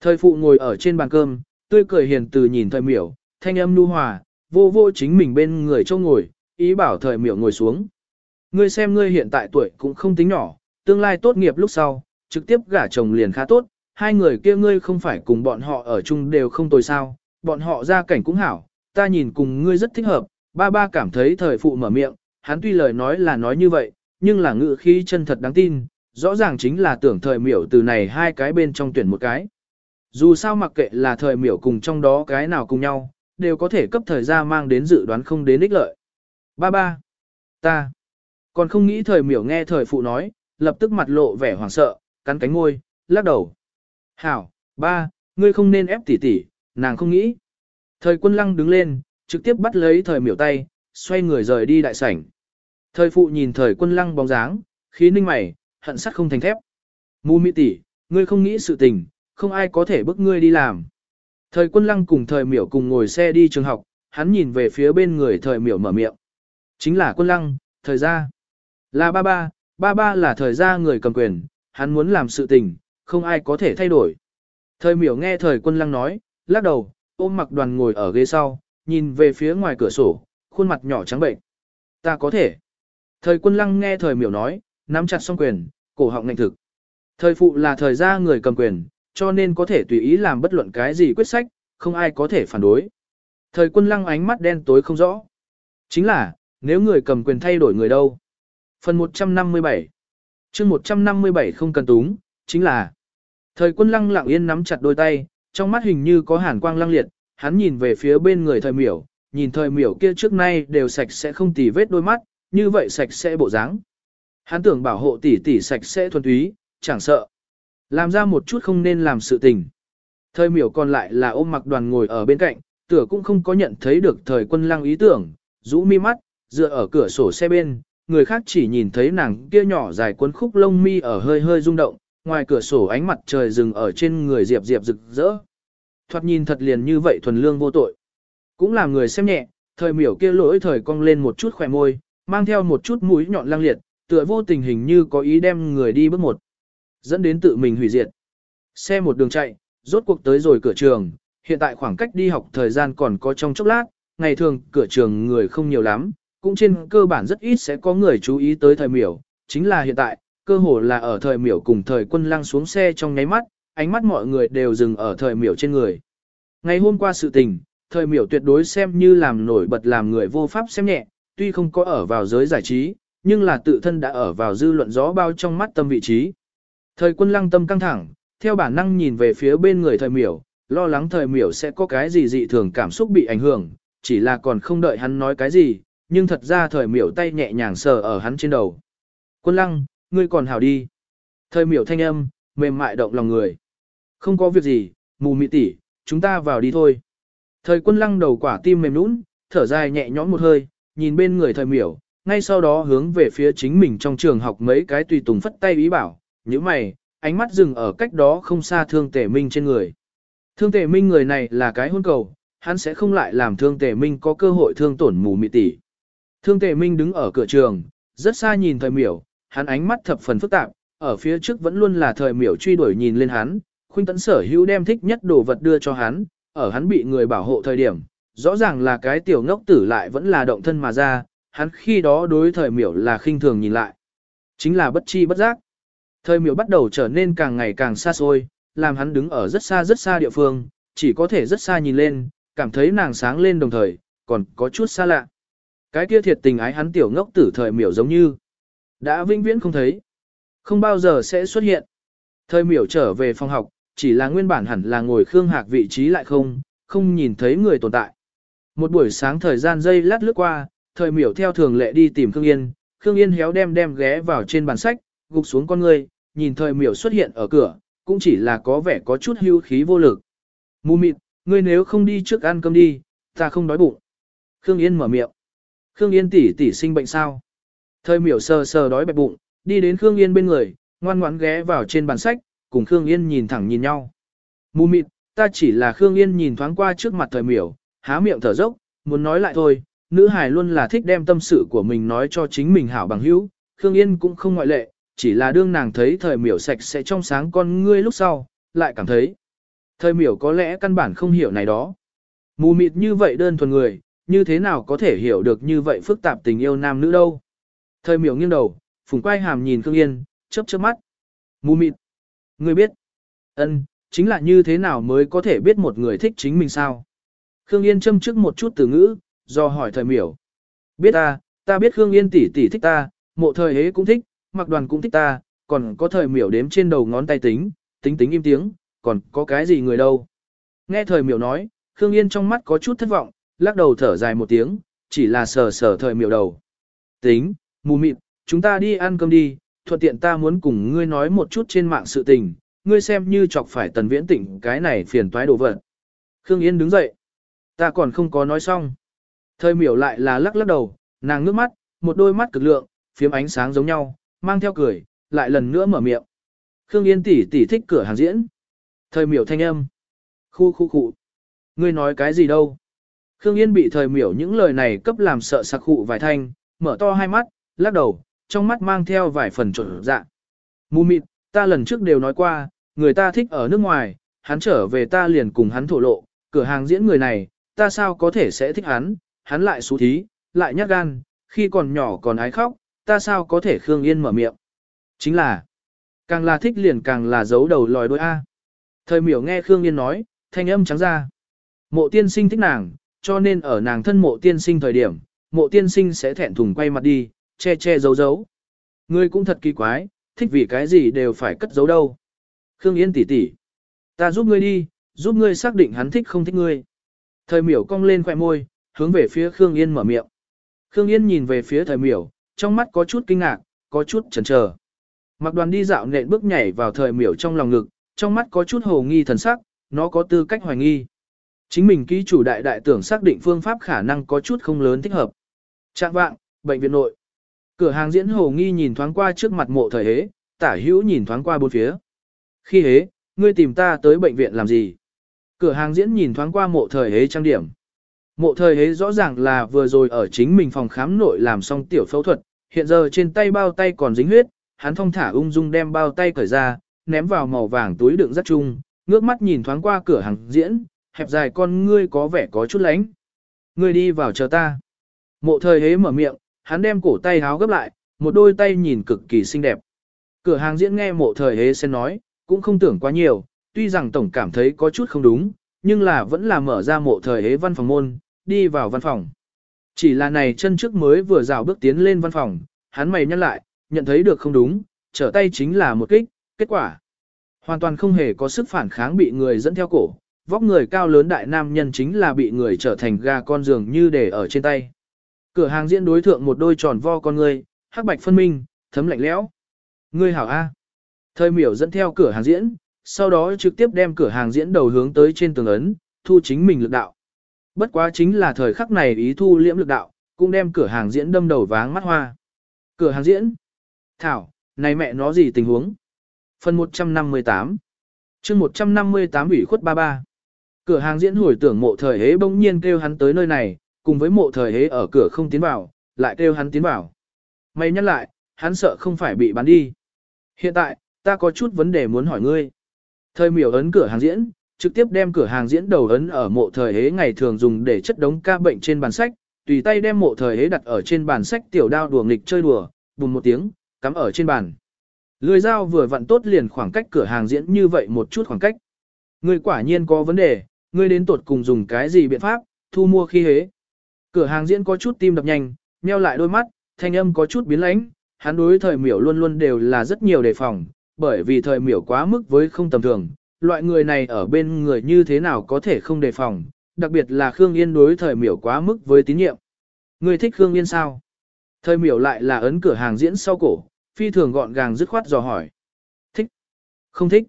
S1: Thời phụ ngồi ở trên bàn cơm, tươi cười hiền từ nhìn thời miểu, thanh âm nu hòa, vô vô chính mình bên người châu ngồi, ý bảo thời miểu ngồi xuống. Ngươi xem ngươi hiện tại tuổi cũng không tính nhỏ, tương lai tốt nghiệp lúc sau, trực tiếp gả chồng liền khá tốt, hai người kia ngươi không phải cùng bọn họ ở chung đều không tồi sao, bọn họ ra cảnh cũng hảo, ta nhìn cùng ngươi rất thích hợp, ba ba cảm thấy thời phụ mở miệng, hắn tuy lời nói là nói như vậy, nhưng là ngự khí chân thật đáng tin, rõ ràng chính là tưởng thời miểu từ này hai cái bên trong tuyển một cái. Dù sao mặc kệ là thời miểu cùng trong đó cái nào cùng nhau, đều có thể cấp thời gian mang đến dự đoán không đến ích lợi. Ba ba, ta, còn không nghĩ thời miểu nghe thời phụ nói, lập tức mặt lộ vẻ hoảng sợ, cắn cánh ngôi, lắc đầu. Hảo, ba, ngươi không nên ép tỉ tỉ, nàng không nghĩ. Thời quân lăng đứng lên, trực tiếp bắt lấy thời miểu tay, xoay người rời đi đại sảnh. Thời phụ nhìn thời quân lăng bóng dáng, khí ninh mày, hận sắt không thành thép. Mù mị tỷ, ngươi không nghĩ sự tình, không ai có thể bức ngươi đi làm. Thời quân lăng cùng thời miểu cùng ngồi xe đi trường học, hắn nhìn về phía bên người thời miểu mở miệng. Chính là quân lăng, thời gia. Là ba ba, ba ba là thời gia người cầm quyền, hắn muốn làm sự tình, không ai có thể thay đổi. Thời miểu nghe thời quân lăng nói, lắc đầu, ôm mặc đoàn ngồi ở ghế sau, nhìn về phía ngoài cửa sổ, khuôn mặt nhỏ trắng bệnh. Ta có thể. Thời quân lăng nghe thời miểu nói, nắm chặt song quyền, cổ họng ngạnh thực. Thời phụ là thời gia người cầm quyền, cho nên có thể tùy ý làm bất luận cái gì quyết sách, không ai có thể phản đối. Thời quân lăng ánh mắt đen tối không rõ. Chính là, nếu người cầm quyền thay đổi người đâu. Phần 157 chương 157 không cần túng, chính là Thời quân lăng lặng yên nắm chặt đôi tay, trong mắt hình như có hàn quang lăng liệt, hắn nhìn về phía bên người thời miểu, nhìn thời miểu kia trước nay đều sạch sẽ không tì vết đôi mắt, như vậy sạch sẽ bộ dáng. Hắn tưởng bảo hộ tỷ tỷ sạch sẽ thuần túy, chẳng sợ. Làm ra một chút không nên làm sự tình. Thời miểu còn lại là ôm mặc đoàn ngồi ở bên cạnh, tựa cũng không có nhận thấy được thời quân lăng ý tưởng, rũ mi mắt, dựa ở cửa sổ xe bên, người khác chỉ nhìn thấy nàng kia nhỏ dài cuốn khúc lông mi ở hơi hơi rung động, ngoài cửa sổ ánh mặt trời rừng ở trên người Diệp Diệp rực rỡ. Thoạt nhìn thật liền như vậy thuần lương vô tội. Cũng làm người xem nhẹ, thời miểu kia lỗi thời cong lên một chút khỏe môi, mang theo một chút mũi nhọn lăng liệt, tựa vô tình hình như có ý đem người đi bước một. Dẫn đến tự mình hủy diệt. Xe một đường chạy, rốt cuộc tới rồi cửa trường, hiện tại khoảng cách đi học thời gian còn có trong chốc lát, ngày thường cửa trường người không nhiều lắm, cũng trên cơ bản rất ít sẽ có người chú ý tới thời miểu, chính là hiện tại, cơ hồ là ở thời miểu cùng thời quân lăng xuống xe trong nháy mắt, ánh mắt mọi người đều dừng ở thời miểu trên người. Ngày hôm qua sự tình, thời miểu tuyệt đối xem như làm nổi bật làm người vô pháp xem nhẹ, tuy không có ở vào giới giải trí, nhưng là tự thân đã ở vào dư luận gió bao trong mắt tâm vị trí. Thời quân lăng tâm căng thẳng, theo bản năng nhìn về phía bên người thời miểu, lo lắng thời miểu sẽ có cái gì dị thường cảm xúc bị ảnh hưởng, chỉ là còn không đợi hắn nói cái gì, nhưng thật ra thời miểu tay nhẹ nhàng sờ ở hắn trên đầu. Quân lăng, ngươi còn hảo đi. Thời miểu thanh âm, mềm mại động lòng người. Không có việc gì, mù mị tỷ, chúng ta vào đi thôi. Thời quân lăng đầu quả tim mềm nũng, thở dài nhẹ nhõm một hơi, nhìn bên người thời miểu, ngay sau đó hướng về phía chính mình trong trường học mấy cái tùy tùng phất tay ý bảo, như mày, ánh mắt dừng ở cách đó không xa thương tể minh trên người. Thương tể minh người này là cái hôn cầu, hắn sẽ không lại làm thương tể minh có cơ hội thương tổn mù mị tỷ. Thương tể minh đứng ở cửa trường, rất xa nhìn thời miểu, hắn ánh mắt thập phần phức tạp, ở phía trước vẫn luôn là thời miểu truy đuổi nhìn lên hắn, khuynh tấn sở hữu đem thích nhất đồ vật đưa cho hắn, ở hắn bị người bảo hộ thời điểm, rõ ràng là cái tiểu ngốc tử lại vẫn là động thân mà ra, hắn khi đó đối thời miểu là khinh thường nhìn lại. Chính là bất chi bất giác. Thời miểu bắt đầu trở nên càng ngày càng xa xôi, làm hắn đứng ở rất xa rất xa địa phương, chỉ có thể rất xa nhìn lên, cảm thấy nàng sáng lên đồng thời, còn có chút xa lạ. Cái kia thiệt tình ái hắn tiểu ngốc tử thời miểu giống như, đã vĩnh viễn không thấy, không bao giờ sẽ xuất hiện. Thời miểu trở về phòng học, chỉ là nguyên bản hẳn là ngồi Khương Hạc vị trí lại không, không nhìn thấy người tồn tại. Một buổi sáng thời gian dây lát lướt qua, thời miểu theo thường lệ đi tìm Khương Yên, Khương Yên héo đem đem ghé vào trên bàn sách, gục xuống con người, nhìn thời miểu xuất hiện ở cửa, cũng chỉ là có vẻ có chút hưu khí vô lực. Mù mịt, ngươi nếu không đi trước ăn cơm đi, ta không đói bụng. Khương Yên mở miệng. Khương Yên tỷ tỷ sinh bệnh sao? Thời miểu sờ sờ đói bẹp bụng, đi đến Khương Yên bên người, ngoan ngoãn ghé vào trên bàn sách, cùng Khương Yên nhìn thẳng nhìn nhau. Mù mịt, ta chỉ là Khương Yên nhìn thoáng qua trước mặt thời miểu, há miệng thở dốc, muốn nói lại thôi, nữ hài luôn là thích đem tâm sự của mình nói cho chính mình hảo bằng hữu, Khương Yên cũng không ngoại lệ, chỉ là đương nàng thấy thời miểu sạch sẽ trong sáng con ngươi lúc sau, lại cảm thấy. Thời miểu có lẽ căn bản không hiểu này đó. Mù mịt như vậy đơn thuần người, như thế nào có thể hiểu được như vậy phức tạp tình yêu nam nữ đâu. Thời miểu nghiêng đầu, phùng quay hàm nhìn Khương Yên, chớp chớp mắt. Mù mịt. Ngươi biết. ân chính là như thế nào mới có thể biết một người thích chính mình sao? Khương Yên châm trước một chút từ ngữ, do hỏi thời miểu. Biết ta, ta biết Khương Yên tỷ tỷ thích ta, mộ thời hế cũng thích, mặc đoàn cũng thích ta, còn có thời miểu đếm trên đầu ngón tay tính, tính tính im tiếng, còn có cái gì người đâu. Nghe thời miểu nói, Khương Yên trong mắt có chút thất vọng, lắc đầu thở dài một tiếng, chỉ là sờ sờ thời miểu đầu. Tính, mù mịt, chúng ta đi ăn cơm đi, thuận tiện ta muốn cùng ngươi nói một chút trên mạng sự tình, ngươi xem như chọc phải tần viễn tỉnh, cái này phiền toái đồ vật. Khương Yên đứng dậy. Ta còn không có nói xong. Thời miểu lại là lắc lắc đầu, nàng ngước mắt, một đôi mắt cực lượng, phiếm ánh sáng giống nhau, mang theo cười, lại lần nữa mở miệng. Khương Yên tỉ tỉ thích cửa hàng diễn. Thời miểu thanh âm. Khu khu khu. Ngươi nói cái gì đâu? Khương Yên bị thời miểu những lời này cấp làm sợ sặc khụ vài thanh, mở to hai mắt, lắc đầu, trong mắt mang theo vài phần trộn dạ. Mù mịt, ta lần trước đều nói qua, người ta thích ở nước ngoài, hắn trở về ta liền cùng hắn thổ lộ, cửa hàng diễn người này, ta sao có thể sẽ thích hắn, hắn lại xú thí, lại nhát gan, khi còn nhỏ còn ái khóc, ta sao có thể Khương Yên mở miệng. Chính là, càng là thích liền càng là giấu đầu lòi đôi A. Thời miểu nghe Khương Yên nói, thanh âm trắng ra. Mộ tiên sinh thích nàng, cho nên ở nàng thân mộ tiên sinh thời điểm, mộ tiên sinh sẽ thẹn thùng quay mặt đi, che che giấu giấu. Ngươi cũng thật kỳ quái, thích vì cái gì đều phải cất giấu đâu. Khương Yên tỷ tỷ, ta giúp ngươi đi, giúp ngươi xác định hắn thích không thích ngươi. Thời miểu cong lên khỏe môi, hướng về phía Khương Yên mở miệng. Khương Yên nhìn về phía thời miểu, trong mắt có chút kinh ngạc, có chút chần chờ. Mặc đoàn đi dạo nện bước nhảy vào thời miểu trong lòng ngực, trong mắt có chút hồ nghi thần sắc, nó có tư cách hoài nghi. Chính mình ký chủ đại đại tưởng xác định phương pháp khả năng có chút không lớn thích hợp. Trạng vạng, bệnh viện nội. Cửa hàng diễn hồ nghi nhìn thoáng qua trước mặt mộ thời hế, tả hữu nhìn thoáng qua bốn phía. Khi hế, ngươi tìm ta tới bệnh viện làm gì? Cửa hàng diễn nhìn thoáng qua mộ thời hế trang điểm. Mộ thời hế rõ ràng là vừa rồi ở chính mình phòng khám nội làm xong tiểu phẫu thuật, hiện giờ trên tay bao tay còn dính huyết, hắn thong thả ung dung đem bao tay cởi ra, ném vào màu vàng túi đựng rất chung, ngước mắt nhìn thoáng qua cửa hàng diễn, hẹp dài con ngươi có vẻ có chút lánh. Ngươi đi vào chờ ta. Mộ thời hế mở miệng, hắn đem cổ tay háo gấp lại, một đôi tay nhìn cực kỳ xinh đẹp. Cửa hàng diễn nghe mộ thời hế sen nói, cũng không tưởng quá nhiều, tuy rằng tổng cảm thấy có chút không đúng, nhưng là vẫn là mở ra mộ thời hế văn phòng môn, đi vào văn phòng. Chỉ là này chân trước mới vừa rào bước tiến lên văn phòng, hắn mày nhăn lại, nhận thấy được không đúng, trở tay chính là một kích, kết quả. Hoàn toàn không hề có sức phản kháng bị người dẫn theo cổ, vóc người cao lớn đại nam nhân chính là bị người trở thành gà con giường như để ở trên tay. Cửa hàng diễn đối thượng một đôi tròn vo con người, hắc bạch phân minh, thấm lạnh lẽo. Ngươi hảo A. Thời miểu dẫn theo cửa hàng diễn, sau đó trực tiếp đem cửa hàng diễn đầu hướng tới trên tường ấn, thu chính mình lực đạo. Bất quá chính là thời khắc này ý thu liễm lực đạo, cũng đem cửa hàng diễn đâm đầu váng mắt hoa. Cửa hàng diễn. Thảo, này mẹ nó gì tình huống? Phần 158 chương 158 ủy khuất ba ba. Cửa hàng diễn hồi tưởng mộ thời hế bỗng nhiên kêu hắn tới nơi này, cùng với mộ thời hế ở cửa không tiến vào, lại kêu hắn tiến vào. Mày nhắc lại, hắn sợ không phải bị bán đi. Hiện tại, ta có chút vấn đề muốn hỏi ngươi. Thời miểu ấn cửa hàng diễn, trực tiếp đem cửa hàng diễn đầu ấn ở mộ thời hế ngày thường dùng để chất đống ca bệnh trên bàn sách, tùy tay đem mộ thời hế đặt ở trên bàn sách tiểu đao đùa nghịch chơi đùa, bùm một tiếng, cắm ở trên bàn. Lưỡi dao vừa vặn tốt liền khoảng cách cửa hàng diễn như vậy một chút khoảng cách. Ngươi quả nhiên có vấn đề, ngươi đến tột cùng dùng cái gì biện pháp, thu mua khi hế. Cửa hàng diễn có chút tim đập nhanh, meo lại đôi mắt, thanh âm có chút biến lãnh, hắn đối thời miểu luôn luôn đều là rất nhiều đề phòng, bởi vì thời miểu quá mức với không tầm thường, loại người này ở bên người như thế nào có thể không đề phòng, đặc biệt là Khương Yên đối thời miểu quá mức với tín nhiệm. Người thích Khương Yên sao? Thời miểu lại là ấn cửa hàng diễn sau cổ, phi thường gọn gàng dứt khoát dò hỏi. Thích? Không thích?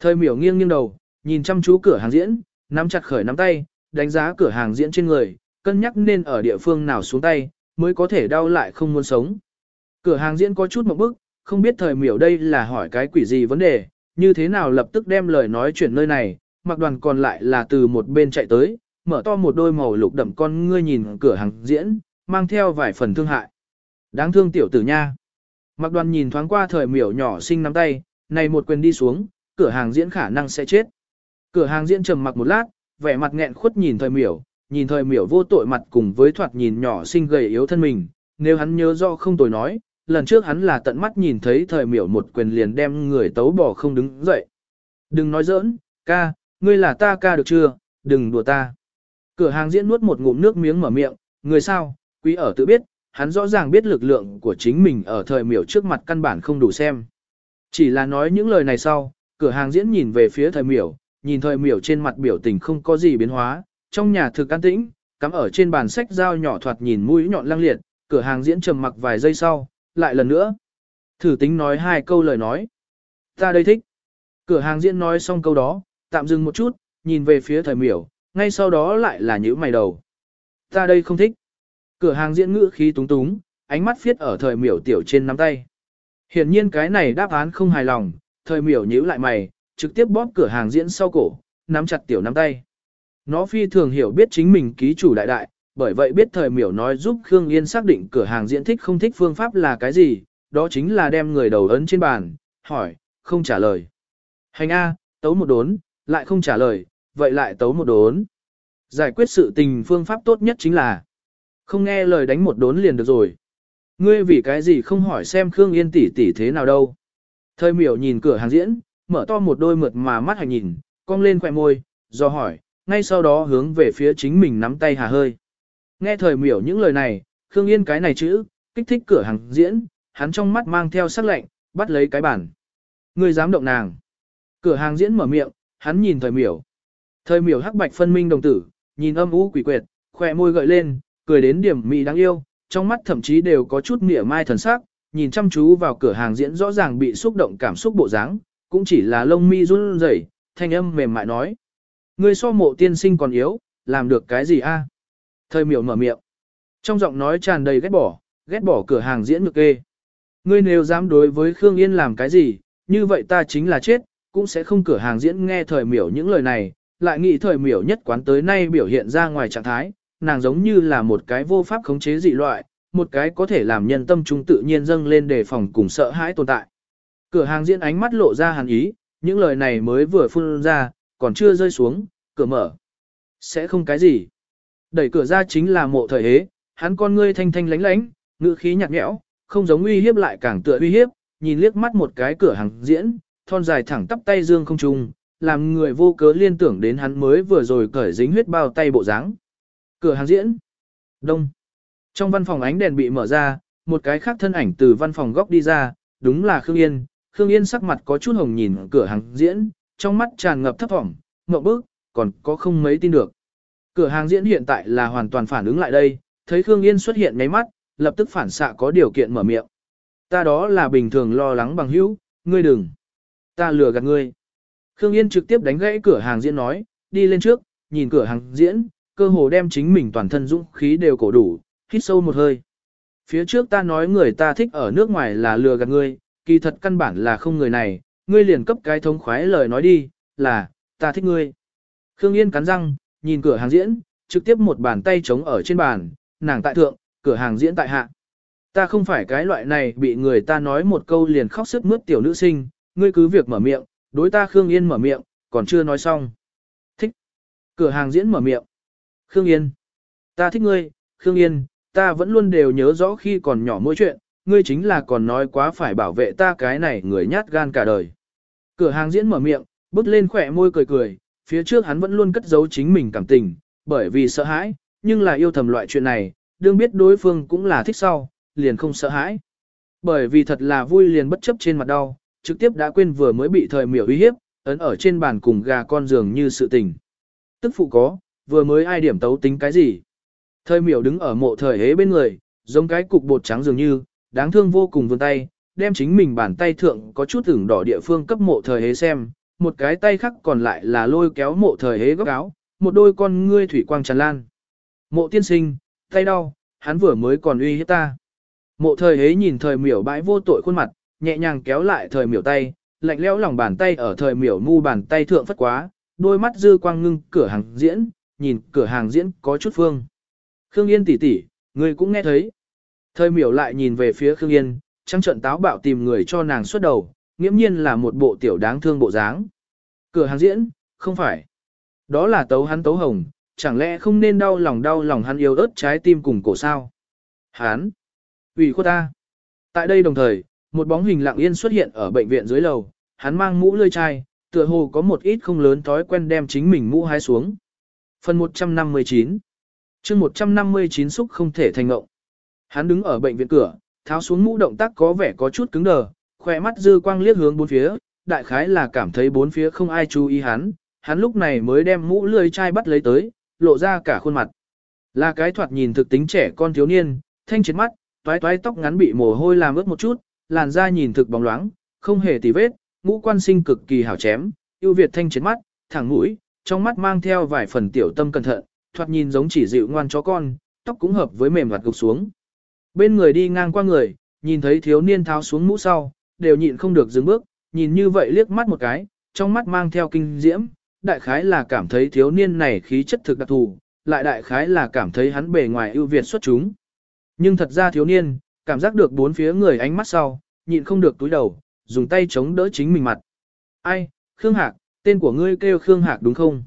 S1: Thời miểu nghiêng nghiêng đầu, nhìn chăm chú cửa hàng diễn, nắm chặt khởi nắm tay, đánh giá cửa hàng diễn trên người, cân nhắc nên ở địa phương nào xuống tay, mới có thể đau lại không muốn sống. Cửa hàng diễn có chút một bức, không biết thời miểu đây là hỏi cái quỷ gì vấn đề, như thế nào lập tức đem lời nói chuyển nơi này, mặc đoàn còn lại là từ một bên chạy tới, mở to một đôi màu lục đậm con ngươi nhìn cửa hàng diễn, mang theo vài phần thương hại. Đáng thương tiểu tử nha. Mặc đoàn nhìn thoáng qua thời miểu nhỏ xinh nắm tay, này một quyền đi xuống, cửa hàng diễn khả năng sẽ chết. Cửa hàng diễn trầm mặc một lát, vẻ mặt nghẹn khuất nhìn thời miểu, nhìn thời miểu vô tội mặt cùng với thoạt nhìn nhỏ xinh gầy yếu thân mình, nếu hắn nhớ do không tồi nói, lần trước hắn là tận mắt nhìn thấy thời miểu một quyền liền đem người tấu bỏ không đứng dậy. Đừng nói giỡn, ca, ngươi là ta ca được chưa, đừng đùa ta. Cửa hàng diễn nuốt một ngụm nước miếng mở miệng, người sao, quý ở tự biết, hắn rõ ràng biết lực lượng của chính mình ở thời miểu trước mặt căn bản không đủ xem. Chỉ là nói những lời này sau, cửa hàng diễn nhìn về phía thời miểu, nhìn thời miểu trên mặt biểu tình không có gì biến hóa, trong nhà thực an tĩnh, cắm ở trên bàn sách dao nhỏ thoạt nhìn mũi nhọn lăng liệt, cửa hàng diễn trầm mặc vài giây sau, lại lần nữa. Thử tính nói hai câu lời nói. Ta đây thích. Cửa hàng diễn nói xong câu đó, tạm dừng một chút, nhìn về phía thời miểu, ngay sau đó lại là nhữ mày đầu. Ta đây không thích. Cửa hàng diễn ngữ khí túng túng, ánh mắt phiết ở thời miểu tiểu trên nắm tay. Hiển nhiên cái này đáp án không hài lòng, thời miểu nhíu lại mày, trực tiếp bóp cửa hàng diễn sau cổ, nắm chặt tiểu nắm tay. Nó phi thường hiểu biết chính mình ký chủ đại đại, bởi vậy biết thời miểu nói giúp Khương Yên xác định cửa hàng diễn thích không thích phương pháp là cái gì, đó chính là đem người đầu ấn trên bàn, hỏi, không trả lời. Hành A, tấu một đốn, lại không trả lời, vậy lại tấu một đốn. Giải quyết sự tình phương pháp tốt nhất chính là không nghe lời đánh một đốn liền được rồi. Ngươi vì cái gì không hỏi xem Khương Yên tỷ tỷ thế nào đâu. Thời miểu nhìn cửa hàng diễn, mở to một đôi mượt mà mắt hành nhìn, cong lên khỏe môi, do hỏi, ngay sau đó hướng về phía chính mình nắm tay hà hơi. Nghe thời miểu những lời này, Khương Yên cái này chữ, kích thích cửa hàng diễn, hắn trong mắt mang theo sắc lệnh, bắt lấy cái bản. Người dám động nàng. Cửa hàng diễn mở miệng, hắn nhìn thời miểu. Thời miểu hắc bạch phân minh đồng tử, nhìn âm u quỷ quyệt, khỏe môi gợi lên, cười đến điểm mị đáng yêu, trong mắt thậm chí đều có chút mỉa mai thần sắc, nhìn chăm chú vào cửa hàng diễn rõ ràng bị xúc động cảm xúc bộ dáng, cũng chỉ là lông mi run rẩy, thanh âm mềm mại nói. Ngươi so mộ tiên sinh còn yếu, làm được cái gì a? À? Thời miểu mở miệng. Trong giọng nói tràn đầy ghét bỏ, ghét bỏ cửa hàng diễn ngược kê. Ngươi nếu dám đối với Khương Yên làm cái gì, như vậy ta chính là chết, cũng sẽ không cửa hàng diễn nghe thời miểu những lời này, lại nghĩ thời miểu nhất quán tới nay biểu hiện ra ngoài trạng thái, nàng giống như là một cái vô pháp khống chế dị loại, một cái có thể làm nhân tâm trung tự nhiên dâng lên đề phòng cùng sợ hãi tồn tại. Cửa hàng diễn ánh mắt lộ ra hàn ý, những lời này mới vừa phun ra, còn chưa rơi xuống, cửa mở. Sẽ không cái gì. Đẩy cửa ra chính là mộ thời hế, hắn con ngươi thanh thanh lánh lánh, ngữ khí nhạt nhẽo, không giống uy hiếp lại càng tựa uy hiếp, nhìn liếc mắt một cái cửa hàng diễn, thon dài thẳng tắp tay dương không trung, làm người vô cớ liên tưởng đến hắn mới vừa rồi cởi dính huyết bao tay bộ dáng. Cửa hàng diễn. Đông. Trong văn phòng ánh đèn bị mở ra, một cái khác thân ảnh từ văn phòng góc đi ra, đúng là Khương Yên. Khương Yên sắc mặt có chút hồng nhìn cửa hàng diễn, trong mắt tràn ngập thấp thỏm, ngậm bức, còn có không mấy tin được. Cửa hàng diễn hiện tại là hoàn toàn phản ứng lại đây, thấy Khương Yên xuất hiện nháy mắt, lập tức phản xạ có điều kiện mở miệng. Ta đó là bình thường lo lắng bằng hữu, ngươi đừng. Ta lừa gạt ngươi. Khương Yên trực tiếp đánh gãy cửa hàng diễn nói, đi lên trước, nhìn cửa hàng diễn, cơ hồ đem chính mình toàn thân dũng khí đều cổ đủ, hít sâu một hơi. Phía trước ta nói người ta thích ở nước ngoài là lừa gạt ngươi, kỳ thật căn bản là không người này, ngươi liền cấp cái thông khoái lời nói đi, là, ta thích ngươi. Khương Yên cắn răng, nhìn cửa hàng diễn, trực tiếp một bàn tay trống ở trên bàn, nàng tại thượng, cửa hàng diễn tại hạ. Ta không phải cái loại này bị người ta nói một câu liền khóc sức mướt tiểu nữ sinh, ngươi cứ việc mở miệng, đối ta Khương Yên mở miệng, còn chưa nói xong. Thích. Cửa hàng diễn mở miệng. Khương Yên. Ta thích ngươi, Khương Yên, ta vẫn luôn đều nhớ rõ khi còn nhỏ mỗi chuyện, ngươi chính là còn nói quá phải bảo vệ ta cái này người nhát gan cả đời. Cửa hàng diễn mở miệng, bước lên khỏe môi cười cười, phía trước hắn vẫn luôn cất giấu chính mình cảm tình, bởi vì sợ hãi, nhưng là yêu thầm loại chuyện này, đương biết đối phương cũng là thích sau, liền không sợ hãi. Bởi vì thật là vui liền bất chấp trên mặt đau, trực tiếp đã quên vừa mới bị thời miểu uy hiếp, ấn ở trên bàn cùng gà con giường như sự tình. Tức phụ có, vừa mới ai điểm tấu tính cái gì. Thời miểu đứng ở mộ thời hế bên người, giống cái cục bột trắng dường như, đáng thương vô cùng vươn tay, đem chính mình bàn tay thượng có chút ửng đỏ địa phương cấp mộ thời hế xem, một cái tay khác còn lại là lôi kéo mộ thời hế góc áo, một đôi con ngươi thủy quang tràn lan. Mộ tiên sinh, tay đau, hắn vừa mới còn uy hiếp ta. Mộ thời hế nhìn thời miểu bãi vô tội khuôn mặt, nhẹ nhàng kéo lại thời miểu tay, lạnh lẽo lòng bàn tay ở thời miểu mu bàn tay thượng phất quá, đôi mắt dư quang ngưng cửa hàng diễn, nhìn cửa hàng diễn có chút phương. Khương Yên tỷ tỷ, người cũng nghe thấy. Thời miểu lại nhìn về phía Khương Yên, trăng trận táo bạo tìm người cho nàng xuất đầu, nghiễm nhiên là một bộ tiểu đáng thương bộ dáng. Cửa hàng diễn, không phải. Đó là tấu hắn tấu hồng, chẳng lẽ không nên đau lòng đau lòng hắn yêu ớt trái tim cùng cổ sao? Hán, ủy khuất ta. Tại đây đồng thời, một bóng hình lặng yên xuất hiện ở bệnh viện dưới lầu, hắn mang mũ lươi chai, tựa hồ có một ít không lớn thói quen đem chính mình mũ hái xuống. Phần 159 chương 159 xúc không thể thành ngộng. Hắn đứng ở bệnh viện cửa, tháo xuống mũ động tác có vẻ có chút cứng đờ, khỏe mắt dư quang liếc hướng bốn phía, đại khái là cảm thấy bốn phía không ai chú ý hắn, hắn lúc này mới đem mũ lưỡi chai bắt lấy tới, lộ ra cả khuôn mặt. Là cái thoạt nhìn thực tính trẻ con thiếu niên, thanh chiến mắt, toái toái tóc ngắn bị mồ hôi làm ướt một chút, làn da nhìn thực bóng loáng, không hề tì vết, ngũ quan sinh cực kỳ hảo chém, ưu việt thanh chiến mắt, thẳng mũi, trong mắt mang theo vài phần tiểu tâm cẩn thận, thoạt nhìn giống chỉ dịu ngoan chó con, tóc cũng hợp với mềm mặt gục xuống. Bên người đi ngang qua người, nhìn thấy thiếu niên tháo xuống mũ sau, đều nhịn không được dừng bước, nhìn như vậy liếc mắt một cái, trong mắt mang theo kinh diễm, đại khái là cảm thấy thiếu niên này khí chất thực đặc thù, lại đại khái là cảm thấy hắn bề ngoài ưu việt xuất chúng. Nhưng thật ra thiếu niên, cảm giác được bốn phía người ánh mắt sau, nhịn không được túi đầu, dùng tay chống đỡ chính mình mặt. Ai, Khương Hạc, tên của ngươi kêu Khương Hạc đúng không?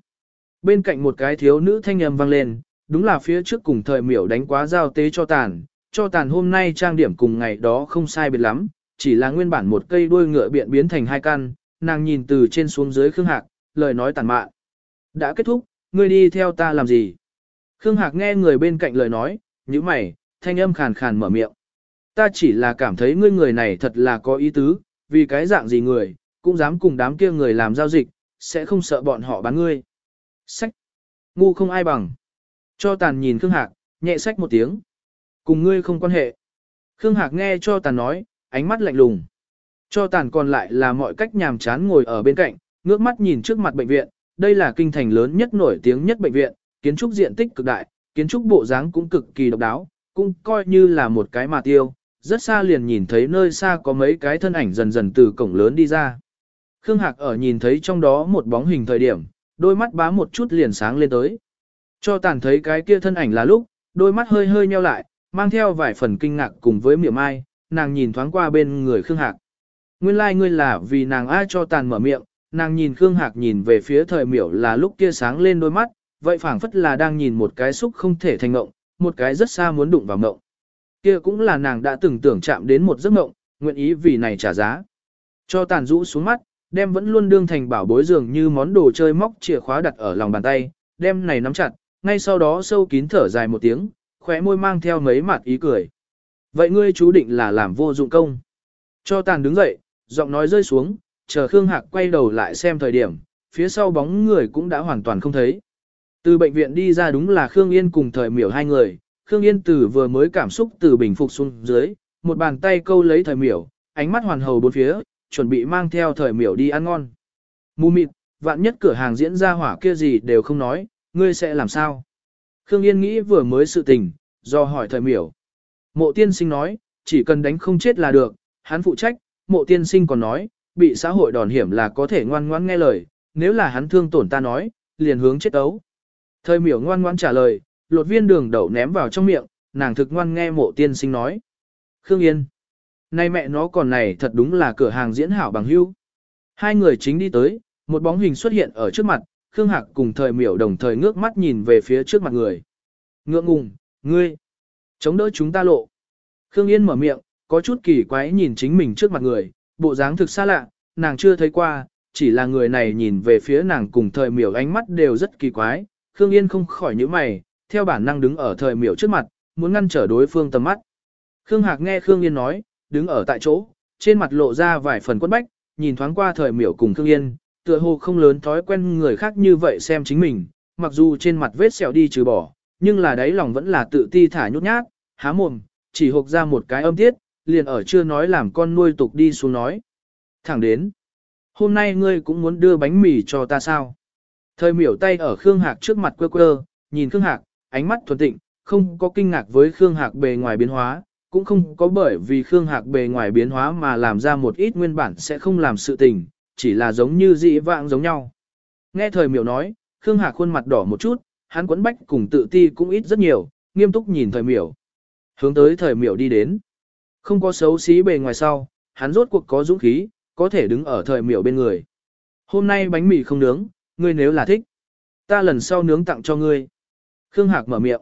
S1: Bên cạnh một cái thiếu nữ thanh âm vang lên, đúng là phía trước cùng thời miểu đánh quá giao tế cho tàn, cho tàn hôm nay trang điểm cùng ngày đó không sai biệt lắm, chỉ là nguyên bản một cây đuôi ngựa biện biến thành hai căn, nàng nhìn từ trên xuống dưới Khương Hạc, lời nói tàn mạn. Đã kết thúc, ngươi đi theo ta làm gì? Khương Hạc nghe người bên cạnh lời nói, như mày, thanh âm khàn khàn mở miệng. Ta chỉ là cảm thấy ngươi người này thật là có ý tứ, vì cái dạng gì người, cũng dám cùng đám kia người làm giao dịch, sẽ không sợ bọn họ bán ngươi. Sách! Ngu không ai bằng. Cho tàn nhìn Khương Hạc, nhẹ sách một tiếng. Cùng ngươi không quan hệ. Khương Hạc nghe cho tàn nói, ánh mắt lạnh lùng. Cho tàn còn lại là mọi cách nhàm chán ngồi ở bên cạnh, ngước mắt nhìn trước mặt bệnh viện, đây là kinh thành lớn nhất nổi tiếng nhất bệnh viện, kiến trúc diện tích cực đại, kiến trúc bộ dáng cũng cực kỳ độc đáo, cũng coi như là một cái mà tiêu, rất xa liền nhìn thấy nơi xa có mấy cái thân ảnh dần dần từ cổng lớn đi ra. Khương Hạc ở nhìn thấy trong đó một bóng hình thời điểm, đôi mắt bá một chút liền sáng lên tới. Cho tàn thấy cái kia thân ảnh là lúc, đôi mắt hơi hơi nheo lại, mang theo vài phần kinh ngạc cùng với miệng ai, nàng nhìn thoáng qua bên người Khương Hạc. Nguyên lai like ngươi là vì nàng ai cho tàn mở miệng, nàng nhìn Khương Hạc nhìn về phía thời miểu là lúc kia sáng lên đôi mắt, vậy phảng phất là đang nhìn một cái xúc không thể thành ngộng, một cái rất xa muốn đụng vào ngộng. Kia cũng là nàng đã từng tưởng chạm đến một giấc ngộng, nguyện ý vì này trả giá. Cho tàn rũ xuống mắt, đem vẫn luôn đương thành bảo bối dường như món đồ chơi móc chìa khóa đặt ở lòng bàn tay, đem này nắm chặt, ngay sau đó sâu kín thở dài một tiếng, khóe môi mang theo mấy mặt ý cười. Vậy ngươi chú định là làm vô dụng công. Cho tàn đứng dậy, giọng nói rơi xuống, chờ Khương Hạc quay đầu lại xem thời điểm, phía sau bóng người cũng đã hoàn toàn không thấy. Từ bệnh viện đi ra đúng là Khương Yên cùng thời miểu hai người, Khương Yên từ vừa mới cảm xúc từ bình phục xuống dưới, một bàn tay câu lấy thời miểu, ánh mắt hoàn hầu bốn phía, chuẩn bị mang theo thời miểu đi ăn ngon. Mù mịt, vạn nhất cửa hàng diễn ra hỏa kia gì đều không nói, ngươi sẽ làm sao? Khương Yên nghĩ vừa mới sự tình, do hỏi thời miểu. Mộ tiên sinh nói, chỉ cần đánh không chết là được, hắn phụ trách, mộ tiên sinh còn nói, bị xã hội đòn hiểm là có thể ngoan ngoãn nghe lời, nếu là hắn thương tổn ta nói, liền hướng chết ấu. Thời miểu ngoan ngoãn trả lời, lột viên đường đậu ném vào trong miệng, nàng thực ngoan nghe mộ tiên sinh nói. Khương Yên. Nay mẹ nó còn này thật đúng là cửa hàng diễn hảo bằng hưu. Hai người chính đi tới, một bóng hình xuất hiện ở trước mặt, Khương Hạc cùng thời miểu đồng thời ngước mắt nhìn về phía trước mặt người. Ngượng ngùng, ngươi, chống đỡ chúng ta lộ. Khương Yên mở miệng, có chút kỳ quái nhìn chính mình trước mặt người, bộ dáng thực xa lạ, nàng chưa thấy qua, chỉ là người này nhìn về phía nàng cùng thời miểu ánh mắt đều rất kỳ quái. Khương Yên không khỏi nhíu mày, theo bản năng đứng ở thời miểu trước mặt, muốn ngăn trở đối phương tầm mắt. Khương Hạc nghe Khương Yên nói, đứng ở tại chỗ, trên mặt lộ ra vài phần quất bách, nhìn thoáng qua thời miểu cùng Khương Yên, tựa hồ không lớn thói quen người khác như vậy xem chính mình, mặc dù trên mặt vết sẹo đi trừ bỏ, nhưng là đáy lòng vẫn là tự ti thả nhút nhát, há mồm, chỉ hộp ra một cái âm tiết, liền ở chưa nói làm con nuôi tục đi xuống nói. Thẳng đến, hôm nay ngươi cũng muốn đưa bánh mì cho ta sao? Thời miểu tay ở Khương Hạc trước mặt quơ quơ, nhìn Khương Hạc, ánh mắt thuần tịnh, không có kinh ngạc với Khương Hạc bề ngoài biến hóa, cũng không có bởi vì Khương Hạc bề ngoài biến hóa mà làm ra một ít nguyên bản sẽ không làm sự tình, chỉ là giống như dị vãng giống nhau. Nghe thời miểu nói, Khương Hạc khuôn mặt đỏ một chút, hắn quấn bách cùng tự ti cũng ít rất nhiều, nghiêm túc nhìn thời miểu. Hướng tới thời miểu đi đến. Không có xấu xí bề ngoài sau, hắn rốt cuộc có dũng khí, có thể đứng ở thời miểu bên người. Hôm nay bánh mì không nướng, ngươi nếu là thích. Ta lần sau nướng tặng cho ngươi. Khương Hạc mở miệng.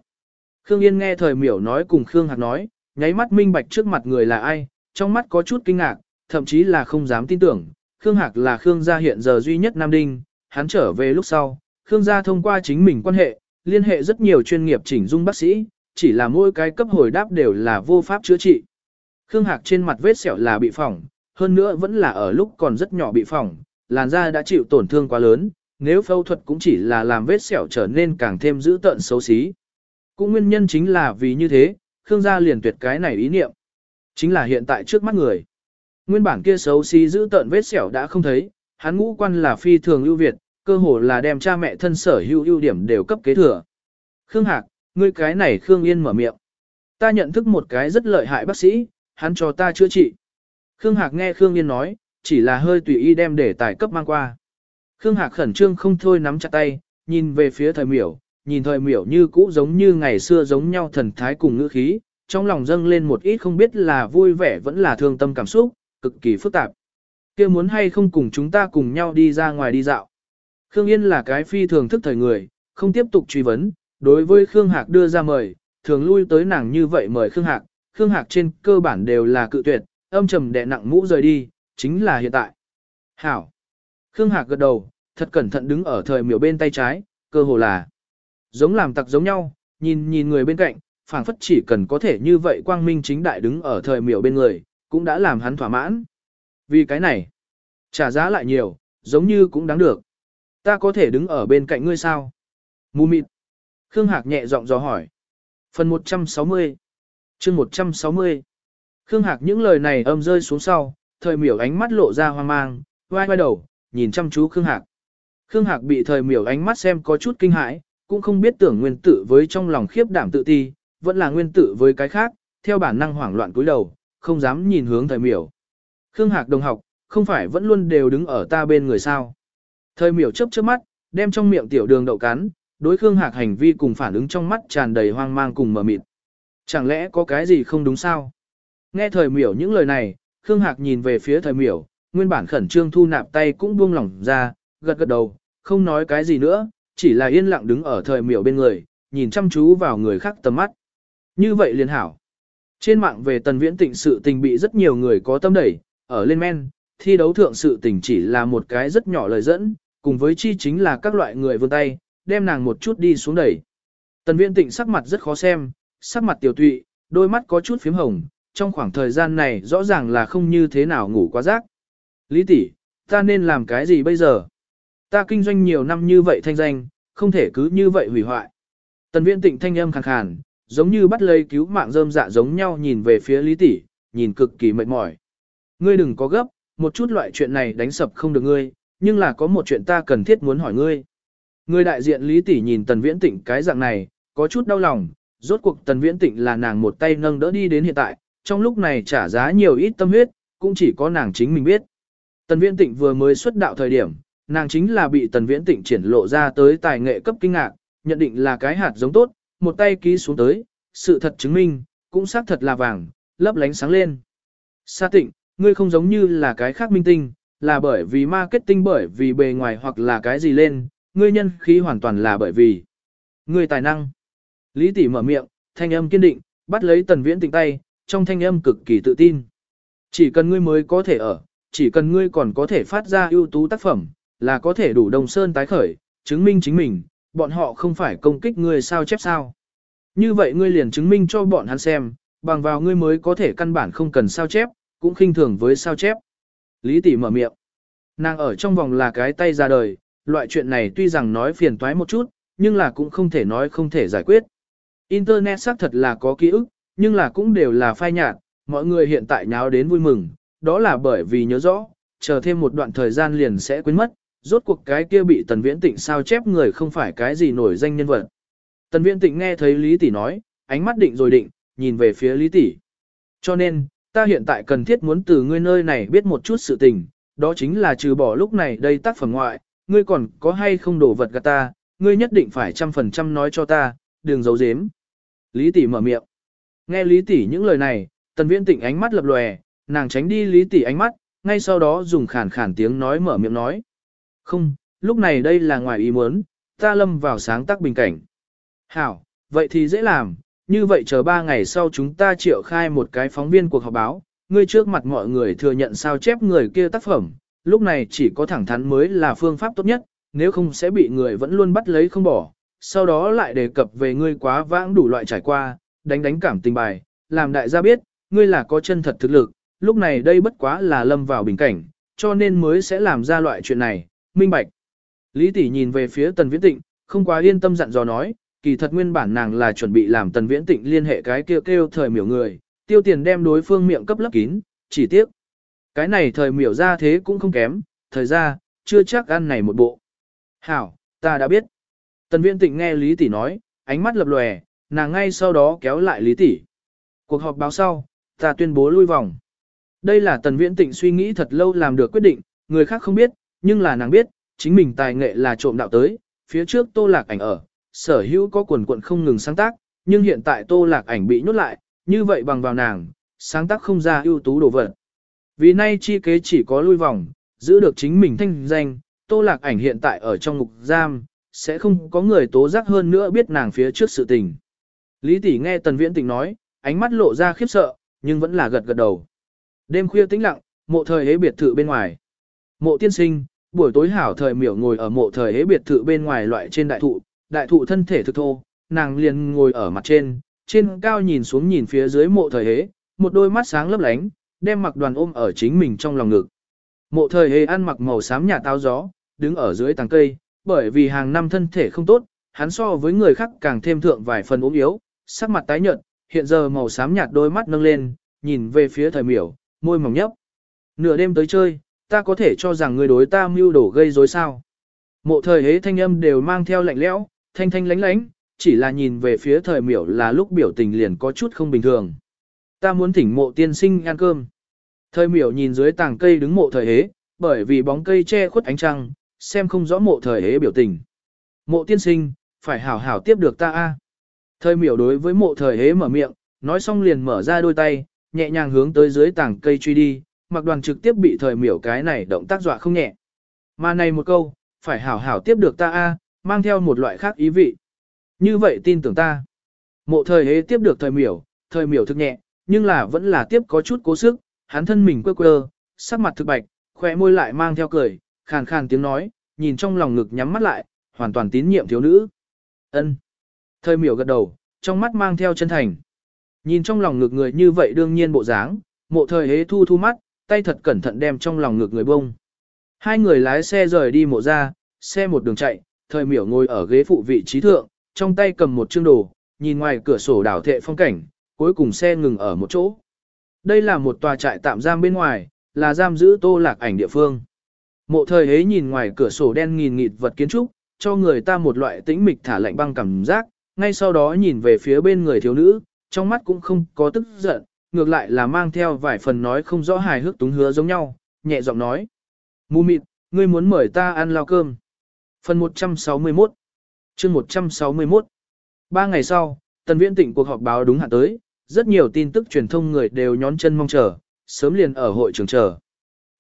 S1: Khương Yên nghe thời miểu nói cùng Khương Hạc nói, nháy mắt minh bạch trước mặt người là ai, trong mắt có chút kinh ngạc, thậm chí là không dám tin tưởng. Khương Hạc là Khương gia hiện giờ duy nhất Nam Đinh, hắn trở về lúc sau, Khương gia thông qua chính mình quan hệ, liên hệ rất nhiều chuyên nghiệp chỉnh dung bác sĩ, chỉ là mỗi cái cấp hồi đáp đều là vô pháp chữa trị. Khương Hạc trên mặt vết sẹo là bị phỏng, hơn nữa vẫn là ở lúc còn rất nhỏ bị phỏng, làn da đã chịu tổn thương quá lớn, nếu phẫu thuật cũng chỉ là làm vết sẹo trở nên càng thêm dữ tợn xấu xí. Cũng nguyên nhân chính là vì như thế, Khương gia liền tuyệt cái này ý niệm. Chính là hiện tại trước mắt người. Nguyên bản kia xấu xí giữ tợn vết sẹo đã không thấy, hắn ngũ quan là phi thường ưu việt, cơ hồ là đem cha mẹ thân sở hữu ưu điểm đều cấp kế thừa. Khương Hạc, ngươi cái này Khương Yên mở miệng. Ta nhận thức một cái rất lợi hại bác sĩ, hắn cho ta chữa trị. Khương Hạc nghe Khương Yên nói, chỉ là hơi tùy ý đem để tài cấp mang qua. Khương Hạc khẩn trương không thôi nắm chặt tay, nhìn về phía thời miểu, nhìn thời miểu như cũ giống như ngày xưa giống nhau thần thái cùng ngữ khí, trong lòng dâng lên một ít không biết là vui vẻ vẫn là thương tâm cảm xúc, cực kỳ phức tạp. kia muốn hay không cùng chúng ta cùng nhau đi ra ngoài đi dạo. Khương Yên là cái phi thường thức thời người, không tiếp tục truy vấn, đối với Khương Hạc đưa ra mời, thường lui tới nàng như vậy mời Khương Hạc, Khương Hạc trên cơ bản đều là cự tuyệt, âm trầm đè nặng mũ rời đi, chính là hiện tại. Hảo. Khương Hạc gật đầu, thật cẩn thận đứng ở thời miểu bên tay trái, cơ hồ là giống làm tặc giống nhau, nhìn nhìn người bên cạnh, phảng phất chỉ cần có thể như vậy quang minh chính đại đứng ở thời miểu bên người, cũng đã làm hắn thỏa mãn. Vì cái này, trả giá lại nhiều, giống như cũng đáng được. Ta có thể đứng ở bên cạnh ngươi sao? Mù mịt. Khương Hạc nhẹ giọng dò hỏi. Phần 160 chương 160 Khương Hạc những lời này âm rơi xuống sau, thời miểu ánh mắt lộ ra hoang mang, vai vai đầu, nhìn chăm chú Khương Hạc. Khương Hạc bị thời miểu ánh mắt xem có chút kinh hãi, cũng không biết tưởng nguyên tử với trong lòng khiếp đảm tự ti, vẫn là nguyên tử với cái khác, theo bản năng hoảng loạn cúi đầu, không dám nhìn hướng thời miểu. Khương Hạc đồng học, không phải vẫn luôn đều đứng ở ta bên người sao. Thời miểu chớp chớp mắt, đem trong miệng tiểu đường đậu cắn, đối Khương Hạc hành vi cùng phản ứng trong mắt tràn đầy hoang mang cùng mờ mịt. Chẳng lẽ có cái gì không đúng sao? Nghe thời miểu những lời này, Khương Hạc nhìn về phía thời miểu, nguyên bản khẩn trương thu nạp tay cũng buông lỏng ra, gật gật đầu, không nói cái gì nữa, chỉ là yên lặng đứng ở thời miểu bên người, nhìn chăm chú vào người khác tầm mắt. Như vậy liền hảo. Trên mạng về tần viễn tịnh sự tình bị rất nhiều người có tâm đẩy, ở lên men, thi đấu thượng sự tình chỉ là một cái rất nhỏ lời dẫn, cùng với chi chính là các loại người vươn tay, đem nàng một chút đi xuống đẩy. Tần viễn tịnh sắc mặt rất khó xem, sắc mặt tiểu tụy, đôi mắt có chút phím hồng, trong khoảng thời gian này rõ ràng là không như thế nào ngủ quá giấc. Lý tỷ, ta nên làm cái gì bây giờ? Ta kinh doanh nhiều năm như vậy thanh danh, không thể cứ như vậy hủy hoại. Tần viễn tịnh thanh âm khàn khàn, giống như bắt lấy cứu mạng rơm dạ giống nhau nhìn về phía Lý tỷ, nhìn cực kỳ mệt mỏi. Ngươi đừng có gấp, một chút loại chuyện này đánh sập không được ngươi, nhưng là có một chuyện ta cần thiết muốn hỏi ngươi. Người đại diện Lý tỷ nhìn Tần Viễn Tịnh cái dạng này, có chút đau lòng, rốt cuộc Tần Viễn Tịnh là nàng một tay nâng đỡ đi đến hiện tại, trong lúc này trả giá nhiều ít tâm huyết, cũng chỉ có nàng chính mình biết. Tần Viễn Tịnh vừa mới xuất đạo thời điểm, nàng chính là bị Tần Viễn Tịnh triển lộ ra tới tài nghệ cấp kinh ngạc, nhận định là cái hạt giống tốt, một tay ký xuống tới, sự thật chứng minh, cũng xác thật là vàng, lấp lánh sáng lên. Sa Tịnh, ngươi không giống như là cái khác minh tinh, là bởi vì marketing bởi vì bề ngoài hoặc là cái gì lên, ngươi nhân khí hoàn toàn là bởi vì ngươi tài năng. Lý tỷ mở miệng, thanh âm kiên định, bắt lấy Tần Viễn Tịnh tay, trong thanh âm cực kỳ tự tin. Chỉ cần ngươi mới có thể ở, chỉ cần ngươi còn có thể phát ra ưu tú tác phẩm, là có thể đủ đồng sơn tái khởi, chứng minh chính mình, bọn họ không phải công kích ngươi sao chép sao. Như vậy ngươi liền chứng minh cho bọn hắn xem, bằng vào ngươi mới có thể căn bản không cần sao chép, cũng khinh thường với sao chép. Lý tỷ mở miệng. Nàng ở trong vòng là cái tay ra đời, loại chuyện này tuy rằng nói phiền toái một chút, nhưng là cũng không thể nói không thể giải quyết. Internet xác thật là có ký ức, nhưng là cũng đều là phai nhạt, mọi người hiện tại nháo đến vui mừng, đó là bởi vì nhớ rõ, chờ thêm một đoạn thời gian liền sẽ quên mất, rốt cuộc cái kia bị tần viễn tịnh sao chép người không phải cái gì nổi danh nhân vật. Tần viễn tịnh nghe thấy Lý Tỷ nói, ánh mắt định rồi định, nhìn về phía Lý Tỷ. Cho nên, ta hiện tại cần thiết muốn từ ngươi nơi này biết một chút sự tình, đó chính là trừ bỏ lúc này đây tác phẩm ngoại, ngươi còn có hay không đổ vật gạt ta, ngươi nhất định phải trăm phần trăm nói cho ta, đừng giấu giếm. Lý tỷ mở miệng. Nghe Lý tỷ những lời này, Tần Viễn Tịnh ánh mắt lập lòe, nàng tránh đi Lý tỷ ánh mắt, ngay sau đó dùng khàn khàn tiếng nói mở miệng nói. Không, lúc này đây là ngoài ý muốn, ta lâm vào sáng tác bình cảnh. Hảo, vậy thì dễ làm, như vậy chờ ba ngày sau chúng ta triệu khai một cái phóng viên cuộc họp báo, ngươi trước mặt mọi người thừa nhận sao chép người kia tác phẩm, lúc này chỉ có thẳng thắn mới là phương pháp tốt nhất, nếu không sẽ bị người vẫn luôn bắt lấy không bỏ, sau đó lại đề cập về ngươi quá vãng đủ loại trải qua, đánh đánh cảm tình bài, làm đại gia biết, ngươi là có chân thật thực lực, lúc này đây bất quá là lâm vào bình cảnh, cho nên mới sẽ làm ra loại chuyện này, minh bạch. Lý tỷ nhìn về phía Tần Viễn Tịnh, không quá yên tâm dặn dò nói, kỳ thật nguyên bản nàng là chuẩn bị làm Tần Viễn Tịnh liên hệ cái kêu kêu thời miểu người, tiêu tiền đem đối phương miệng cấp lấp kín, chỉ tiếc. Cái này thời miểu ra thế cũng không kém, thời ra, chưa chắc ăn này một bộ. Hảo, ta đã biết. Tần Viễn Tịnh nghe Lý Tỷ nói, ánh mắt lập lòe, nàng ngay sau đó kéo lại Lý Tỷ. Cuộc họp báo sau, ta tuyên bố lui vòng. Đây là Tần Viễn Tịnh suy nghĩ thật lâu làm được quyết định, người khác không biết, nhưng là nàng biết, chính mình tài nghệ là trộm đạo tới, phía trước tô lạc ảnh ở, sở hữu có quần quận không ngừng sáng tác, nhưng hiện tại tô lạc ảnh bị nhốt lại, như vậy bằng vào nàng, sáng tác không ra ưu tú đồ vật. Vì nay chi kế chỉ có lui vòng, giữ được chính mình thanh danh, tô lạc ảnh hiện tại ở trong ngục giam, sẽ không có người tố giác hơn nữa biết nàng phía trước sự tình. Lý tỷ nghe tần viễn tình nói, ánh mắt lộ ra khiếp sợ, nhưng vẫn là gật gật đầu. Đêm khuya tĩnh lặng, mộ thời hế biệt thự bên ngoài. Mộ tiên sinh, buổi tối hảo thời miểu ngồi ở mộ thời hế biệt thự bên ngoài loại trên đại thụ, đại thụ thân thể thực thô, nàng liền ngồi ở mặt trên, trên cao nhìn xuống nhìn phía dưới mộ thời hế, một đôi mắt sáng lấp lánh, đem mặc đoàn ôm ở chính mình trong lòng ngực. Mộ thời hế ăn mặc màu xám nhà táo gió, đứng ở dưới tàng cây, bởi vì hàng năm thân thể không tốt, hắn so với người khác càng thêm thượng vài phần ốm yếu, sắc mặt tái nhợt, hiện giờ màu xám nhạt đôi mắt nâng lên, nhìn về phía thời miểu, môi mỏng nhấp. Nửa đêm tới chơi, ta có thể cho rằng ngươi đối ta mưu đổ gây rối sao. Mộ thời hế thanh âm đều mang theo lạnh lẽo, thanh thanh lánh lánh, chỉ là nhìn về phía thời miểu là lúc biểu tình liền có chút không bình thường. Ta muốn thỉnh mộ tiên sinh ăn cơm. Thời miểu nhìn dưới tàng cây đứng mộ thời hế, bởi vì bóng cây che khuất ánh trăng, xem không rõ mộ thời hế biểu tình. Mộ tiên sinh, phải hảo hảo tiếp được ta a. Thời miểu đối với mộ thời hế mở miệng, nói xong liền mở ra đôi tay, nhẹ nhàng hướng tới dưới tảng cây truy đi, mặc đoàn trực tiếp bị thời miểu cái này động tác dọa không nhẹ. Mà này một câu, phải hảo hảo tiếp được ta a, mang theo một loại khác ý vị. Như vậy tin tưởng ta. Mộ thời hế tiếp được thời miểu, thời miểu thực nhẹ, nhưng là vẫn là tiếp có chút cố sức, hắn thân mình quơ quơ, sắc mặt thực bạch, khỏe môi lại mang theo cười, khàn khàn tiếng nói, nhìn trong lòng ngực nhắm mắt lại, hoàn toàn tín nhiệm thiếu nữ. Ân. Thời miểu gật đầu, trong mắt mang theo chân thành. Nhìn trong lòng ngực người như vậy đương nhiên bộ dáng, mộ thời hế thu thu mắt, tay thật cẩn thận đem trong lòng ngực người bông. Hai người lái xe rời đi mộ ra, xe một đường chạy, thời miểu ngồi ở ghế phụ vị trí thượng, trong tay cầm một chương đồ, nhìn ngoài cửa sổ đảo thệ phong cảnh, cuối cùng xe ngừng ở một chỗ. Đây là một tòa trại tạm giam bên ngoài, là giam giữ tô lạc ảnh địa phương. Mộ thời ấy nhìn ngoài cửa sổ đen nghìn nghịt vật kiến trúc, cho người ta một loại tĩnh mịch thả lạnh băng cảm giác, ngay sau đó nhìn về phía bên người thiếu nữ, trong mắt cũng không có tức giận, ngược lại là mang theo vài phần nói không rõ hài hước túng hứa giống nhau, nhẹ giọng nói. Mù mịt, ngươi muốn mời ta ăn lao cơm. Phần 161 chương 161 Ba ngày sau, Tần Viễn Tịnh cuộc họp báo đúng hạn tới, rất nhiều tin tức truyền thông người đều nhón chân mong chờ, sớm liền ở hội trường chờ.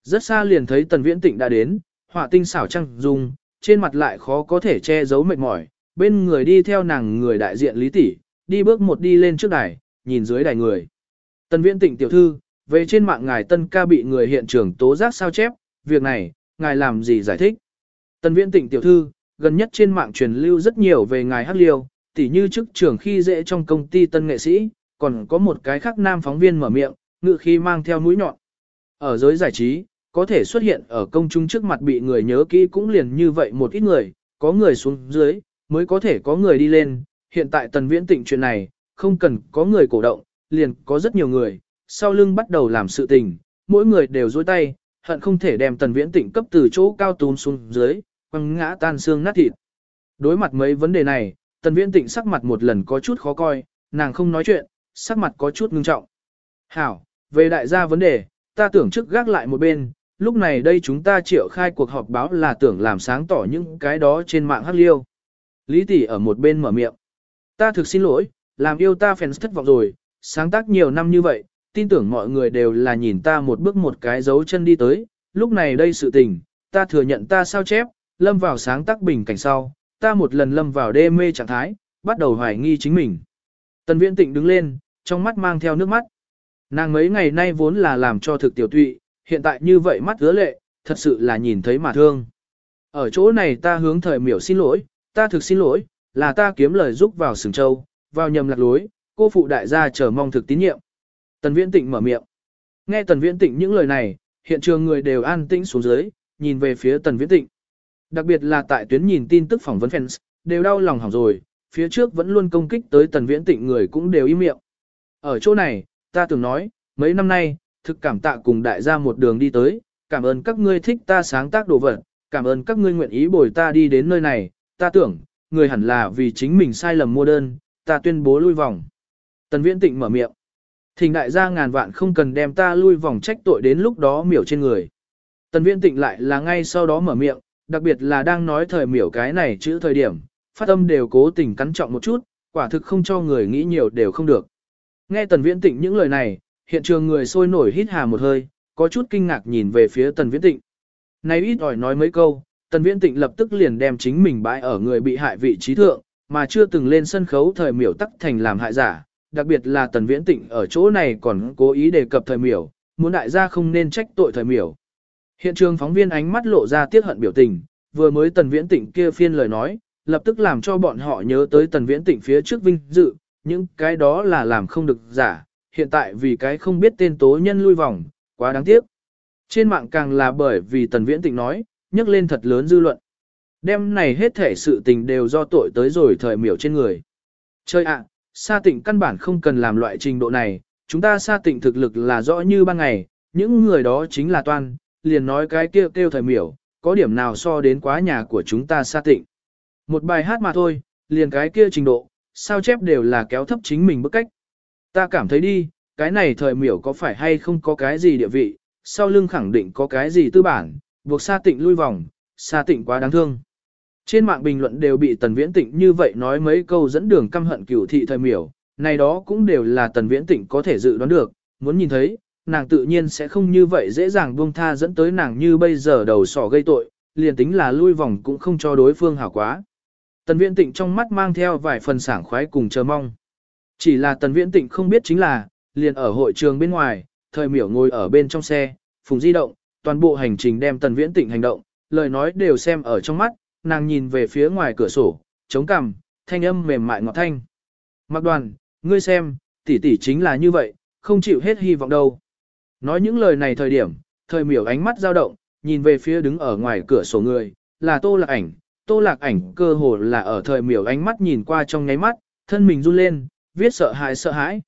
S1: Rất xa liền thấy Tần Viễn Tịnh đã đến, họa tinh xảo trăng dung, trên mặt lại khó có thể che giấu mệt mỏi, bên người đi theo nàng người đại diện Lý Tỷ, đi bước một đi lên trước đài, nhìn dưới đài người. Tân Viễn Tịnh tiểu thư, về trên mạng ngài Tân ca bị người hiện trường tố giác sao chép, việc này, ngài làm gì giải thích? Tân Viễn Tịnh tiểu thư, gần nhất trên mạng truyền lưu rất nhiều về ngài Hắc Liêu, tỉ như chức trưởng khi dễ trong công ty tân nghệ sĩ, còn có một cái khác nam phóng viên mở miệng, ngự khi mang theo mũi nhọn. Ở giới giải trí, có thể xuất hiện ở công chúng trước mặt bị người nhớ kỹ cũng liền như vậy một ít người, có người xuống dưới, mới có thể có người đi lên. Hiện tại tần viễn tịnh chuyện này, không cần có người cổ động, liền có rất nhiều người, sau lưng bắt đầu làm sự tình, mỗi người đều dối tay, hận không thể đem tần viễn tịnh cấp từ chỗ cao tún xuống dưới, quăng ngã tan xương nát thịt. Đối mặt mấy vấn đề này, tần viễn tịnh sắc mặt một lần có chút khó coi, nàng không nói chuyện, sắc mặt có chút ngưng trọng. Hảo, về đại gia vấn đề, ta tưởng trước gác lại một bên, lúc này đây chúng ta triệu khai cuộc họp báo là tưởng làm sáng tỏ những cái đó trên mạng hắc liêu. Lý tỷ ở một bên mở miệng. Ta thực xin lỗi, làm yêu ta fans thất vọng rồi, sáng tác nhiều năm như vậy, tin tưởng mọi người đều là nhìn ta một bước một cái dấu chân đi tới, lúc này đây sự tình, ta thừa nhận ta sao chép, lâm vào sáng tác bình cảnh sau, ta một lần lâm vào đê mê trạng thái, bắt đầu hoài nghi chính mình. Tần viễn tịnh đứng lên, trong mắt mang theo nước mắt. Nàng mấy ngày nay vốn là làm cho thực tiểu tụy, hiện tại như vậy mắt hứa lệ, thật sự là nhìn thấy mà thương. Ở chỗ này ta hướng thời miểu xin lỗi, ta thực xin lỗi, là ta kiếm lời giúp vào sừng châu, vào nhầm lạc lối, cô phụ đại gia chờ mong thực tín nhiệm. Tần Viễn Tịnh mở miệng. Nghe Tần Viễn Tịnh những lời này, hiện trường người đều an tĩnh xuống dưới, nhìn về phía Tần Viễn Tịnh. Đặc biệt là tại tuyến nhìn tin tức phỏng vấn fans, đều đau lòng hỏng rồi, phía trước vẫn luôn công kích tới Tần Viễn Tịnh người cũng đều im miệng. Ở chỗ này, ta từng nói, mấy năm nay, thực cảm tạ cùng đại gia một đường đi tới, cảm ơn các ngươi thích ta sáng tác đồ vật, cảm ơn các ngươi nguyện ý bồi ta đi đến nơi này, ta tưởng, người hẳn là vì chính mình sai lầm mua đơn, ta tuyên bố lui vòng. Tần Viễn Tịnh mở miệng. Thỉnh đại gia ngàn vạn không cần đem ta lui vòng trách tội đến lúc đó miểu trên người. Tần Viễn Tịnh lại là ngay sau đó mở miệng, đặc biệt là đang nói thời miểu cái này chữ thời điểm, phát âm đều cố tình cắn trọng một chút, quả thực không cho người nghĩ nhiều đều không được. Nghe Tần Viễn Tịnh những lời này, hiện trường người sôi nổi hít hà một hơi, có chút kinh ngạc nhìn về phía Tần Viễn Tịnh. Này ít ỏi nói mấy câu, Tần Viễn Tịnh lập tức liền đem chính mình bãi ở người bị hại vị trí thượng, mà chưa từng lên sân khấu thời miểu tắc thành làm hại giả, đặc biệt là Tần Viễn Tịnh ở chỗ này còn cố ý đề cập thời miểu, muốn đại gia không nên trách tội thời miểu. Hiện trường phóng viên ánh mắt lộ ra tiếc hận biểu tình, vừa mới Tần Viễn Tịnh kia phiên lời nói, lập tức làm cho bọn họ nhớ tới Tần Viễn Tịnh phía trước vinh dự, những cái đó là làm không được giả, hiện tại vì cái không biết tên tố nhân lui vòng, quá đáng tiếc. Trên mạng càng là bởi vì Tần Viễn Tịnh nói, nhắc lên thật lớn dư luận. Đêm này hết thể sự tình đều do tội tới rồi thời miểu trên người. Chơi ạ, Sa tịnh căn bản không cần làm loại trình độ này, chúng ta sa tịnh thực lực là rõ như ban ngày, những người đó chính là toan, liền nói cái kêu kêu thời miểu, có điểm nào so đến quá nhà của chúng ta sa tịnh. Một bài hát mà thôi, liền cái kia trình độ, sao chép đều là kéo thấp chính mình bức cách. Ta cảm thấy đi, cái này thời miểu có phải hay không có cái gì địa vị, sau lưng khẳng định có cái gì tư bản, buộc Sa Tịnh lui vòng, Sa Tịnh quá đáng thương. Trên mạng bình luận đều bị Tần Viễn Tịnh như vậy nói mấy câu dẫn đường căm hận cửu thị thời miểu, này đó cũng đều là Tần Viễn Tịnh có thể dự đoán được, muốn nhìn thấy, nàng tự nhiên sẽ không như vậy dễ dàng buông tha dẫn tới nàng như bây giờ đầu sỏ gây tội, liền tính là lui vòng cũng không cho đối phương hảo quá. Tần Viễn Tịnh trong mắt mang theo vài phần sảng khoái cùng chờ mong. Chỉ là Tần Viễn Tịnh không biết chính là, liền ở hội trường bên ngoài, thời miểu ngồi ở bên trong xe, phùng di động, toàn bộ hành trình đem Tần Viễn Tịnh hành động, lời nói đều xem ở trong mắt, nàng nhìn về phía ngoài cửa sổ, chống cằm, thanh âm mềm mại ngọt thanh. Mặc đoàn, ngươi xem, tỷ tỷ chính là như vậy, không chịu hết hy vọng đâu. Nói những lời này thời điểm, thời miểu ánh mắt dao động, nhìn về phía đứng ở ngoài cửa sổ người, là tô lạc ảnh, tô lạc ảnh cơ hồ là ở thời miểu ánh mắt nhìn qua trong nháy mắt, thân mình run lên, viết sợ hãi sợ hãi.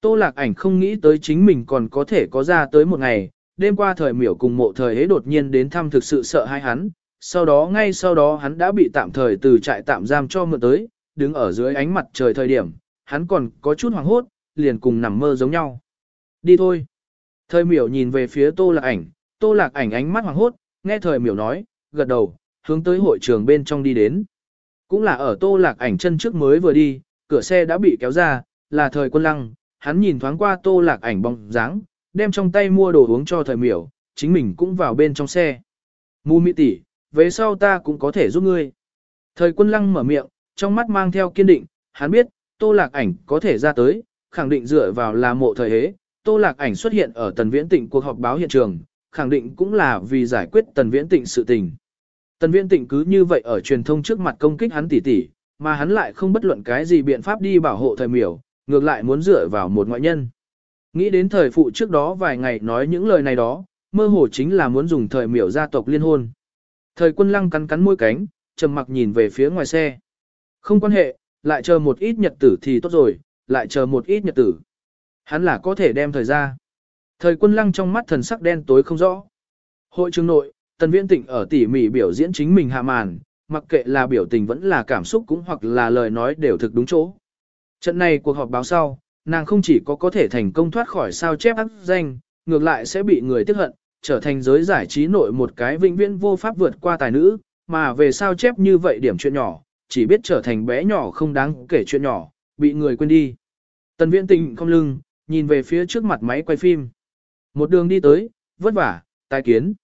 S1: Tô lạc ảnh không nghĩ tới chính mình còn có thể có ra tới một ngày, đêm qua thời miểu cùng mộ thời ấy đột nhiên đến thăm thực sự sợ hãi hắn, sau đó ngay sau đó hắn đã bị tạm thời từ trại tạm giam cho mượn tới, đứng ở dưới ánh mặt trời thời điểm, hắn còn có chút hoảng hốt, liền cùng nằm mơ giống nhau. Đi thôi. Thời miểu nhìn về phía tô lạc ảnh, tô lạc ảnh ánh mắt hoảng hốt, nghe thời miểu nói, gật đầu, hướng tới hội trường bên trong đi đến. Cũng là ở tô lạc ảnh chân trước mới vừa đi, cửa xe đã bị kéo ra, là thời quân lăng, hắn nhìn thoáng qua tô lạc ảnh bóng dáng, đem trong tay mua đồ uống cho thời miểu, chính mình cũng vào bên trong xe. Mù mỹ tỷ, về sau ta cũng có thể giúp ngươi. Thời quân lăng mở miệng, trong mắt mang theo kiên định, hắn biết, tô lạc ảnh có thể ra tới, khẳng định dựa vào là mộ thời hế, tô lạc ảnh xuất hiện ở tần viễn tịnh cuộc họp báo hiện trường, khẳng định cũng là vì giải quyết tần viễn tịnh sự tình. Tần viễn tịnh cứ như vậy ở truyền thông trước mặt công kích hắn tỉ tỉ, mà hắn lại không bất luận cái gì biện pháp đi bảo hộ thời miểu, ngược lại muốn dựa vào một ngoại nhân. Nghĩ đến thời phụ trước đó vài ngày nói những lời này đó, mơ hồ chính là muốn dùng thời miểu gia tộc liên hôn. Thời quân lăng cắn cắn môi cánh, trầm mặc nhìn về phía ngoài xe. Không quan hệ, lại chờ một ít nhật tử thì tốt rồi, lại chờ một ít nhật tử. Hắn là có thể đem thời ra. Thời quân lăng trong mắt thần sắc đen tối không rõ. Hội trường nội, tần viễn tịnh ở tỉ mỉ biểu diễn chính mình hạ màn, mặc kệ là biểu tình vẫn là cảm xúc cũng hoặc là lời nói đều thực đúng chỗ. Trận này cuộc họp báo sau, nàng không chỉ có có thể thành công thoát khỏi sao chép ác danh, ngược lại sẽ bị người tiếc hận, trở thành giới giải trí nội một cái vĩnh viễn vô pháp vượt qua tài nữ, mà về sao chép như vậy điểm chuyện nhỏ, chỉ biết trở thành bé nhỏ không đáng kể chuyện nhỏ, bị người quên đi. Tần viễn tình không lưng, nhìn về phía trước mặt máy quay phim. Một đường đi tới, vất vả, tai kiến.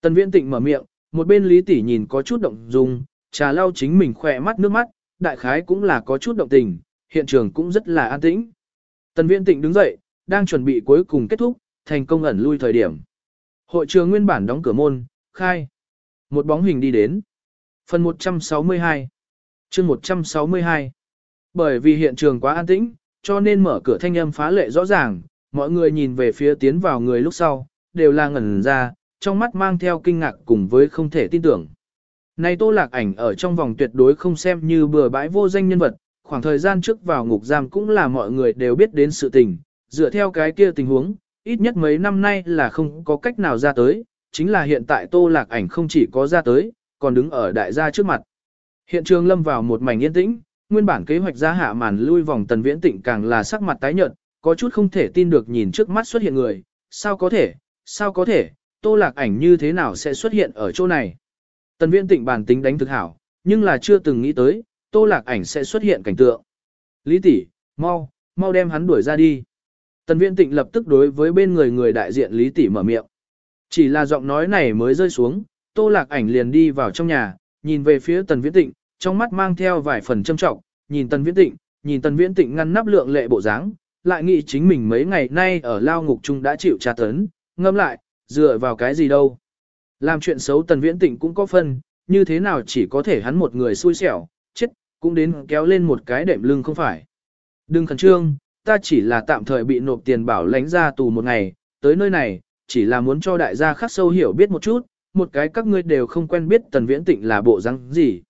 S1: Tần viễn tịnh mở miệng, một bên lý tỷ nhìn có chút động dung, trà lau chính mình khỏe mắt nước mắt, đại khái cũng là có chút động tình, hiện trường cũng rất là an tĩnh. Tần viễn tịnh đứng dậy, đang chuẩn bị cuối cùng kết thúc, thành công ẩn lui thời điểm. Hội trường nguyên bản đóng cửa môn, khai. Một bóng hình đi đến. Phần 162 chương 162 Bởi vì hiện trường quá an tĩnh, cho nên mở cửa thanh âm phá lệ rõ ràng, mọi người nhìn về phía tiến vào người lúc sau, đều là ngẩn ra, trong mắt mang theo kinh ngạc cùng với không thể tin tưởng. Này tô lạc ảnh ở trong vòng tuyệt đối không xem như bừa bãi vô danh nhân vật, khoảng thời gian trước vào ngục giam cũng là mọi người đều biết đến sự tình, dựa theo cái kia tình huống, ít nhất mấy năm nay là không có cách nào ra tới, chính là hiện tại tô lạc ảnh không chỉ có ra tới, còn đứng ở đại gia trước mặt. Hiện trường lâm vào một mảnh yên tĩnh, nguyên bản kế hoạch ra hạ màn lui vòng tần viễn tịnh càng là sắc mặt tái nhợt, có chút không thể tin được nhìn trước mắt xuất hiện người, sao có thể, sao có thể, tô lạc ảnh như thế nào sẽ xuất hiện ở chỗ này. Tần viễn tịnh bản tính đánh thực hảo, nhưng là chưa từng nghĩ tới, tô lạc ảnh sẽ xuất hiện cảnh tượng. Lý tỷ, mau, mau đem hắn đuổi ra đi. Tần viễn tịnh lập tức đối với bên người người đại diện Lý tỷ mở miệng. Chỉ là giọng nói này mới rơi xuống, tô lạc ảnh liền đi vào trong nhà, nhìn về phía tần viễn tịnh, trong mắt mang theo vài phần trâm trọng, nhìn tần viễn tịnh, nhìn tần viễn tịnh ngăn nắp lượng lệ bộ dáng, lại nghĩ chính mình mấy ngày nay ở lao ngục chung đã chịu tra tấn, ngâm lại, dựa vào cái gì đâu. Làm chuyện xấu tần viễn tịnh cũng có phần, như thế nào chỉ có thể hắn một người xui xẻo, chết, cũng đến kéo lên một cái đệm lưng không phải. Đừng khẩn trương, ta chỉ là tạm thời bị nộp tiền bảo lãnh ra tù một ngày, tới nơi này, chỉ là muốn cho đại gia khắc sâu hiểu biết một chút, một cái các ngươi đều không quen biết tần viễn tịnh là bộ răng gì.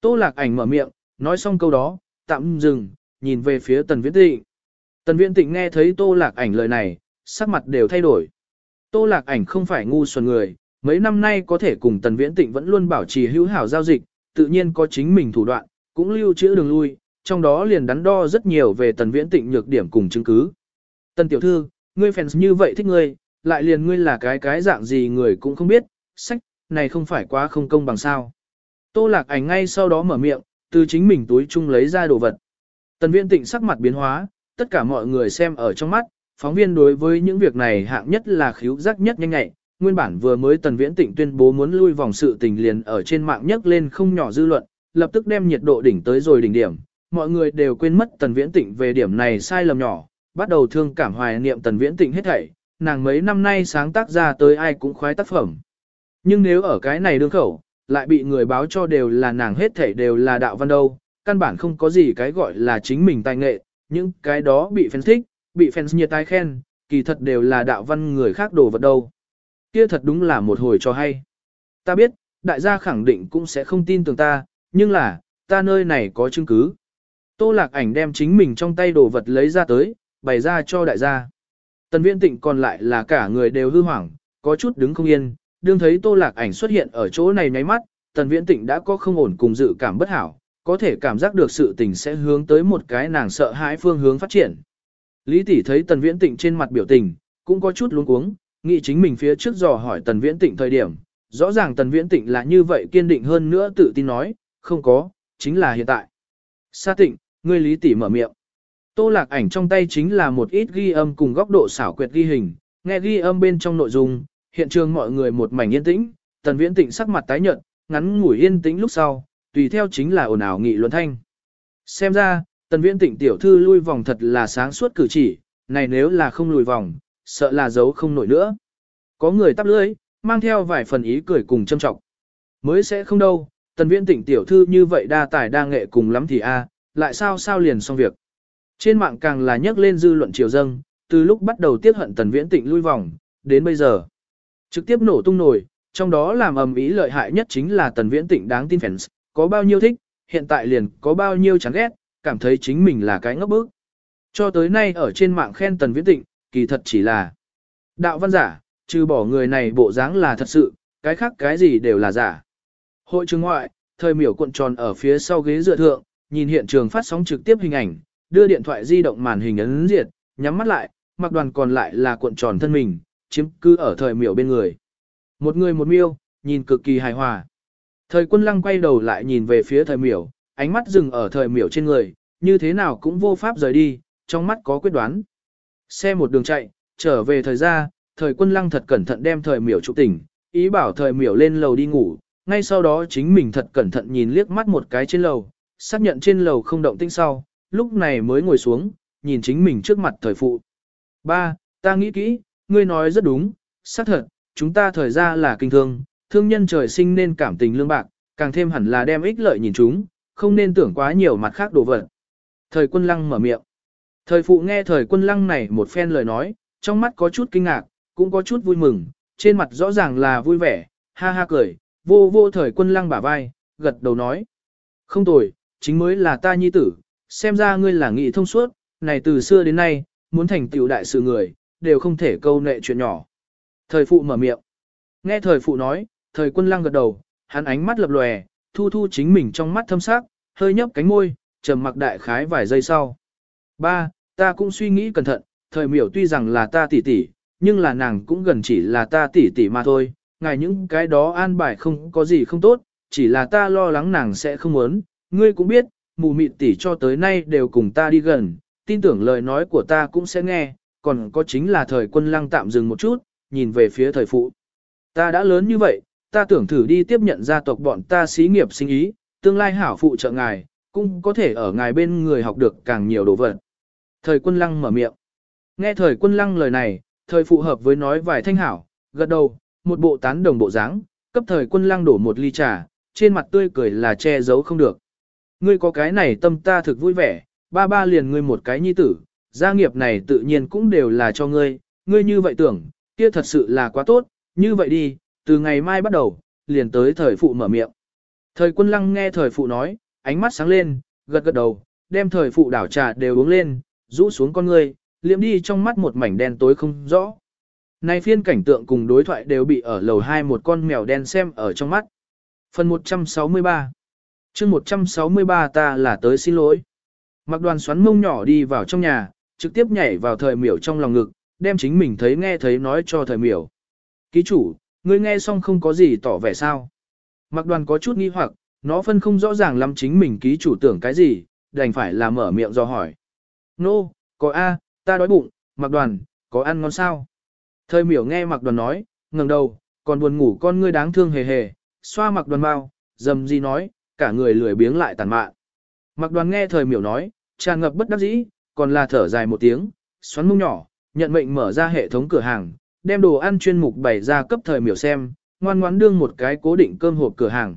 S1: Tô lạc ảnh mở miệng, nói xong câu đó, tạm dừng, nhìn về phía tần viễn tịnh. Tần viễn tịnh nghe thấy tô lạc ảnh lời này, sắc mặt đều thay đổi. Tô lạc ảnh không phải ngu xuẩn người, mấy năm nay có thể cùng tần viễn tịnh vẫn luôn bảo trì hữu hảo giao dịch, tự nhiên có chính mình thủ đoạn, cũng lưu trữ đường lui, trong đó liền đắn đo rất nhiều về tần viễn tịnh nhược điểm cùng chứng cứ. Tần tiểu thư, ngươi fans như vậy thích ngươi, lại liền ngươi là cái cái dạng gì người cũng không biết, sách, này không phải quá không công bằng sao. Tô lạc ảnh ngay sau đó mở miệng, từ chính mình túi chung lấy ra đồ vật. Tần viễn tịnh sắc mặt biến hóa, tất cả mọi người xem ở trong mắt, phóng viên đối với những việc này hạng nhất là khíu giác nhất nhanh nhạy. Nguyên bản vừa mới Tần Viễn Tịnh tuyên bố muốn lui vòng sự tình liền ở trên mạng nhấc lên không nhỏ dư luận, lập tức đem nhiệt độ đỉnh tới rồi đỉnh điểm. Mọi người đều quên mất Tần Viễn Tịnh về điểm này sai lầm nhỏ, bắt đầu thương cảm hoài niệm Tần Viễn Tịnh hết thảy, nàng mấy năm nay sáng tác ra tới ai cũng khoái tác phẩm. Nhưng nếu ở cái này đương khẩu, lại bị người báo cho đều là nàng hết thảy đều là đạo văn đâu, căn bản không có gì cái gọi là chính mình tài nghệ, những cái đó bị fans thích, bị fans nhiệt tai khen, kỳ thật đều là đạo văn người khác đồ vật đâu. Kia thật đúng là một hồi cho hay. Ta biết, đại gia khẳng định cũng sẽ không tin tưởng ta, nhưng là, ta nơi này có chứng cứ. Tô lạc ảnh đem chính mình trong tay đồ vật lấy ra tới, bày ra cho đại gia. Tần viễn tịnh còn lại là cả người đều hư hoảng, có chút đứng không yên, đương thấy tô lạc ảnh xuất hiện ở chỗ này nháy mắt, tần viễn tịnh đã có không ổn cùng dự cảm bất hảo, có thể cảm giác được sự tình sẽ hướng tới một cái nàng sợ hãi phương hướng phát triển. Lý tỷ thấy tần viễn tịnh trên mặt biểu tình, cũng có chút luống cuống, nghĩ chính mình phía trước dò hỏi tần viễn tịnh thời điểm, rõ ràng tần viễn tịnh là như vậy kiên định hơn nữa tự tin nói, không có, chính là hiện tại. Sa tịnh, ngươi lý tỷ mở miệng. Tô lạc ảnh trong tay chính là một ít ghi âm cùng góc độ xảo quyệt ghi hình, nghe ghi âm bên trong nội dung, hiện trường mọi người một mảnh yên tĩnh, tần viễn tịnh sắc mặt tái nhợt, ngắn ngủi yên tĩnh lúc sau, tùy theo chính là ồn ào nghị luận thanh. Xem ra, tần viễn tịnh tiểu thư lui vòng thật là sáng suốt cử chỉ, này nếu là không lùi vòng, sợ là giấu không nổi nữa. Có người tắp lưỡi, mang theo vài phần ý cười cùng châm trọng. Mới sẽ không đâu, tần viễn tịnh tiểu thư như vậy đa tài đa nghệ cùng lắm thì a, lại sao sao liền xong việc. Trên mạng càng là nhắc lên dư luận triều dâng, từ lúc bắt đầu tiết hận tần viễn tịnh lui vòng, đến bây giờ. Trực tiếp nổ tung nổi, trong đó làm ầm ý lợi hại nhất chính là tần viễn tịnh đáng tin fans, có bao nhiêu thích, hiện tại liền có bao nhiêu chán ghét, cảm thấy chính mình là cái ngốc bức. Cho tới nay ở trên mạng khen tần viễn tịnh, kỳ thật chỉ là đạo văn giả, trừ bỏ người này bộ dáng là thật sự, cái khác cái gì đều là giả. Hội trường ngoại, thời miểu cuộn tròn ở phía sau ghế dựa thượng, nhìn hiện trường phát sóng trực tiếp hình ảnh, đưa điện thoại di động màn hình ấn diệt, nhắm mắt lại, mặc đoàn còn lại là cuộn tròn thân mình, chiếm cư ở thời miểu bên người. Một người một miêu, nhìn cực kỳ hài hòa. Thời quân lăng quay đầu lại nhìn về phía thời miểu, ánh mắt dừng ở thời miểu trên người, như thế nào cũng vô pháp rời đi, trong mắt có quyết đoán. Xe một đường chạy, trở về thời ra, thời quân lăng thật cẩn thận đem thời miểu trụ tỉnh, ý bảo thời miểu lên lầu đi ngủ, ngay sau đó chính mình thật cẩn thận nhìn liếc mắt một cái trên lầu, xác nhận trên lầu không động tĩnh sau, lúc này mới ngồi xuống, nhìn chính mình trước mặt thời phụ. Ba, ta nghĩ kỹ, ngươi nói rất đúng, xác thật, chúng ta thời ra là kinh thương, thương nhân trời sinh nên cảm tình lương bạc, càng thêm hẳn là đem ích lợi nhìn chúng, không nên tưởng quá nhiều mặt khác đồ vật. Thời quân lăng mở miệng. Thời phụ nghe thời quân lăng này một phen lời nói, trong mắt có chút kinh ngạc, cũng có chút vui mừng, trên mặt rõ ràng là vui vẻ, ha ha cười, vô vô thời quân lăng bả vai, gật đầu nói. Không tồi, chính mới là ta nhi tử, xem ra ngươi là nghị thông suốt, này từ xưa đến nay, muốn thành tiểu đại sự người, đều không thể câu nệ chuyện nhỏ. Thời phụ mở miệng. Nghe thời phụ nói, thời quân lăng gật đầu, hắn ánh mắt lập lòe, thu thu chính mình trong mắt thâm sắc, hơi nhấp cánh môi, trầm mặc đại khái vài giây sau. Ba, ta cũng suy nghĩ cẩn thận, thời miểu tuy rằng là ta tỷ tỷ, nhưng là nàng cũng gần chỉ là ta tỷ tỷ mà thôi, ngài những cái đó an bài không có gì không tốt, chỉ là ta lo lắng nàng sẽ không muốn, ngươi cũng biết, mù mịt tỷ cho tới nay đều cùng ta đi gần, tin tưởng lời nói của ta cũng sẽ nghe, còn có chính là thời quân lăng tạm dừng một chút, nhìn về phía thời phụ. Ta đã lớn như vậy, ta tưởng thử đi tiếp nhận gia tộc bọn ta xí nghiệp sinh ý, tương lai hảo phụ trợ ngài, cũng có thể ở ngài bên người học được càng nhiều đồ vật. Thời quân lăng mở miệng. Nghe thời quân lăng lời này, thời phụ hợp với nói vài thanh hảo, gật đầu, một bộ tán đồng bộ dáng, cấp thời quân lăng đổ một ly trà, trên mặt tươi cười là che giấu không được. Ngươi có cái này tâm ta thực vui vẻ, ba ba liền ngươi một cái nhi tử, gia nghiệp này tự nhiên cũng đều là cho ngươi, ngươi như vậy tưởng, kia thật sự là quá tốt, như vậy đi, từ ngày mai bắt đầu, liền tới thời phụ mở miệng. Thời quân lăng nghe thời phụ nói, ánh mắt sáng lên, gật gật đầu, đem thời phụ đảo trà đều uống lên, rũ xuống con ngươi, liệm đi trong mắt một mảnh đen tối không rõ. Này phiên cảnh tượng cùng đối thoại đều bị ở lầu hai một con mèo đen xem ở trong mắt. Phần 163 chương 163 ta là tới xin lỗi. Mặc đoàn xoắn mông nhỏ đi vào trong nhà, trực tiếp nhảy vào thời miểu trong lòng ngực, đem chính mình thấy nghe thấy nói cho thời miểu. Ký chủ, ngươi nghe xong không có gì tỏ vẻ sao. Mặc đoàn có chút nghi hoặc, nó phân không rõ ràng lắm chính mình ký chủ tưởng cái gì, đành phải là mở miệng do hỏi. Nô, no, có A, ta đói bụng, mặc đoàn, có ăn ngon sao? Thời miểu nghe mặc đoàn nói, ngẩng đầu, còn buồn ngủ con ngươi đáng thương hề hề, xoa mặc đoàn bao, dầm gì nói, cả người lười biếng lại tàn mạn. Mặc đoàn nghe thời miểu nói, tràn ngập bất đắc dĩ, còn là thở dài một tiếng, xoắn mông nhỏ, nhận mệnh mở ra hệ thống cửa hàng, đem đồ ăn chuyên mục bày ra cấp thời miểu xem, ngoan ngoãn đương một cái cố định cơm hộp cửa hàng.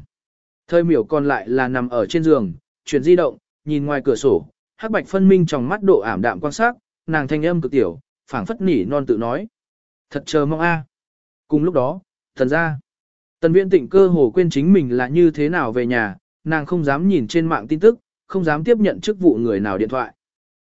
S1: Thời miểu còn lại là nằm ở trên giường, chuyển di động, nhìn ngoài cửa sổ, hắc bạch phân minh trong mắt độ ảm đạm quan sát, nàng thanh âm cực tiểu, phảng phất nỉ non tự nói. Thật chờ mong a. Cùng lúc đó, thần ra, tần viễn tịnh cơ hồ quên chính mình là như thế nào về nhà, nàng không dám nhìn trên mạng tin tức, không dám tiếp nhận chức vụ người nào điện thoại.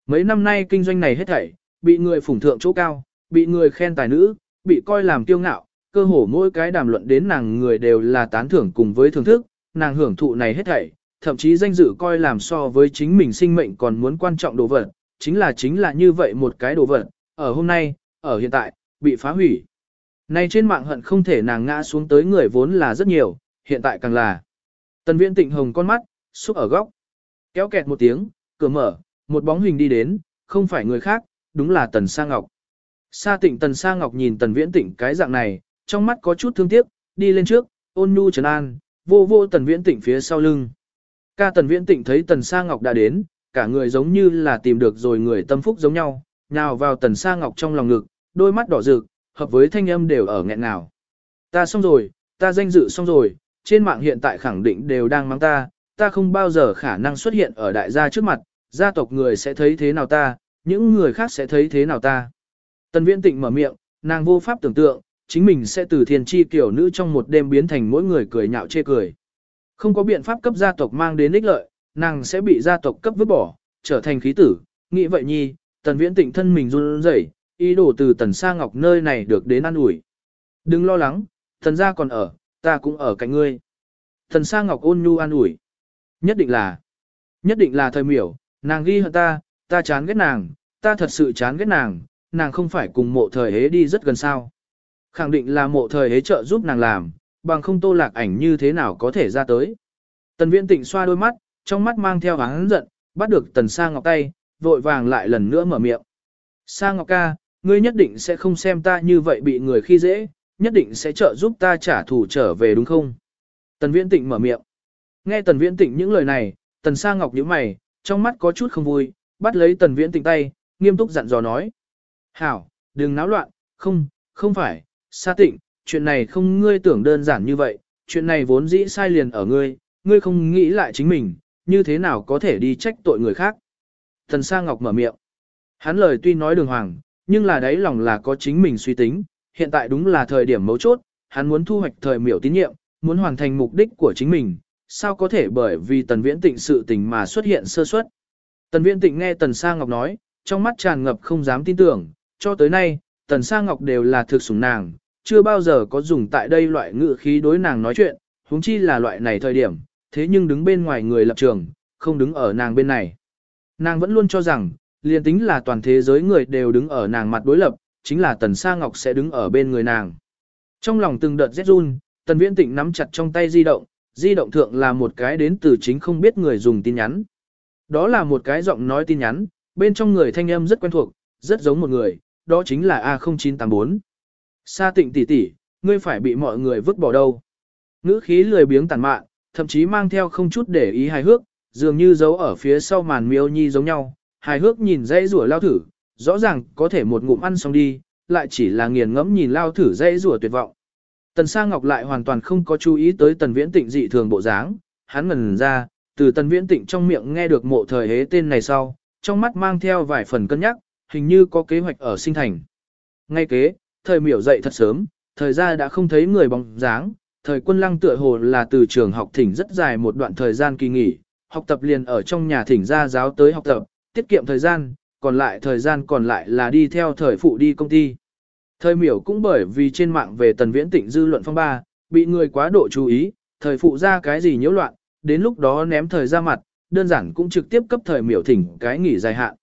S1: Mấy năm nay kinh doanh này hết thảy, bị người phủng thượng chỗ cao, bị người khen tài nữ, bị coi làm kiêu ngạo, cơ hồ mỗi cái đàm luận đến nàng người đều là tán thưởng cùng với thưởng thức, nàng hưởng thụ này hết thảy, thậm chí danh dự coi làm so với chính mình sinh mệnh còn muốn quan trọng đồ vật, chính là chính là như vậy một cái đồ vật, ở hôm nay, ở hiện tại, bị phá hủy. Nay trên mạng hận không thể nàng ngã xuống tới người vốn là rất nhiều, hiện tại càng là. Tần viễn tịnh hồng con mắt, xúc ở góc. Kéo kẹt một tiếng, cửa mở, một bóng hình đi đến, không phải người khác, đúng là Tần Sa Ngọc. Sa tịnh Tần Sa Ngọc nhìn Tần viễn tịnh cái dạng này, trong mắt có chút thương tiếc, đi lên trước, ôn nhu trấn an, vô vô Tần viễn tịnh phía sau lưng. Ca Tần viễn tịnh thấy Tần Sa Ngọc đã đến, cả người giống như là tìm được rồi người tâm phúc giống nhau, nào vào Tần Sa Ngọc trong lòng ngực, đôi mắt đỏ rực, hợp với thanh âm đều ở nghẹn nào. Ta xong rồi, ta danh dự xong rồi, trên mạng hiện tại khẳng định đều đang mắng ta, ta không bao giờ khả năng xuất hiện ở đại gia trước mặt, gia tộc người sẽ thấy thế nào ta, những người khác sẽ thấy thế nào ta. Tần viễn tịnh mở miệng, nàng vô pháp tưởng tượng, chính mình sẽ từ thiên chi kiểu nữ trong một đêm biến thành mỗi người cười nhạo chê cười. Không có biện pháp cấp gia tộc mang đến ích lợi, nàng sẽ bị gia tộc cấp vứt bỏ, trở thành khí tử, nghĩ vậy nhi, tần viễn tịnh thân mình run rẩy, ý đồ từ tần sa ngọc nơi này được đến ăn ủi. Đừng lo lắng, tần gia còn ở, ta cũng ở cạnh ngươi. Thần sa ngọc ôn nhu an ủi. Nhất định là, nhất định là thời miểu, nàng ghi hận ta, ta chán ghét nàng, ta thật sự chán ghét nàng, nàng không phải cùng mộ thời hế đi rất gần sao. Khẳng định là mộ thời hế trợ giúp nàng làm, bằng không tô lạc ảnh như thế nào có thể ra tới. Tần viễn tịnh xoa đôi mắt, trong mắt mang theo hắn giận, bắt được tần sa ngọc tay, vội vàng lại lần nữa mở miệng. Sa ngọc ca, ngươi nhất định sẽ không xem ta như vậy bị người khi dễ, nhất định sẽ trợ giúp ta trả thù trở về đúng không? Tần viễn tịnh mở miệng. Nghe tần viễn tịnh những lời này, tần sa ngọc nhíu mày, trong mắt có chút không vui, bắt lấy tần viễn tịnh tay, nghiêm túc dặn dò nói. Hảo, đừng náo loạn, không, không phải, sa tịnh, chuyện này không ngươi tưởng đơn giản như vậy, chuyện này vốn dĩ sai liền ở ngươi, ngươi không nghĩ lại chính mình, như thế nào có thể đi trách tội người khác. Tần sa ngọc mở miệng. Hắn lời tuy nói đường hoàng, nhưng là đấy lòng là có chính mình suy tính, hiện tại đúng là thời điểm mấu chốt, hắn muốn thu hoạch thời miểu tín nhiệm, muốn hoàn thành mục đích của chính mình, sao có thể bởi vì tần viễn tịnh sự tình mà xuất hiện sơ suất. Tần viễn tịnh nghe tần sa ngọc nói, trong mắt tràn ngập không dám tin tưởng, cho tới nay, tần sa ngọc đều là thực sủng nàng, chưa bao giờ có dùng tại đây loại ngữ khí đối nàng nói chuyện, huống chi là loại này thời điểm, thế nhưng đứng bên ngoài người lập trường, không đứng ở nàng bên này. Nàng vẫn luôn cho rằng, liền tính là toàn thế giới người đều đứng ở nàng mặt đối lập, chính là tần sa ngọc sẽ đứng ở bên người nàng. Trong lòng từng đợt rét run, tần viễn tịnh nắm chặt trong tay di động, di động thượng là một cái đến từ chính không biết người dùng tin nhắn. Đó là một cái giọng nói tin nhắn, bên trong người thanh âm rất quen thuộc, rất giống một người, đó chính là A0984. Sa tịnh tỷ tỷ, ngươi phải bị mọi người vứt bỏ đâu. Ngữ khí lười biếng tàn mạn, thậm chí mang theo không chút để ý hài hước, dường như giấu ở phía sau màn miêu nhi giống nhau. Hài hước nhìn dãy rủa lao thử, rõ ràng có thể một ngụm ăn xong đi, lại chỉ là nghiền ngẫm nhìn lao thử dây rùa tuyệt vọng. Tần Sa Ngọc lại hoàn toàn không có chú ý tới Tần Viễn Tịnh dị thường bộ dáng, hắn ngẩn ra, từ Tần Viễn Tịnh trong miệng nghe được mộ thời hế tên này sau, trong mắt mang theo vài phần cân nhắc, hình như có kế hoạch ở sinh thành. Ngay kế, thời miểu dậy thật sớm, thời gian đã không thấy người bóng dáng, thời quân lăng tựa hồ là từ trường học thỉnh rất dài một đoạn thời gian kỳ nghỉ, học tập liền ở trong nhà thỉnh ra giáo tới học tập, tiết kiệm thời gian, còn lại thời gian còn lại là đi theo thời phụ đi công ty. Thời miểu cũng bởi vì trên mạng về tần viễn tịnh dư luận phong ba, bị người quá độ chú ý, thời phụ ra cái gì nhiễu loạn, đến lúc đó ném thời ra mặt, đơn giản cũng trực tiếp cấp thời miểu thỉnh cái nghỉ dài hạn.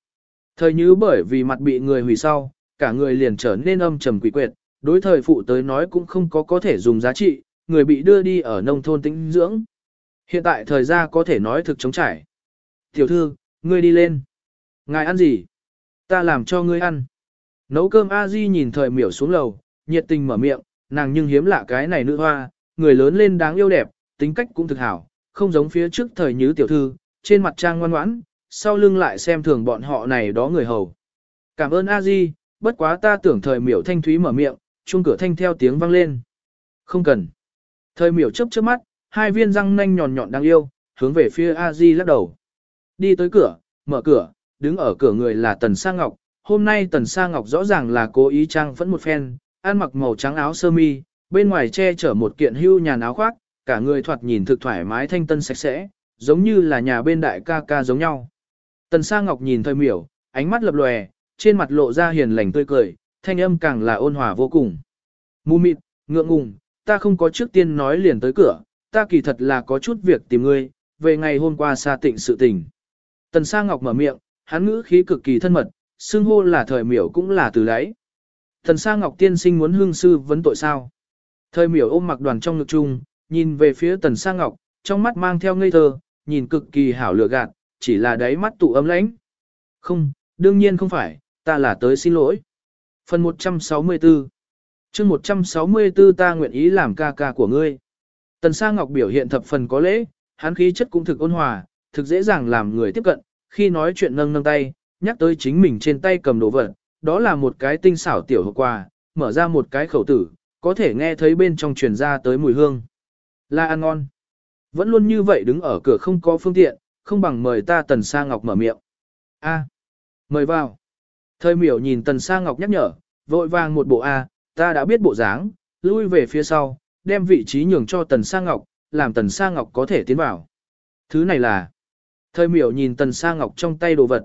S1: Thời như bởi vì mặt bị người hủy sau, cả người liền trở nên âm trầm quỷ quyệt, đối thời phụ tới nói cũng không có có thể dùng giá trị, người bị đưa đi ở nông thôn tĩnh dưỡng. Hiện tại thời gian có thể nói thực chống trải. Tiểu thư, ngươi đi lên. Ngài ăn gì? Ta làm cho ngươi ăn. Nấu cơm a di nhìn thời miểu xuống lầu, nhiệt tình mở miệng, nàng nhưng hiếm lạ cái này nữ hoa, người lớn lên đáng yêu đẹp, tính cách cũng thực hảo, không giống phía trước thời như tiểu thư, trên mặt trang ngoan ngoãn, sau lưng lại xem thường bọn họ này đó người hầu. Cảm ơn a di, bất quá ta tưởng thời miểu thanh thúy mở miệng, chuông cửa thanh theo tiếng vang lên. Không cần. Thời miểu chớp chớp mắt, hai viên răng nanh nhọn nhọn đáng yêu, hướng về phía a di lắc đầu. Đi tới cửa, mở cửa, đứng ở cửa người là Tần Sa Ngọc. Hôm nay Tần Sa Ngọc rõ ràng là cố ý trang phẫn một phen, ăn mặc màu trắng áo sơ mi, bên ngoài che chở một kiện hưu nhàn áo khoác, cả người thoạt nhìn thực thoải mái thanh tân sạch sẽ, giống như là nhà bên đại ca ca giống nhau. Tần Sa Ngọc nhìn thời miểu, ánh mắt lập lòe, trên mặt lộ ra hiền lành tươi cười, thanh âm càng là ôn hòa vô cùng. Mù mịt, ngượng ngùng, ta không có trước tiên nói liền tới cửa, ta kỳ thật là có chút việc tìm ngươi, về ngày hôm qua xa tịnh sự tình. Tần Sa Ngọc mở miệng, hắn ngữ khí cực kỳ thân mật, xưng hô là thời miểu cũng là từ đấy. Thần Sa Ngọc tiên sinh muốn hương sư vấn tội sao? Thời miểu ôm mặc đoàn trong ngực chung, nhìn về phía Tần Sa Ngọc, trong mắt mang theo ngây thơ, nhìn cực kỳ hảo lựa gạt, chỉ là đáy mắt tụ ấm lãnh. Không, đương nhiên không phải, ta là tới xin lỗi. Phần 164 chương 164 ta nguyện ý làm ca ca của ngươi. Tần Sa Ngọc biểu hiện thập phần có lễ, hắn khí chất cũng thực ôn hòa, thực dễ dàng làm người tiếp cận, khi nói chuyện nâng nâng tay, nhắc tới chính mình trên tay cầm đồ vật, đó là một cái tinh xảo tiểu hộp quà, mở ra một cái khẩu tử, có thể nghe thấy bên trong truyền ra tới mùi hương. Là ăn ngon. Vẫn luôn như vậy đứng ở cửa không có phương tiện, không bằng mời ta Tần Sa Ngọc mở miệng. A, mời vào. Thời miểu nhìn Tần Sa Ngọc nhắc nhở, vội vàng một bộ A, ta đã biết bộ dáng, lui về phía sau, đem vị trí nhường cho Tần Sa Ngọc, làm Tần Sa Ngọc có thể tiến vào. Thứ này là... Thời miểu nhìn Tần Sa Ngọc trong tay đồ vật.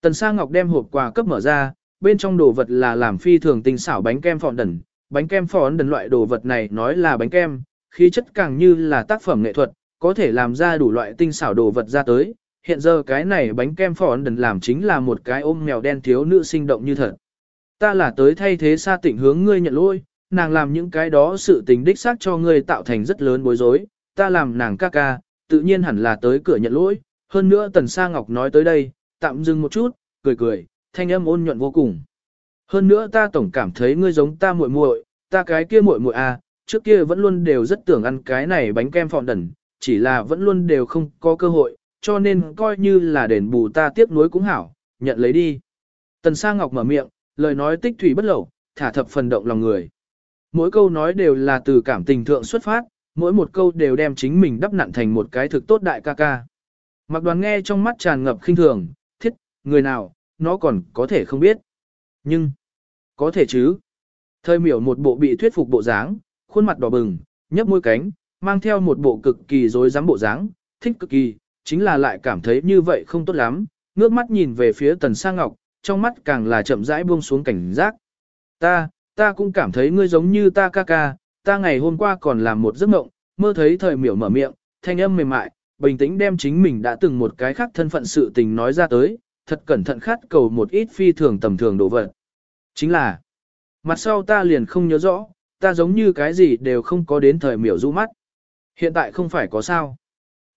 S1: Tần Sa Ngọc đem hộp quà cấp mở ra, bên trong đồ vật là làm phi thường tinh xảo bánh kem phòn đần. Bánh kem phòn đần loại đồ vật này nói là bánh kem, khí chất càng như là tác phẩm nghệ thuật, có thể làm ra đủ loại tinh xảo đồ vật ra tới. Hiện giờ cái này bánh kem phòn đần làm chính là một cái ôm mèo đen thiếu nữ sinh động như thật. Ta là tới thay thế xa tịnh hướng ngươi nhận lỗi, nàng làm những cái đó sự tình đích xác cho ngươi tạo thành rất lớn bối rối, ta làm nàng ca ca, tự nhiên hẳn là tới cửa nhận lỗi. Hơn nữa Tần Sa Ngọc nói tới đây, tạm dừng một chút, cười cười, thanh âm ôn nhuận vô cùng. Hơn nữa ta tổng cảm thấy ngươi giống ta muội muội, ta cái kia muội muội à, trước kia vẫn luôn đều rất tưởng ăn cái này bánh kem phòn đẩn chỉ là vẫn luôn đều không có cơ hội, cho nên coi như là đền bù ta tiếc nuối cũng hảo, nhận lấy đi. Tần Sa Ngọc mở miệng, lời nói tích thủy bất lậu, thả thập phần động lòng người. Mỗi câu nói đều là từ cảm tình thượng xuất phát, mỗi một câu đều đem chính mình đắp nặn thành một cái thực tốt đại ca ca. Mặc đoàn nghe trong mắt tràn ngập khinh thường, thiết, người nào, nó còn có thể không biết. Nhưng, có thể chứ. Thời miểu một bộ bị thuyết phục bộ dáng, khuôn mặt đỏ bừng, nhấp môi cánh, mang theo một bộ cực kỳ dối dám bộ dáng, thích cực kỳ, chính là lại cảm thấy như vậy không tốt lắm, ngước mắt nhìn về phía tần Sang ngọc, trong mắt càng là chậm rãi buông xuống cảnh giác. Ta, ta cũng cảm thấy ngươi giống như ta ca ca, ta ngày hôm qua còn làm một giấc mộng, mơ thấy thời miểu mở miệng, thanh âm mềm mại, bình tĩnh đem chính mình đã từng một cái khác thân phận sự tình nói ra tới, thật cẩn thận khát cầu một ít phi thường tầm thường đồ vật. Chính là, mặt sau ta liền không nhớ rõ, ta giống như cái gì đều không có đến thời miểu du mắt. Hiện tại không phải có sao.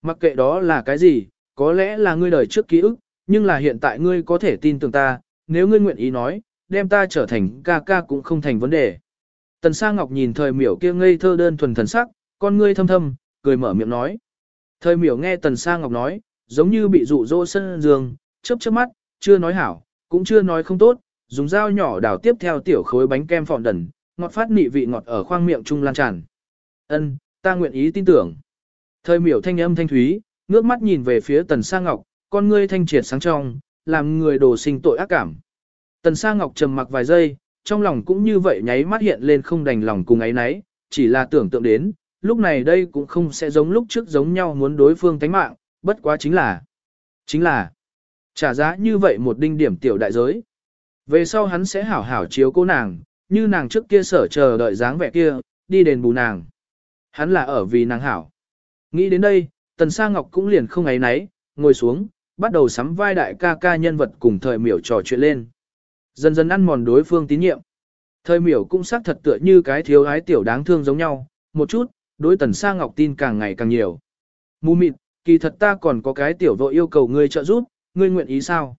S1: Mặc kệ đó là cái gì, có lẽ là ngươi đời trước ký ức, nhưng là hiện tại ngươi có thể tin tưởng ta, nếu ngươi nguyện ý nói, đem ta trở thành ca ca cũng không thành vấn đề. Tần Sa Ngọc nhìn thời miểu kia ngây thơ đơn thuần thần sắc, con ngươi thâm thâm, cười mở miệng nói. Thời miểu nghe Tần Sa Ngọc nói, giống như bị dụ dỗ sân giường, chớp chớp mắt, chưa nói hảo, cũng chưa nói không tốt, dùng dao nhỏ đảo tiếp theo tiểu khối bánh kem phỏng đần, ngọt phát nị vị ngọt ở khoang miệng trung lan tràn. Ân, ta nguyện ý tin tưởng. Thời miểu thanh âm thanh thúy, ngước mắt nhìn về phía Tần Sa Ngọc, con ngươi thanh triệt sáng trong, làm người đồ sinh tội ác cảm. Tần Sa Ngọc trầm mặc vài giây, trong lòng cũng như vậy nháy mắt hiện lên không đành lòng cùng ấy nấy, chỉ là tưởng tượng đến, lúc này đây cũng không sẽ giống lúc trước giống nhau muốn đối phương tánh mạng, bất quá chính là, chính là, trả giá như vậy một đinh điểm tiểu đại giới. Về sau hắn sẽ hảo hảo chiếu cô nàng, như nàng trước kia sở chờ đợi dáng vẻ kia, đi đền bù nàng. Hắn là ở vì nàng hảo. Nghĩ đến đây, Tần Sa Ngọc cũng liền không ấy nấy, ngồi xuống, bắt đầu sắm vai đại ca ca nhân vật cùng thời miểu trò chuyện lên. Dần dần ăn mòn đối phương tín nhiệm. Thời miểu cũng xác thật tựa như cái thiếu ái tiểu đáng thương giống nhau, một chút, đối tần sa ngọc tin càng ngày càng nhiều. Mù mịt, kỳ thật ta còn có cái tiểu vội yêu cầu ngươi trợ giúp, ngươi nguyện ý sao?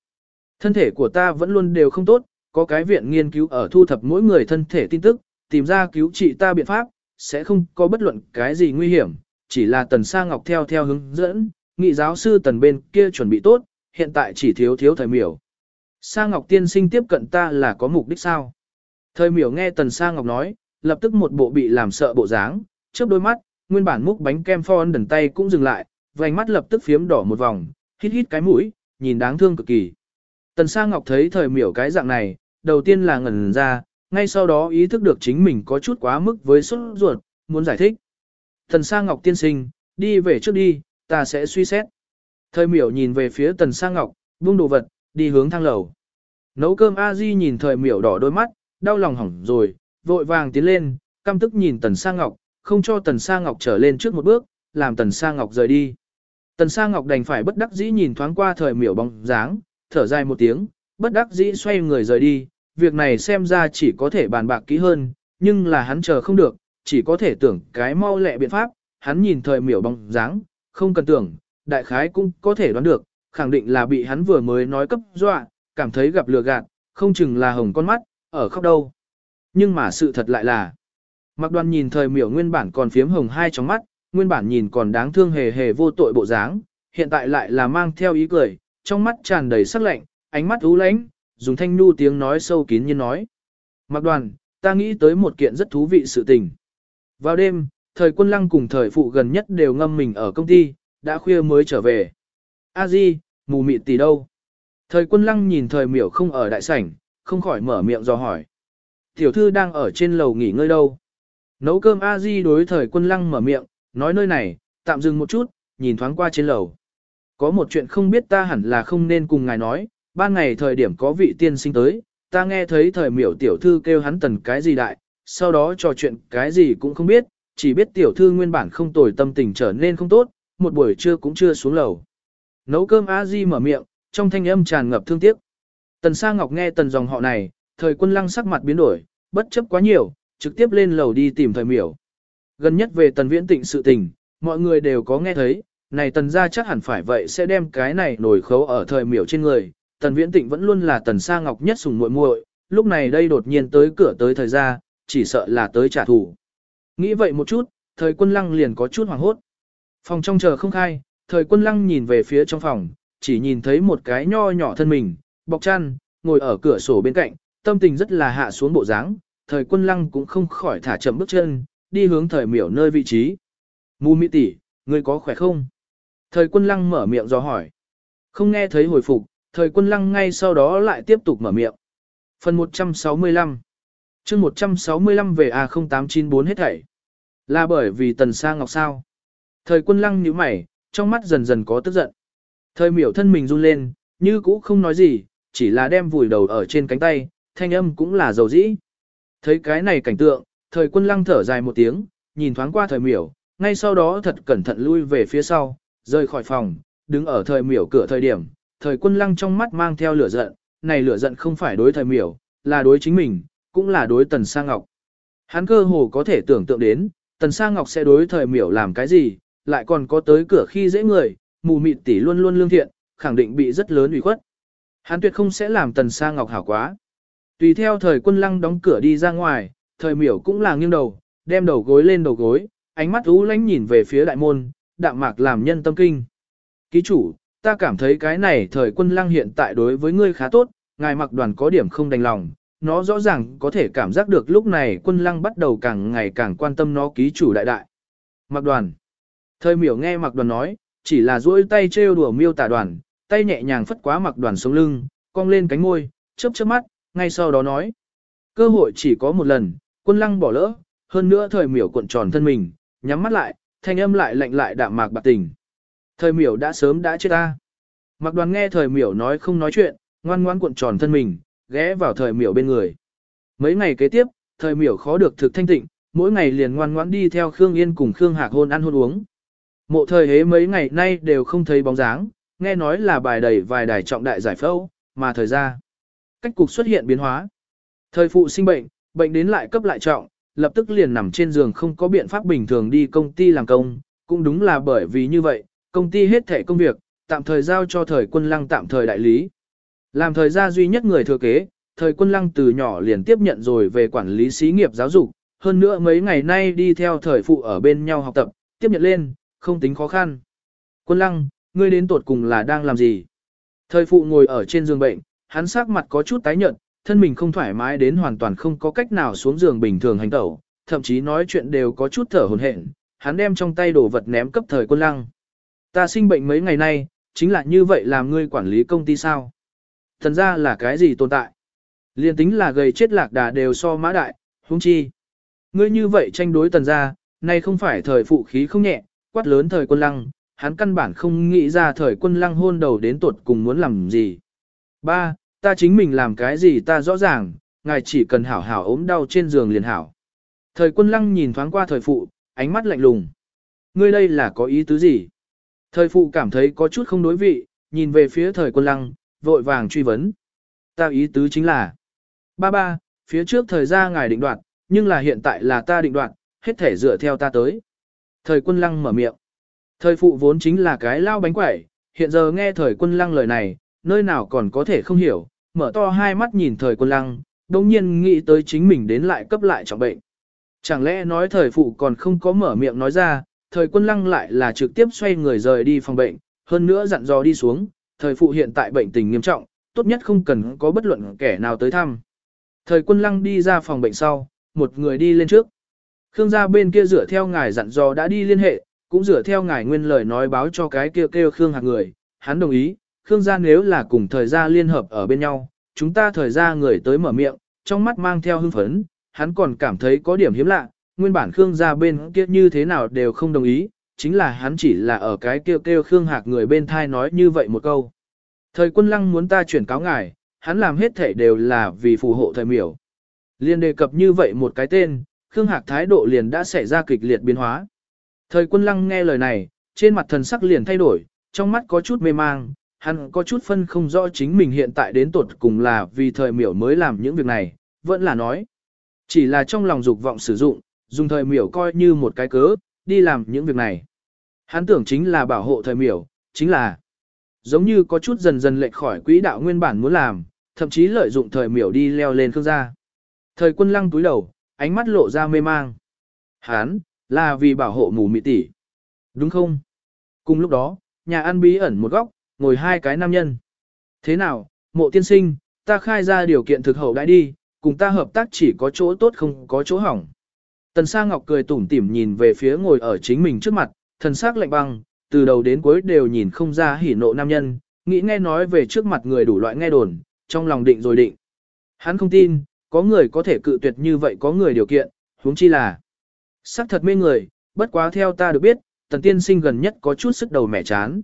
S1: Thân thể của ta vẫn luôn đều không tốt, có cái viện nghiên cứu ở thu thập mỗi người thân thể tin tức, tìm ra cứu trị ta biện pháp, sẽ không có bất luận cái gì nguy hiểm, chỉ là tần sa ngọc theo theo hướng dẫn, nghị giáo sư tần bên kia chuẩn bị tốt, hiện tại chỉ thiếu thiếu thời miểu. Sa ngọc tiên sinh tiếp cận ta là có mục đích sao? Thời miểu nghe tần sa ngọc nói, lập tức một bộ bị làm sợ bộ dáng, chớp đôi mắt, nguyên bản múc bánh kem phon đần tay cũng dừng lại, vành mắt lập tức phiếm đỏ một vòng, hít hít cái mũi, nhìn đáng thương cực kỳ. Tần Sa Ngọc thấy thời miểu cái dạng này, đầu tiên là ngẩn ra, ngay sau đó ý thức được chính mình có chút quá mức với xuất ruột, muốn giải thích. Tần Sa Ngọc tiên sinh, đi về trước đi, ta sẽ suy xét. Thời miểu nhìn về phía Tần Sa Ngọc, buông đồ vật, đi hướng thang lầu. Nấu cơm A Di nhìn thời miểu đỏ đôi mắt, đau lòng hỏng rồi, vội vàng tiến lên, căm tức nhìn Tần Sa Ngọc, không cho Tần Sa Ngọc trở lên trước một bước, làm Tần Sa Ngọc rời đi. Tần Sa Ngọc đành phải bất đắc dĩ nhìn thoáng qua thời miểu bóng dáng, thở dài một tiếng, bất đắc dĩ xoay người rời đi, việc này xem ra chỉ có thể bàn bạc kỹ hơn, nhưng là hắn chờ không được, chỉ có thể tưởng cái mau lẹ biện pháp, hắn nhìn thời miểu bóng dáng, không cần tưởng, đại khái cũng có thể đoán được, khẳng định là bị hắn vừa mới nói cấp dọa, cảm thấy gặp lừa gạt, không chừng là hồng con mắt, ở khóc đâu. Nhưng mà sự thật lại là, mặc đoàn nhìn thời miểu nguyên bản còn phiếm hồng hai trong mắt, nguyên bản nhìn còn đáng thương hề hề vô tội bộ dáng, hiện tại lại là mang theo ý cười, trong mắt tràn đầy sắc lạnh, ánh mắt u lãnh, dùng thanh nu tiếng nói sâu kín như nói. Mặc đoàn, ta nghĩ tới một kiện rất thú vị sự tình. Vào đêm, thời quân lăng cùng thời phụ gần nhất đều ngâm mình ở công ty, đã khuya mới trở về. A di, mù mịt tỷ đâu? Thời quân lăng nhìn thời miểu không ở đại sảnh, không khỏi mở miệng do hỏi. Tiểu thư đang ở trên lầu nghỉ ngơi đâu? Nấu cơm A di đối thời quân lăng mở miệng, nói nơi này, tạm dừng một chút, nhìn thoáng qua trên lầu. Có một chuyện không biết ta hẳn là không nên cùng ngài nói, ban ngày thời điểm có vị tiên sinh tới, ta nghe thấy thời miểu tiểu thư kêu hắn tần cái gì đại, sau đó trò chuyện cái gì cũng không biết, chỉ biết tiểu thư nguyên bản không tồi tâm tình trở nên không tốt, một buổi trưa cũng chưa xuống lầu. Nấu cơm a di mở miệng, trong thanh âm tràn ngập thương tiếc. Tần Sa Ngọc nghe tần dòng họ này, thời quân lăng sắc mặt biến đổi, bất chấp quá nhiều, trực tiếp lên lầu đi tìm thời miểu. Gần nhất về tần viễn tịnh sự tình, mọi người đều có nghe thấy, này tần gia chắc hẳn phải vậy sẽ đem cái này nổi khấu ở thời miểu trên người. Tần viễn tịnh vẫn luôn là tần sa ngọc nhất sùng muội muội, lúc này đây đột nhiên tới cửa tới thời gia, chỉ sợ là tới trả thù. Nghĩ vậy một chút, thời quân lăng liền có chút hoảng hốt. Phòng trong chờ không khai, thời quân lăng nhìn về phía trong phòng, chỉ nhìn thấy một cái nho nhỏ thân mình, bọc chăn, ngồi ở cửa sổ bên cạnh, tâm tình rất là hạ xuống bộ dáng thời quân lăng cũng không khỏi thả chậm bước chân, đi hướng thời miểu nơi vị trí. Mù mỹ tỷ, ngươi có khỏe không? Thời quân lăng mở miệng do hỏi. Không nghe thấy hồi phục, thời quân lăng ngay sau đó lại tiếp tục mở miệng. Phần 165 chương 165 về A0894 hết thảy. Là bởi vì tần sa ngọc sao. Thời quân lăng nhíu mày, trong mắt dần dần có tức giận. Thời miểu thân mình run lên, như cũ không nói gì, chỉ là đem vùi đầu ở trên cánh tay, thanh âm cũng là dầu dĩ. Thấy cái này cảnh tượng, thời quân lăng thở dài một tiếng, nhìn thoáng qua thời miểu, ngay sau đó thật cẩn thận lui về phía sau, rời khỏi phòng, đứng ở thời miểu cửa thời điểm, thời quân lăng trong mắt mang theo lửa giận, này lửa giận không phải đối thời miểu, là đối chính mình, cũng là đối tần sang ngọc. Hắn cơ hồ có thể tưởng tượng đến, tần sang ngọc sẽ đối thời miểu làm cái gì, lại còn có tới cửa khi dễ người, mù mịt tỷ luôn luôn lương thiện, khẳng định bị rất lớn ủy khuất. Hắn tuyệt không sẽ làm tần sang ngọc hảo quá. Tùy theo thời quân lăng đóng cửa đi ra ngoài, thời miểu cũng là nghiêng đầu, đem đầu gối lên đầu gối, ánh mắt ú lánh nhìn về phía đại môn, đạm mạc làm nhân tâm kinh. Ký chủ, ta cảm thấy cái này thời quân lăng hiện tại đối với ngươi khá tốt, ngài mặc đoàn có điểm không đành lòng, nó rõ ràng có thể cảm giác được lúc này quân lăng bắt đầu càng ngày càng quan tâm nó ký chủ đại đại. Mặc đoàn. Thời miểu nghe mặc đoàn nói, chỉ là duỗi tay trêu đùa miêu tả đoàn, tay nhẹ nhàng phất quá mặc đoàn sống lưng, cong lên cánh môi, chớp chớp mắt, ngay sau đó nói. Cơ hội chỉ có một lần, quân lăng bỏ lỡ, hơn nữa thời miểu cuộn tròn thân mình, nhắm mắt lại, thanh âm lại lạnh lại đạm mạc bạc tình. Thời miểu đã sớm đã chết ta. Mặc đoàn nghe thời miểu nói không nói chuyện, ngoan ngoan cuộn tròn thân mình, ghé vào thời miểu bên người. Mấy ngày kế tiếp, thời miểu khó được thực thanh tịnh, mỗi ngày liền ngoan ngoãn đi theo Khương Yên cùng Khương Hạc hôn ăn hôn uống. Mộ thời hế mấy ngày nay đều không thấy bóng dáng, nghe nói là bài đầy vài đài trọng đại giải phẫu, mà thời gian cách cục xuất hiện biến hóa. Thời phụ sinh bệnh, bệnh đến lại cấp lại trọng, lập tức liền nằm trên giường không có biện pháp bình thường đi công ty làm công, cũng đúng là bởi vì như vậy, công ty hết thể công việc, tạm thời giao cho thời quân lăng tạm thời đại lý. Làm thời gian duy nhất người thừa kế, thời quân lăng từ nhỏ liền tiếp nhận rồi về quản lý xí nghiệp giáo dục, hơn nữa mấy ngày nay đi theo thời phụ ở bên nhau học tập, tiếp nhận lên, không tính khó khăn. Quân lăng, ngươi đến tuột cùng là đang làm gì? Thời phụ ngồi ở trên giường bệnh, hắn sắc mặt có chút tái nhợt, thân mình không thoải mái đến hoàn toàn không có cách nào xuống giường bình thường hành tẩu, thậm chí nói chuyện đều có chút thở hổn hển. Hắn đem trong tay đồ vật ném cấp thời quân lăng. Ta sinh bệnh mấy ngày nay, chính là như vậy làm ngươi quản lý công ty sao? Thần ra là cái gì tồn tại? Liên tính là gầy chết lạc đà đều so mã đại, huống chi. Ngươi như vậy tranh đối tần ra, nay không phải thời phụ khí không nhẹ, quát lớn thời quân lăng, hắn căn bản không nghĩ ra thời quân lăng hôn đầu đến tuột cùng muốn làm gì. Ba, ta chính mình làm cái gì ta rõ ràng, ngài chỉ cần hảo hảo ốm đau trên giường liền hảo. Thời quân lăng nhìn thoáng qua thời phụ, ánh mắt lạnh lùng. Ngươi đây là có ý tứ gì? Thời phụ cảm thấy có chút không đối vị, nhìn về phía thời quân lăng, vội vàng truy vấn. Ta ý tứ chính là, ba ba, phía trước thời gian ngài định đoạt, nhưng là hiện tại là ta định đoạt, hết thể dựa theo ta tới. Thời quân lăng mở miệng. Thời phụ vốn chính là cái lao bánh quẩy, hiện giờ nghe thời quân lăng lời này, nơi nào còn có thể không hiểu, mở to hai mắt nhìn thời quân lăng, đồng nhiên nghĩ tới chính mình đến lại cấp lại trọng bệnh. Chẳng lẽ nói thời phụ còn không có mở miệng nói ra, thời quân lăng lại là trực tiếp xoay người rời đi phòng bệnh, hơn nữa dặn dò đi xuống, thời phụ hiện tại bệnh tình nghiêm trọng, tốt nhất không cần có bất luận kẻ nào tới thăm. Thời quân lăng đi ra phòng bệnh sau, một người đi lên trước. Khương gia bên kia dựa theo ngài dặn dò đã đi liên hệ, cũng dựa theo ngài nguyên lời nói báo cho cái kia kêu, kêu Khương hạc người, hắn đồng ý, Khương gia nếu là cùng thời gia liên hợp ở bên nhau, chúng ta thời gia người tới mở miệng, trong mắt mang theo hưng phấn, hắn còn cảm thấy có điểm hiếm lạ, nguyên bản Khương gia bên kia như thế nào đều không đồng ý, chính là hắn chỉ là ở cái kêu kêu Khương Hạc người bên thai nói như vậy một câu. Thời quân lăng muốn ta chuyển cáo ngài, hắn làm hết thể đều là vì phù hộ thời miểu. Liên đề cập như vậy một cái tên, Khương Hạc thái độ liền đã xảy ra kịch liệt biến hóa. Thời quân lăng nghe lời này, trên mặt thần sắc liền thay đổi, trong mắt có chút mê mang, hắn có chút phân không rõ chính mình hiện tại đến tột cùng là vì thời miểu mới làm những việc này, vẫn là nói. Chỉ là trong lòng dục vọng sử dụng, dùng thời miểu coi như một cái cớ, đi làm những việc này. Hắn tưởng chính là bảo hộ thời miểu, chính là giống như có chút dần dần lệch khỏi quỹ đạo nguyên bản muốn làm, thậm chí lợi dụng thời miểu đi leo lên khương gia. Thời quân lăng túi đầu, ánh mắt lộ ra mê mang. Hắn, là vì bảo hộ mù mị tỷ. Đúng không? Cùng lúc đó, nhà ăn bí ẩn một góc, ngồi hai cái nam nhân. Thế nào, mộ tiên sinh, ta khai ra điều kiện thực hậu đã đi, cùng ta hợp tác chỉ có chỗ tốt không có chỗ hỏng. Tần Sa Ngọc cười tủm tỉm nhìn về phía ngồi ở chính mình trước mặt, thần sắc lạnh băng, từ đầu đến cuối đều nhìn không ra hỉ nộ nam nhân, nghĩ nghe nói về trước mặt người đủ loại nghe đồn, trong lòng định rồi định. Hắn không tin, có người có thể cự tuyệt như vậy có người điều kiện, huống chi là. Sắc thật mê người, bất quá theo ta được biết, tần tiên sinh gần nhất có chút sức đầu mẻ chán.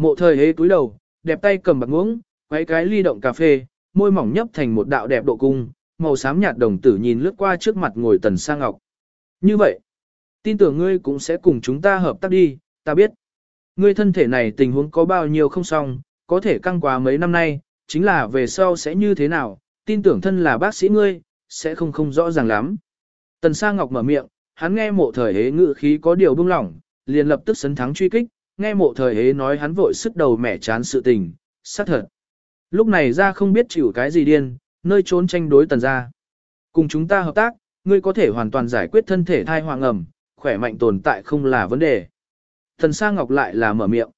S1: Mộ thời hế túi đầu, đẹp tay cầm bạc muỗng, quấy cái ly động cà phê, môi mỏng nhấp thành một đạo đẹp độ cung, màu xám nhạt đồng tử nhìn lướt qua trước mặt ngồi tần sang ngọc. Như vậy, tin tưởng ngươi cũng sẽ cùng chúng ta hợp tác đi, ta biết. Ngươi thân thể này tình huống có bao nhiêu không xong, có thể căng quá mấy năm nay, chính là về sau sẽ như thế nào, tin tưởng thân là bác sĩ ngươi, sẽ không không rõ ràng lắm. Tần Sa Ngọc mở miệng, hắn nghe mộ thời hế ngự khí có điều bưng lỏng, liền lập tức sấn thắng truy kích, nghe mộ thời hế nói hắn vội sức đầu mẻ chán sự tình, xác thật. Lúc này ra không biết chịu cái gì điên, nơi trốn tranh đối tần ra. Cùng chúng ta hợp tác, ngươi có thể hoàn toàn giải quyết thân thể thai hoàng ẩm, khỏe mạnh tồn tại không là vấn đề. Thần Sa Ngọc lại là mở miệng.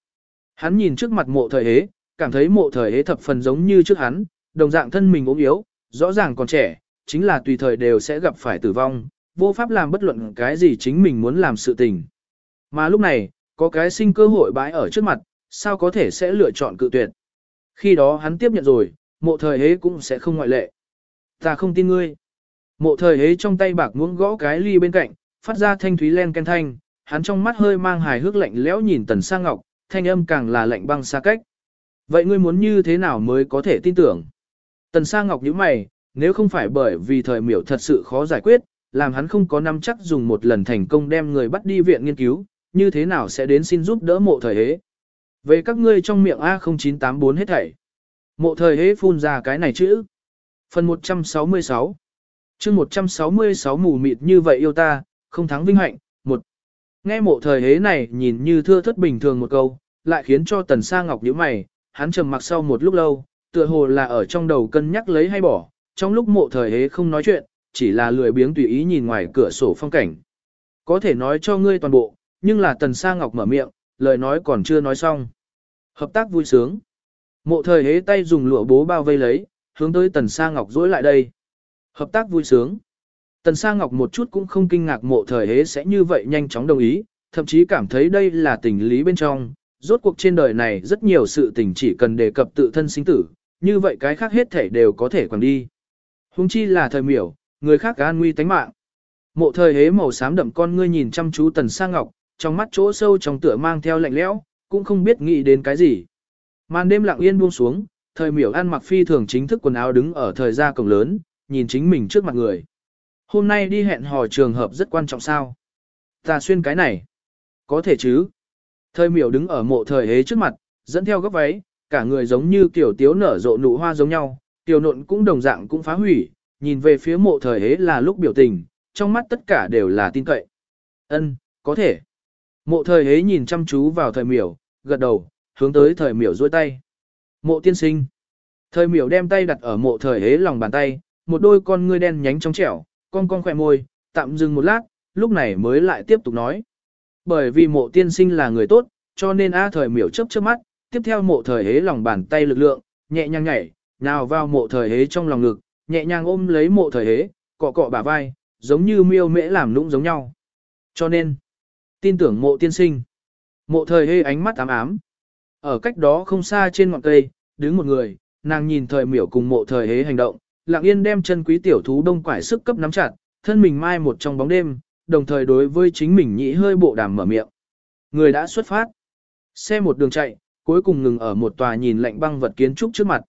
S1: Hắn nhìn trước mặt mộ thời hế, cảm thấy mộ thời hế thập phần giống như trước hắn, đồng dạng thân mình ốm yếu, rõ ràng còn trẻ, chính là tùy thời đều sẽ gặp phải tử vong, vô pháp làm bất luận cái gì chính mình muốn làm sự tình. Mà lúc này, có cái sinh cơ hội bãi ở trước mặt, sao có thể sẽ lựa chọn cự tuyệt. Khi đó hắn tiếp nhận rồi, mộ thời hế cũng sẽ không ngoại lệ. Ta không tin ngươi. Mộ thời hế trong tay bạc muốn gõ cái ly bên cạnh, phát ra thanh thúy len ken thanh, hắn trong mắt hơi mang hài hước lạnh lẽo nhìn tần sang ngọc, thanh âm càng là lạnh băng xa cách. Vậy ngươi muốn như thế nào mới có thể tin tưởng? Tần sang ngọc nhíu mày, nếu không phải bởi vì thời miểu thật sự khó giải quyết, làm hắn không có năm chắc dùng một lần thành công đem người bắt đi viện nghiên cứu, như thế nào sẽ đến xin giúp đỡ mộ thời hế. Về các ngươi trong miệng A0984 hết thảy. Mộ thời hế phun ra cái này chữ. Phần 166 chương 166 mù mịt như vậy yêu ta, không thắng vinh hạnh. Một Nghe mộ thời hế này nhìn như thưa thất bình thường một câu, lại khiến cho tần sa ngọc nhíu mày, hắn trầm mặc sau một lúc lâu, tựa hồ là ở trong đầu cân nhắc lấy hay bỏ, trong lúc mộ thời hế không nói chuyện, chỉ là lười biếng tùy ý nhìn ngoài cửa sổ phong cảnh. Có thể nói cho ngươi toàn bộ, nhưng là tần sa ngọc mở miệng, lời nói còn chưa nói xong. Hợp tác vui sướng. Mộ thời hế tay dùng lụa bố bao vây lấy, hướng tới tần sa ngọc dối lại đây. Hợp tác vui sướng. Tần sa ngọc một chút cũng không kinh ngạc mộ thời hế sẽ như vậy nhanh chóng đồng ý, thậm chí cảm thấy đây là tình lý bên trong. Rốt cuộc trên đời này rất nhiều sự tình chỉ cần đề cập tự thân sinh tử, như vậy cái khác hết thể đều có thể quẳng đi. Hùng chi là thời miểu, người khác an nguy tánh mạng. Mộ thời hế màu xám đậm con ngươi nhìn chăm chú tần sa ngọc, trong mắt chỗ sâu trong tựa mang theo lạnh lẽo, cũng không biết nghĩ đến cái gì. Màn đêm lặng yên buông xuống, thời miểu ăn mặc phi thường chính thức quần áo đứng ở thời gia cổng lớn, nhìn chính mình trước mặt người. Hôm nay đi hẹn hò trường hợp rất quan trọng sao? Ta xuyên cái này. Có thể chứ. Thời miểu đứng ở mộ thời hế trước mặt, dẫn theo góc váy, cả người giống như kiểu tiếu nở rộ nụ hoa giống nhau, tiểu nộn cũng đồng dạng cũng phá hủy, nhìn về phía mộ thời hế là lúc biểu tình, trong mắt tất cả đều là tin cậy. Ân, có thể. Mộ thời hế nhìn chăm chú vào thời miểu, gật đầu, hướng tới thời miểu dôi tay. Mộ tiên sinh. Thời miểu đem tay đặt ở mộ thời hế lòng bàn tay, một đôi con ngươi đen nhánh trong trẻo, con con khỏe môi, tạm dừng một lát, lúc này mới lại tiếp tục nói. Bởi vì mộ tiên sinh là người tốt, cho nên A thời miểu chấp chớp mắt, tiếp theo mộ thời hế lòng bàn tay lực lượng, nhẹ nhàng nhảy, nào vào mộ thời hế trong lòng ngực, nhẹ nhàng ôm lấy mộ thời hế, cọ cọ bả vai, giống như miêu mễ làm nũng giống nhau. Cho nên, tin tưởng mộ tiên sinh. Mộ thời hế ánh mắt ám ám. Ở cách đó không xa trên ngọn cây, đứng một người, nàng nhìn thời miểu cùng mộ thời hế hành động, lặng yên đem chân quý tiểu thú đông quải sức cấp nắm chặt, thân mình mai một trong bóng đêm, đồng thời đối với chính mình nhĩ hơi bộ đàm mở miệng. Người đã xuất phát. Xe một đường chạy, cuối cùng ngừng ở một tòa nhìn lạnh băng vật kiến trúc trước mặt.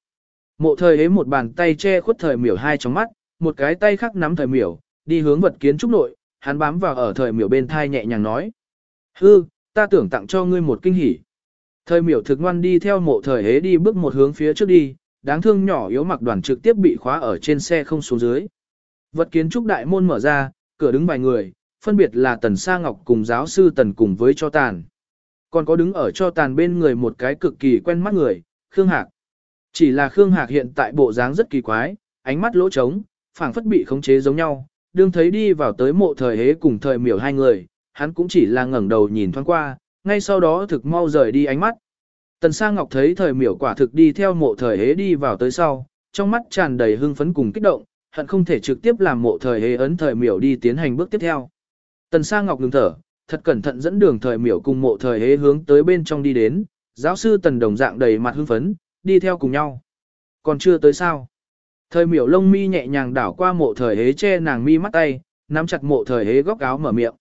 S1: Mộ thời hế một bàn tay che khuất thời miểu hai trong mắt, một cái tay khác nắm thời miểu, đi hướng vật kiến trúc nội, hắn bám vào ở thời miểu bên thai nhẹ nhàng nói. Hư, ta tưởng tặng cho ngươi một kinh hỉ. Thời miểu thực ngoan đi theo mộ thời hế đi bước một hướng phía trước đi, đáng thương nhỏ yếu mặc đoàn trực tiếp bị khóa ở trên xe không xuống dưới. Vật kiến trúc đại môn mở ra, cửa đứng vài người, phân biệt là Tần Sa Ngọc cùng giáo sư Tần cùng với cho tàn. Còn có đứng ở cho tàn bên người một cái cực kỳ quen mắt người, Khương Hạc. Chỉ là Khương Hạc hiện tại bộ dáng rất kỳ quái, ánh mắt lỗ trống, phảng phất bị khống chế giống nhau, đương thấy đi vào tới mộ thời hế cùng thời miểu hai người, hắn cũng chỉ là ngẩng đầu nhìn thoáng qua, ngay sau đó thực mau rời đi ánh mắt. Tần Sa Ngọc thấy thời miểu quả thực đi theo mộ thời hế đi vào tới sau, trong mắt tràn đầy hưng phấn cùng kích động, hận không thể trực tiếp làm mộ thời hế ấn thời miểu đi tiến hành bước tiếp theo. Tần Sa Ngọc ngừng thở, thật cẩn thận dẫn đường thời miểu cùng mộ thời hế hướng tới bên trong đi đến, giáo sư Tần đồng dạng đầy mặt hưng phấn, đi theo cùng nhau. Còn chưa tới sao? Thời miểu lông mi nhẹ nhàng đảo qua mộ thời hế che nàng mi mắt tay, nắm chặt mộ thời hế góc áo mở miệng.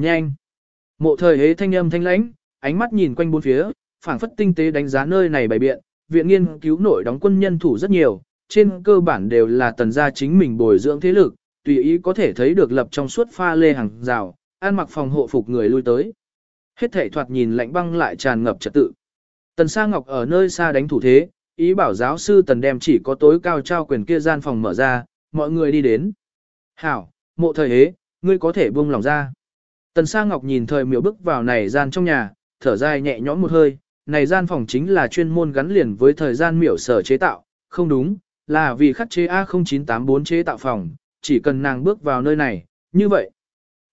S1: Nhanh! Mộ thời hế thanh âm thanh lãnh, ánh mắt nhìn quanh bốn phía, phảng phất tinh tế đánh giá nơi này bày biện, viện nghiên cứu nổi đóng quân nhân thủ rất nhiều, trên cơ bản đều là tần gia chính mình bồi dưỡng thế lực, tùy ý có thể thấy được lập trong suốt pha lê hàng rào, an mặc phòng hộ phục người lui tới. Hết thể thoạt nhìn lạnh băng lại tràn ngập trật tự. Tần Sa Ngọc ở nơi xa đánh thủ thế, ý bảo giáo sư Tần đem chỉ có tối cao trao quyền kia gian phòng mở ra, mọi người đi đến. Hảo, mộ thời hế, ngươi có thể buông lòng ra. Tần Sa Ngọc nhìn thời miểu bước vào này gian trong nhà, thở dài nhẹ nhõm một hơi, này gian phòng chính là chuyên môn gắn liền với thời gian miểu sở chế tạo, không đúng, là vì khắc chế A0984 chế tạo phòng, chỉ cần nàng bước vào nơi này, như vậy.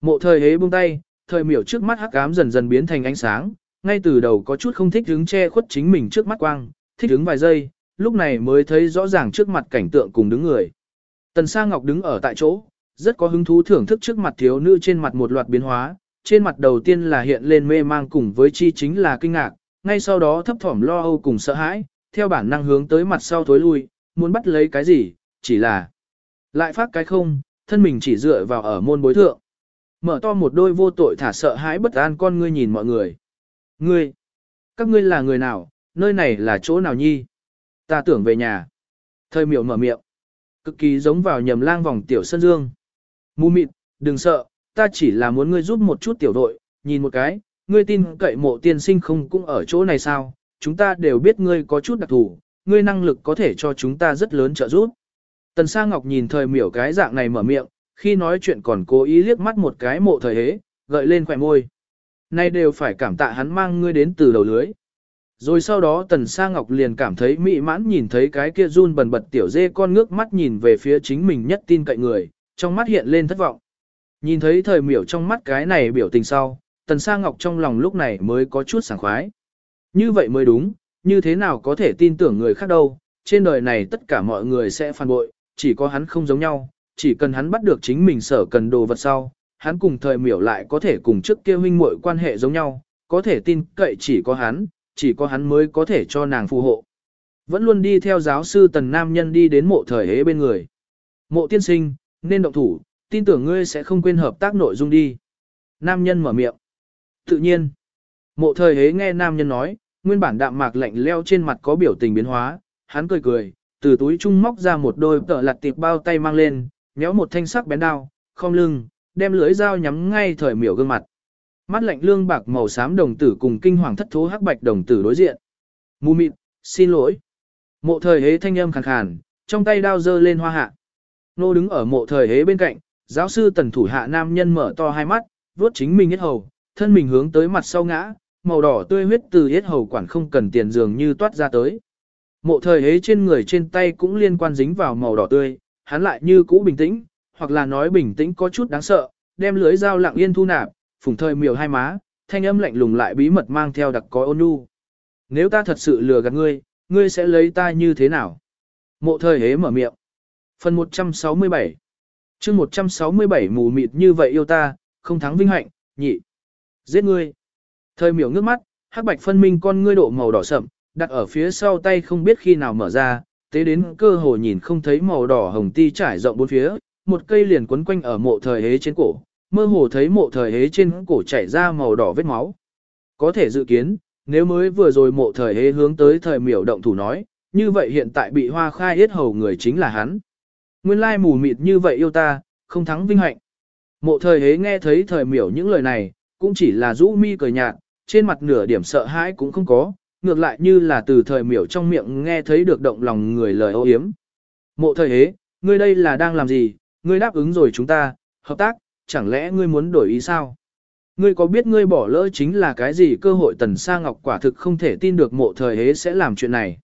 S1: Mộ thời hế buông tay, thời miểu trước mắt hắc ám dần dần biến thành ánh sáng, ngay từ đầu có chút không thích hứng che khuất chính mình trước mắt quang, thích hứng vài giây, lúc này mới thấy rõ ràng trước mặt cảnh tượng cùng đứng người. Tần Sa Ngọc đứng ở tại chỗ, rất có hứng thú thưởng thức trước mặt thiếu nữ trên mặt một loạt biến hóa, trên mặt đầu tiên là hiện lên mê mang cùng với chi chính là kinh ngạc, ngay sau đó thấp thỏm lo âu cùng sợ hãi, theo bản năng hướng tới mặt sau thối lui, muốn bắt lấy cái gì, chỉ là lại phát cái không, thân mình chỉ dựa vào ở môn bối thượng. Mở to một đôi vô tội thả sợ hãi bất an con ngươi nhìn mọi người. Ngươi, các ngươi là người nào, nơi này là chỗ nào nhi? Ta tưởng về nhà. Thời miệu mở miệng. Cực kỳ giống vào nhầm lang vòng tiểu sân dương. Mù mịt, đừng sợ, ta chỉ là muốn ngươi giúp một chút tiểu đội, nhìn một cái, ngươi tin cậy mộ tiên sinh không cũng ở chỗ này sao, chúng ta đều biết ngươi có chút đặc thù, ngươi năng lực có thể cho chúng ta rất lớn trợ giúp. Tần Sa Ngọc nhìn thời miểu cái dạng này mở miệng, khi nói chuyện còn cố ý liếc mắt một cái mộ thời hế, gợi lên khỏe môi. Nay đều phải cảm tạ hắn mang ngươi đến từ đầu lưới. Rồi sau đó Tần Sa Ngọc liền cảm thấy mỹ mãn nhìn thấy cái kia run bần bật tiểu dê con ngước mắt nhìn về phía chính mình nhất tin cậy người, trong mắt hiện lên thất vọng. Nhìn thấy thời miểu trong mắt cái này biểu tình sau, Tần Sa Ngọc trong lòng lúc này mới có chút sảng khoái. Như vậy mới đúng, như thế nào có thể tin tưởng người khác đâu, trên đời này tất cả mọi người sẽ phản bội, chỉ có hắn không giống nhau, chỉ cần hắn bắt được chính mình sở cần đồ vật sau, hắn cùng thời miểu lại có thể cùng trước kia huynh muội quan hệ giống nhau, có thể tin cậy chỉ có hắn, chỉ có hắn mới có thể cho nàng phù hộ. Vẫn luôn đi theo giáo sư tần nam nhân đi đến mộ thời hế bên người. Mộ tiên sinh, nên động thủ, tin tưởng ngươi sẽ không quên hợp tác nội dung đi. Nam nhân mở miệng. Tự nhiên, mộ thời hế nghe nam nhân nói, nguyên bản đạm mạc lạnh leo trên mặt có biểu tình biến hóa, hắn cười cười, từ túi trung móc ra một đôi tợ lặt tiệp bao tay mang lên, nhéo một thanh sắc bén đao, không lưng, đem lưỡi dao nhắm ngay thời miểu gương mặt. Mắt lạnh lương bạc màu xám đồng tử cùng kinh hoàng thất thố hắc bạch đồng tử đối diện. Mù mịt, xin lỗi. Mộ thời hế thanh âm khàn khàn, trong tay đao giơ lên hoa hạ. Nô đứng ở mộ thời hế bên cạnh, giáo sư tần thủ hạ nam nhân mở to hai mắt, vuốt chính mình hết hầu, thân mình hướng tới mặt sau ngã, màu đỏ tươi huyết từ hết hầu quản không cần tiền dường như toát ra tới. Mộ thời hế trên người trên tay cũng liên quan dính vào màu đỏ tươi, hắn lại như cũ bình tĩnh, hoặc là nói bình tĩnh có chút đáng sợ, đem lưới dao lặng yên thu nạp, phùng thời miều hai má, thanh âm lạnh lùng lại bí mật mang theo đặc có ôn nhu. Nếu ta thật sự lừa gạt ngươi, ngươi sẽ lấy ta như thế nào? Mộ thời hế mở miệng. Phần 167 chương 167 mù mịt như vậy yêu ta, không thắng vinh hạnh, nhị. Giết ngươi. Thời miểu ngước mắt, hắc bạch phân minh con ngươi độ màu đỏ sậm, đặt ở phía sau tay không biết khi nào mở ra, tế đến cơ hồ nhìn không thấy màu đỏ hồng ti trải rộng bốn phía, một cây liền quấn quanh ở mộ thời hế trên cổ, mơ hồ thấy mộ thời hế trên cổ chảy ra màu đỏ vết máu. Có thể dự kiến, nếu mới vừa rồi mộ thời hế hướng tới thời miểu động thủ nói, như vậy hiện tại bị hoa khai yết hầu người chính là hắn. Nguyên lai mù mịt như vậy yêu ta, không thắng vinh hạnh. Mộ thời hế nghe thấy thời miểu những lời này, cũng chỉ là rũ mi cười nhạt, trên mặt nửa điểm sợ hãi cũng không có, ngược lại như là từ thời miểu trong miệng nghe thấy được động lòng người lời ô hiếm. Mộ thời hế, ngươi đây là đang làm gì, ngươi đáp ứng rồi chúng ta, hợp tác, chẳng lẽ ngươi muốn đổi ý sao? Ngươi có biết ngươi bỏ lỡ chính là cái gì cơ hội tần sa ngọc quả thực không thể tin được mộ thời hế sẽ làm chuyện này.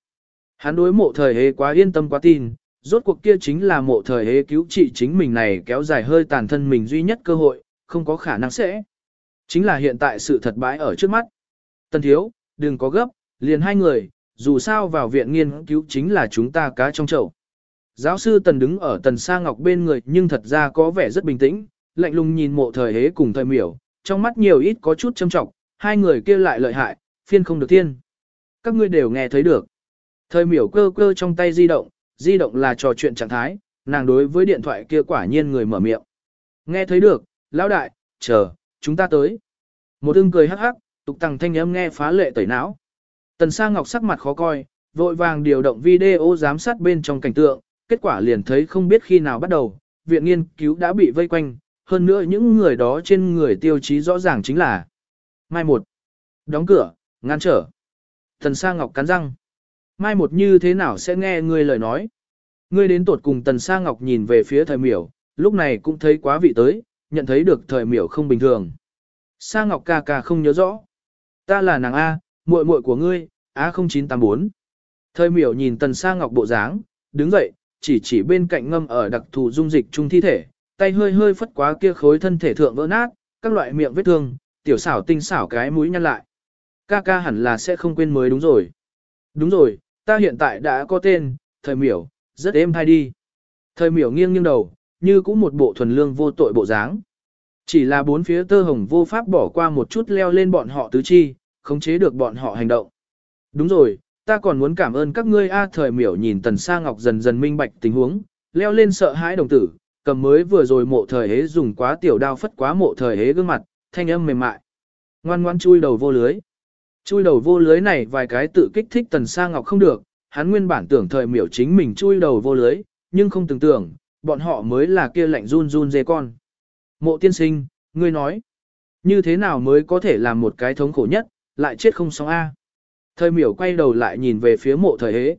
S1: Hắn đối mộ thời hế quá yên tâm quá tin, rốt cuộc kia chính là mộ thời hế cứu trị chính mình này kéo dài hơi tàn thân mình duy nhất cơ hội, không có khả năng sẽ. Chính là hiện tại sự thật bãi ở trước mắt. Tần thiếu, đừng có gấp, liền hai người, dù sao vào viện nghiên cứu chính là chúng ta cá trong chậu. Giáo sư Tần đứng ở Tần Sa Ngọc bên người nhưng thật ra có vẻ rất bình tĩnh, lạnh lùng nhìn mộ thời hế cùng thời miểu, trong mắt nhiều ít có chút châm trọng, hai người kia lại lợi hại, phiên không được thiên. Các ngươi đều nghe thấy được. Thời miểu cơ cơ trong tay di động, di động là trò chuyện trạng thái, nàng đối với điện thoại kia quả nhiên người mở miệng. Nghe thấy được, lão đại, chờ, chúng ta tới. Một ưng cười hắc hắc, tục tăng thanh âm nghe phá lệ tẩy não. Tần Sa Ngọc sắc mặt khó coi, vội vàng điều động video giám sát bên trong cảnh tượng, kết quả liền thấy không biết khi nào bắt đầu, viện nghiên cứu đã bị vây quanh, hơn nữa những người đó trên người tiêu chí rõ ràng chính là Mai một, đóng cửa, ngăn trở. Tần Sa Ngọc cắn răng. Mai một như thế nào sẽ nghe ngươi lời nói? Ngươi đến tột cùng Tần Sa Ngọc nhìn về phía thời miểu, lúc này cũng thấy quá vị tới, nhận thấy được thời miểu không bình thường. Sa Ngọc ca ca không nhớ rõ. Ta là nàng A, muội muội của ngươi, A0984. Thời miểu nhìn Tần Sa Ngọc bộ dáng, đứng dậy, chỉ chỉ bên cạnh ngâm ở đặc thù dung dịch chung thi thể, tay hơi hơi phất quá kia khối thân thể thượng vỡ nát, các loại miệng vết thương, tiểu xảo tinh xảo cái mũi nhăn lại. Ca ca hẳn là sẽ không quên mới đúng rồi. Đúng rồi, ta hiện tại đã có tên, thời miểu, rất êm hay đi. Thời miểu nghiêng nghiêng đầu, như cũng một bộ thuần lương vô tội bộ dáng. Chỉ là bốn phía tơ hồng vô pháp bỏ qua một chút leo lên bọn họ tứ chi, khống chế được bọn họ hành động. Đúng rồi, ta còn muốn cảm ơn các ngươi A thời miểu nhìn tần sa ngọc dần dần minh bạch tình huống, leo lên sợ hãi đồng tử, cầm mới vừa rồi mộ thời hế dùng quá tiểu đao phất quá mộ thời hế gương mặt, thanh âm mềm mại. Ngoan ngoan chui đầu vô lưới. Chui đầu vô lưới này vài cái tự kích thích tần sa ngọc không được, hắn nguyên bản tưởng thời miểu chính mình chui đầu vô lưới, nhưng không tưởng tưởng, bọn họ mới là kia lạnh run run dê con. Mộ tiên sinh, ngươi nói. Như thế nào mới có thể làm một cái thống khổ nhất, lại chết không xong A. Thời miểu quay đầu lại nhìn về phía mộ thời hế.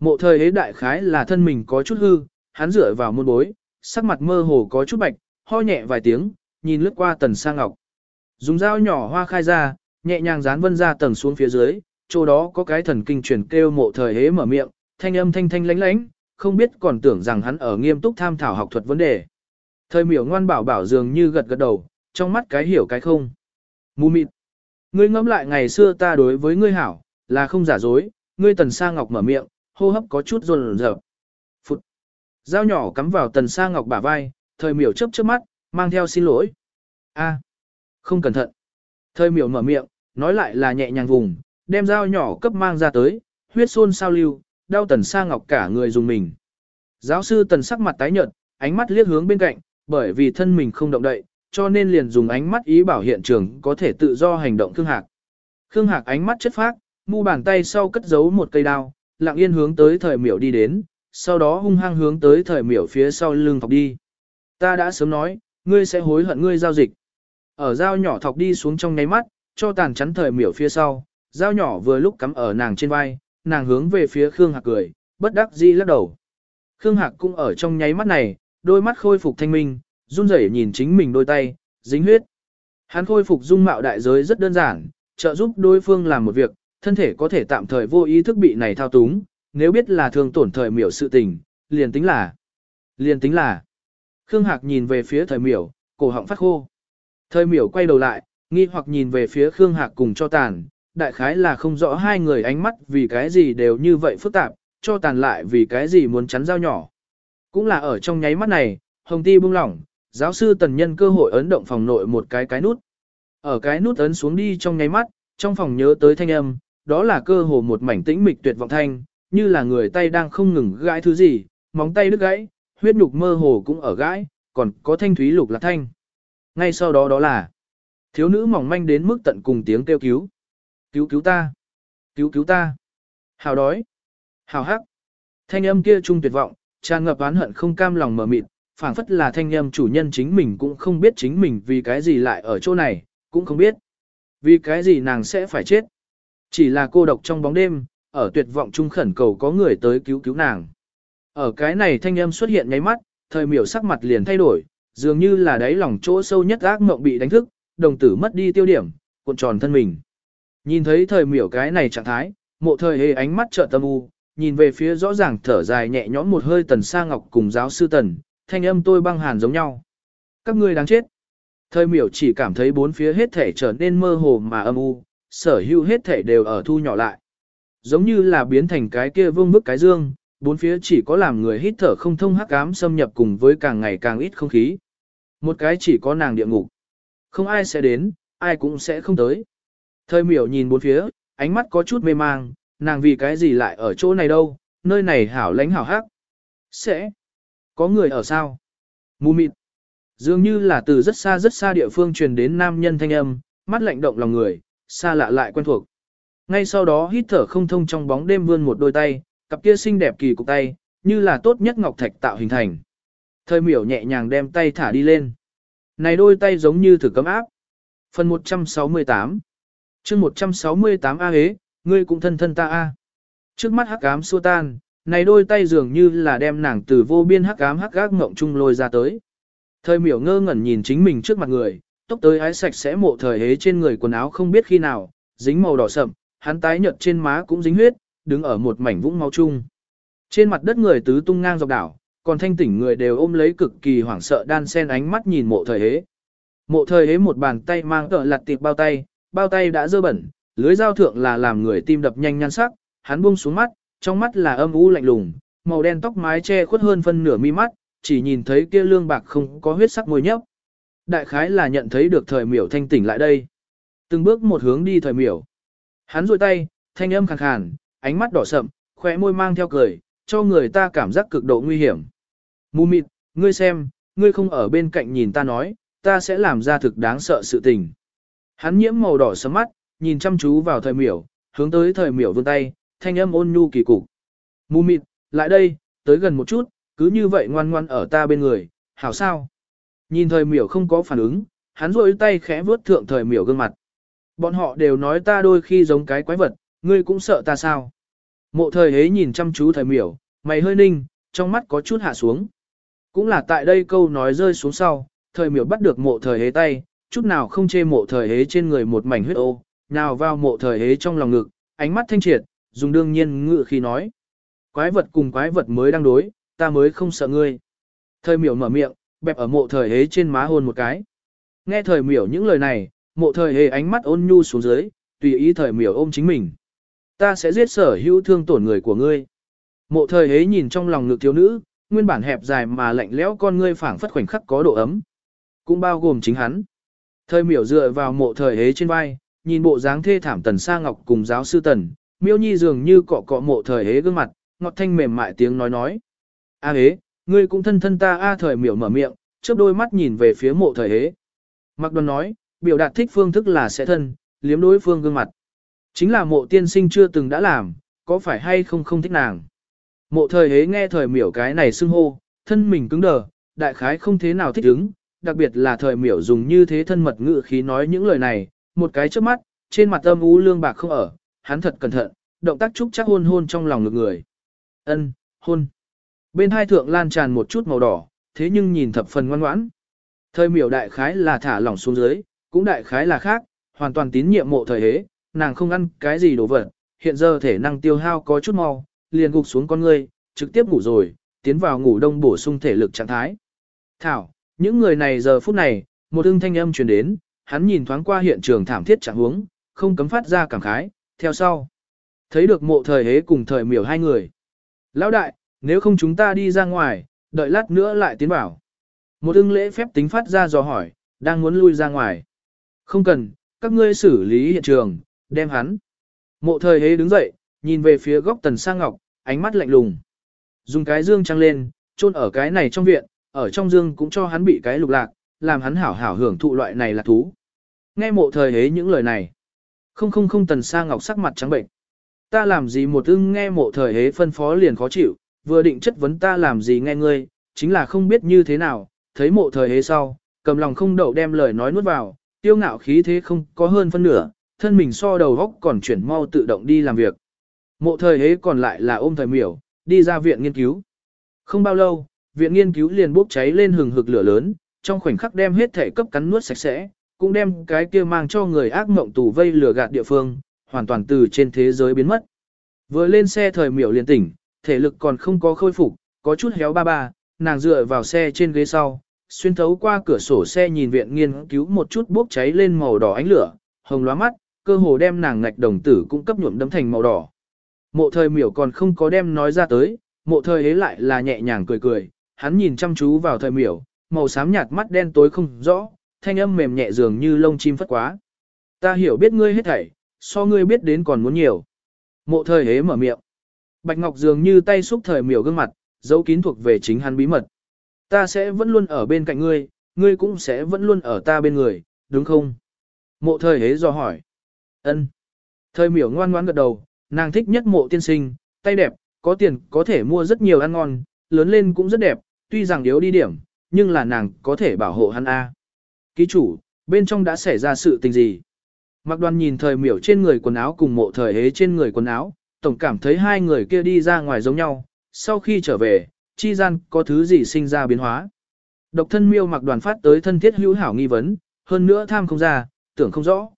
S1: Mộ thời hế đại khái là thân mình có chút hư, hắn dựa vào môn bối, sắc mặt mơ hồ có chút bạch, ho nhẹ vài tiếng, nhìn lướt qua tần sang ngọc. Dùng dao nhỏ hoa khai ra, nhẹ nhàng dán vân ra tầng xuống phía dưới, chỗ đó có cái thần kinh truyền kêu mộ thời hế mở miệng, thanh âm thanh thanh lánh lánh, không biết còn tưởng rằng hắn ở nghiêm túc tham thảo học thuật vấn đề. Thời miểu ngoan bảo bảo dường như gật gật đầu, trong mắt cái hiểu cái không. Mù mịt. Ngươi ngẫm lại ngày xưa ta đối với ngươi hảo, là không giả dối, ngươi tần sa ngọc mở miệng, hô hấp có chút run rợp. Phụt. Dao nhỏ cắm vào tần sa ngọc bả vai, thời miểu chớp chớp mắt, mang theo xin lỗi. A. Không cẩn thận. Thời miểu mở miệng, nói lại là nhẹ nhàng vùng, đem dao nhỏ cấp mang ra tới, huyết xôn sao lưu, đau tần sa ngọc cả người dùng mình. Giáo sư tần sắc mặt tái nhợt, ánh mắt liếc hướng bên cạnh, bởi vì thân mình không động đậy, cho nên liền dùng ánh mắt ý bảo hiện trường có thể tự do hành động Khương Hạc. Khương Hạc ánh mắt chất phác, mu bàn tay sau cất giấu một cây đao, lặng yên hướng tới thời miểu đi đến, sau đó hung hăng hướng tới thời miểu phía sau lưng thọc đi. Ta đã sớm nói, ngươi sẽ hối hận ngươi giao dịch. Ở dao nhỏ thọc đi xuống trong nháy mắt, cho tàn chắn thời miểu phía sau, dao nhỏ vừa lúc cắm ở nàng trên vai, nàng hướng về phía Khương Hạc cười, bất đắc dĩ lắc đầu. Khương Hạc cũng ở trong nháy mắt này, đôi mắt khôi phục thanh minh, run rẩy nhìn chính mình đôi tay, dính huyết. Hắn khôi phục dung mạo đại giới rất đơn giản, trợ giúp đối phương làm một việc, thân thể có thể tạm thời vô ý thức bị này thao túng, nếu biết là thường tổn thời miểu sự tình, liền tính là. Liền tính là. Khương Hạc nhìn về phía thời miểu, cổ họng phát khô. Thời miểu quay đầu lại, nghi hoặc nhìn về phía Khương Hạc cùng cho tàn, đại khái là không rõ hai người ánh mắt vì cái gì đều như vậy phức tạp, cho tàn lại vì cái gì muốn chắn dao nhỏ. Cũng là ở trong nháy mắt này, Hồng Ti buông lỏng, giáo sư tần nhân cơ hội ấn động phòng nội một cái cái nút. Ở cái nút ấn xuống đi trong nháy mắt, trong phòng nhớ tới thanh âm, đó là cơ hồ một mảnh tĩnh mịch tuyệt vọng thanh, như là người tay đang không ngừng gãi thứ gì, móng tay đứt gãy, huyết nhục mơ hồ cũng ở gãi, còn có thanh thúy lục lạc thanh. Ngay sau đó đó là thiếu nữ mỏng manh đến mức tận cùng tiếng kêu cứu. Cứu cứu ta! Cứu cứu ta! Hào đói! Hào hắc! Thanh âm kia trung tuyệt vọng, tràn ngập oán hận không cam lòng mở mịt, phảng phất là thanh âm chủ nhân chính mình cũng không biết chính mình vì cái gì lại ở chỗ này, cũng không biết. Vì cái gì nàng sẽ phải chết. Chỉ là cô độc trong bóng đêm, ở tuyệt vọng trung khẩn cầu có người tới cứu cứu nàng. Ở cái này thanh âm xuất hiện nháy mắt, thời miểu sắc mặt liền thay đổi, dường như là đáy lòng chỗ sâu nhất ác mộng bị đánh thức, đồng tử mất đi tiêu điểm, cuộn tròn thân mình. Nhìn thấy thời miểu cái này trạng thái, mộ thời hề ánh mắt trợ tâm u, nhìn về phía rõ ràng thở dài nhẹ nhõm một hơi tần sa ngọc cùng giáo sư tần, thanh âm tôi băng hàn giống nhau. Các ngươi đáng chết. Thời miểu chỉ cảm thấy bốn phía hết thể trở nên mơ hồ mà âm u, sở hữu hết thể đều ở thu nhỏ lại. Giống như là biến thành cái kia vương bức cái dương, bốn phía chỉ có làm người hít thở không thông hắc ám xâm nhập cùng với càng ngày càng ít không khí. Một cái chỉ có nàng địa ngục. Không ai sẽ đến, ai cũng sẽ không tới. Thời miểu nhìn bốn phía, ánh mắt có chút mê mang, nàng vì cái gì lại ở chỗ này đâu, nơi này hảo lánh hảo hắc. Sẽ. Có người ở sao? Mù mịt. Dường như là từ rất xa rất xa địa phương truyền đến nam nhân thanh âm, mắt lạnh động lòng người, xa lạ lại quen thuộc. Ngay sau đó hít thở không thông trong bóng đêm vươn một đôi tay, cặp kia xinh đẹp kỳ cục tay, như là tốt nhất ngọc thạch tạo hình thành. Thời miểu nhẹ nhàng đem tay thả đi lên. Này đôi tay giống như thử cấm áp. Phần 168 chương 168 A hế, ngươi cũng thân thân ta A. Trước mắt hắc ám xua tan, này đôi tay dường như là đem nàng từ vô biên hắc ám hắc gác ngộng chung lôi ra tới. Thời miểu ngơ ngẩn nhìn chính mình trước mặt người, tóc tới ái sạch sẽ mộ thời hế trên người quần áo không biết khi nào, dính màu đỏ sậm, hắn tái nhợt trên má cũng dính huyết, đứng ở một mảnh vũng máu chung. Trên mặt đất người tứ tung ngang dọc đảo, còn thanh tỉnh người đều ôm lấy cực kỳ hoảng sợ đan sen ánh mắt nhìn mộ thời hế. Mộ thời hế một bàn tay mang tợ lặt tiệp bao tay, bao tay đã dơ bẩn, lưới dao thượng là làm người tim đập nhanh nhan sắc, hắn buông xuống mắt, trong mắt là âm u lạnh lùng, màu đen tóc mái che khuất hơn phân nửa mi mắt, chỉ nhìn thấy kia lương bạc không có huyết sắc môi nhấp. Đại khái là nhận thấy được thời miểu thanh tỉnh lại đây. Từng bước một hướng đi thời miểu. Hắn rôi tay, thanh âm khàn khàn, ánh mắt đỏ sậm, khóe môi mang theo cười, cho người ta cảm giác cực độ nguy hiểm. Mù mịt, ngươi xem, ngươi không ở bên cạnh nhìn ta nói, ta sẽ làm ra thực đáng sợ sự tình. Hắn nhiễm màu đỏ sấm mắt, nhìn chăm chú vào thời miểu, hướng tới thời miểu vươn tay, thanh âm ôn nhu kỳ cục. Mù mịt, lại đây, tới gần một chút, cứ như vậy ngoan ngoan ở ta bên người, hảo sao? Nhìn thời miểu không có phản ứng, hắn rôi tay khẽ vuốt thượng thời miểu gương mặt. Bọn họ đều nói ta đôi khi giống cái quái vật, ngươi cũng sợ ta sao. Mộ thời hế nhìn chăm chú thời miểu, mày hơi ninh, trong mắt có chút hạ xuống. Cũng là tại đây câu nói rơi xuống sau, thời miểu bắt được mộ thời hế tay, chút nào không chê mộ thời hế trên người một mảnh huyết ô, nào vào mộ thời hế trong lòng ngực, ánh mắt thanh triệt, dùng đương nhiên ngự khi nói. Quái vật cùng quái vật mới đang đối, ta mới không sợ ngươi. Thời miểu mở miệng, bẹp ở mộ thời hế trên má hôn một cái. Nghe thời miểu những lời này, mộ thời hế ánh mắt ôn nhu xuống dưới, tùy ý thời miểu ôm chính mình. Ta sẽ giết sở hữu thương tổn người của ngươi. Mộ thời hế nhìn trong lòng ngực thiếu nữ, nguyên bản hẹp dài mà lạnh lẽo con ngươi phảng phất khoảnh khắc có độ ấm. Cũng bao gồm chính hắn. Thời miểu dựa vào mộ thời hế trên vai, nhìn bộ dáng thê thảm tần sa ngọc cùng giáo sư tần, miêu nhi dường như cọ cọ mộ thời hế gương mặt, ngọt thanh mềm mại tiếng nói nói. A hế, ngươi cũng thân thân ta a thời miểu mở miệng, chớp đôi mắt nhìn về phía mộ thời hế. Mặc đoàn nói, biểu đạt thích phương thức là sẽ thân, liếm đối phương gương mặt. Chính là mộ tiên sinh chưa từng đã làm, có phải hay không không thích nàng. Mộ thời hế nghe thời miểu cái này xưng hô, thân mình cứng đờ, đại khái không thế nào thích ứng, đặc biệt là thời miểu dùng như thế thân mật ngữ khí nói những lời này, một cái trước mắt, trên mặt âm u lương bạc không ở, hắn thật cẩn thận, động tác trúc chắc hôn hôn trong lòng ngực người. Ân, hôn. Bên hai thượng lan tràn một chút màu đỏ, thế nhưng nhìn thập phần ngoan ngoãn. Thời miểu đại khái là thả lỏng xuống dưới, cũng đại khái là khác, hoàn toàn tín nhiệm mộ thời hế, nàng không ăn cái gì đồ vật, hiện giờ thể năng tiêu hao có chút mau, liền gục xuống con ngươi, trực tiếp ngủ rồi, tiến vào ngủ đông bổ sung thể lực trạng thái. Thảo, những người này giờ phút này, một ưng thanh âm truyền đến, hắn nhìn thoáng qua hiện trường thảm thiết trạng huống, không cấm phát ra cảm khái, theo sau. Thấy được mộ thời hế cùng thời miểu hai người. Lão đại, nếu không chúng ta đi ra ngoài, đợi lát nữa lại tiến vào. Một ưng lễ phép tính phát ra dò hỏi, đang muốn lui ra ngoài. Không cần, các ngươi xử lý hiện trường, đem hắn. Mộ thời hế đứng dậy, nhìn về phía góc tần sang ngọc, ánh mắt lạnh lùng. Dùng cái dương trăng lên, chôn ở cái này trong viện, ở trong dương cũng cho hắn bị cái lục lạc, làm hắn hảo hảo hưởng thụ loại này là thú. Nghe mộ thời hế những lời này. Không không không tần sang ngọc sắc mặt trắng bệnh. Ta làm gì một ưng nghe mộ thời hế phân phó liền khó chịu, vừa định chất vấn ta làm gì nghe ngươi, chính là không biết như thế nào, thấy mộ thời hế sau, cầm lòng không đậu đem lời nói nuốt vào, tiêu ngạo khí thế không có hơn phân nửa, thân mình so đầu góc còn chuyển mau tự động đi làm việc. Mộ thời hế còn lại là ôm thời miểu, đi ra viện nghiên cứu. Không bao lâu, viện nghiên cứu liền bốc cháy lên hừng hực lửa lớn, trong khoảnh khắc đem hết thể cấp cắn nuốt sạch sẽ, cũng đem cái kia mang cho người ác mộng tù vây lửa gạt địa phương, hoàn toàn từ trên thế giới biến mất. Vừa lên xe thời miểu liền tỉnh, thể lực còn không có khôi phục, có chút héo ba ba, nàng dựa vào xe trên ghế sau, xuyên thấu qua cửa sổ xe nhìn viện nghiên cứu một chút bốc cháy lên màu đỏ ánh lửa, hồng lóa mắt, cơ hồ đem nàng ngạch đồng tử cũng cấp nhuộm đấm thành màu đỏ. Mộ thời miểu còn không có đem nói ra tới, mộ thời ấy lại là nhẹ nhàng cười cười, hắn nhìn chăm chú vào thời miểu, màu xám nhạt mắt đen tối không rõ, thanh âm mềm nhẹ dường như lông chim phất quá. Ta hiểu biết ngươi hết thảy, so ngươi biết đến còn muốn nhiều. Mộ thời hế mở miệng. Bạch Ngọc dường như tay xúc thời miểu gương mặt, dấu kín thuộc về chính hắn bí mật. Ta sẽ vẫn luôn ở bên cạnh ngươi, ngươi cũng sẽ vẫn luôn ở ta bên người, đúng không? Mộ thời hế do hỏi. ân. Thời miểu ngoan ngoãn gật đầu, nàng thích nhất mộ tiên sinh, tay đẹp, có tiền có thể mua rất nhiều ăn ngon, lớn lên cũng rất đẹp, tuy rằng yếu đi điểm, nhưng là nàng có thể bảo hộ hắn A. Ký chủ, bên trong đã xảy ra sự tình gì? Mặc đoàn nhìn thời miểu trên người quần áo cùng mộ thời hế trên người quần áo, tổng cảm thấy hai người kia đi ra ngoài giống nhau, sau khi trở về, chi gian có thứ gì sinh ra biến hóa. Độc thân miêu mặc đoàn phát tới thân thiết hữu hảo nghi vấn, hơn nữa tham không ra, tưởng không rõ.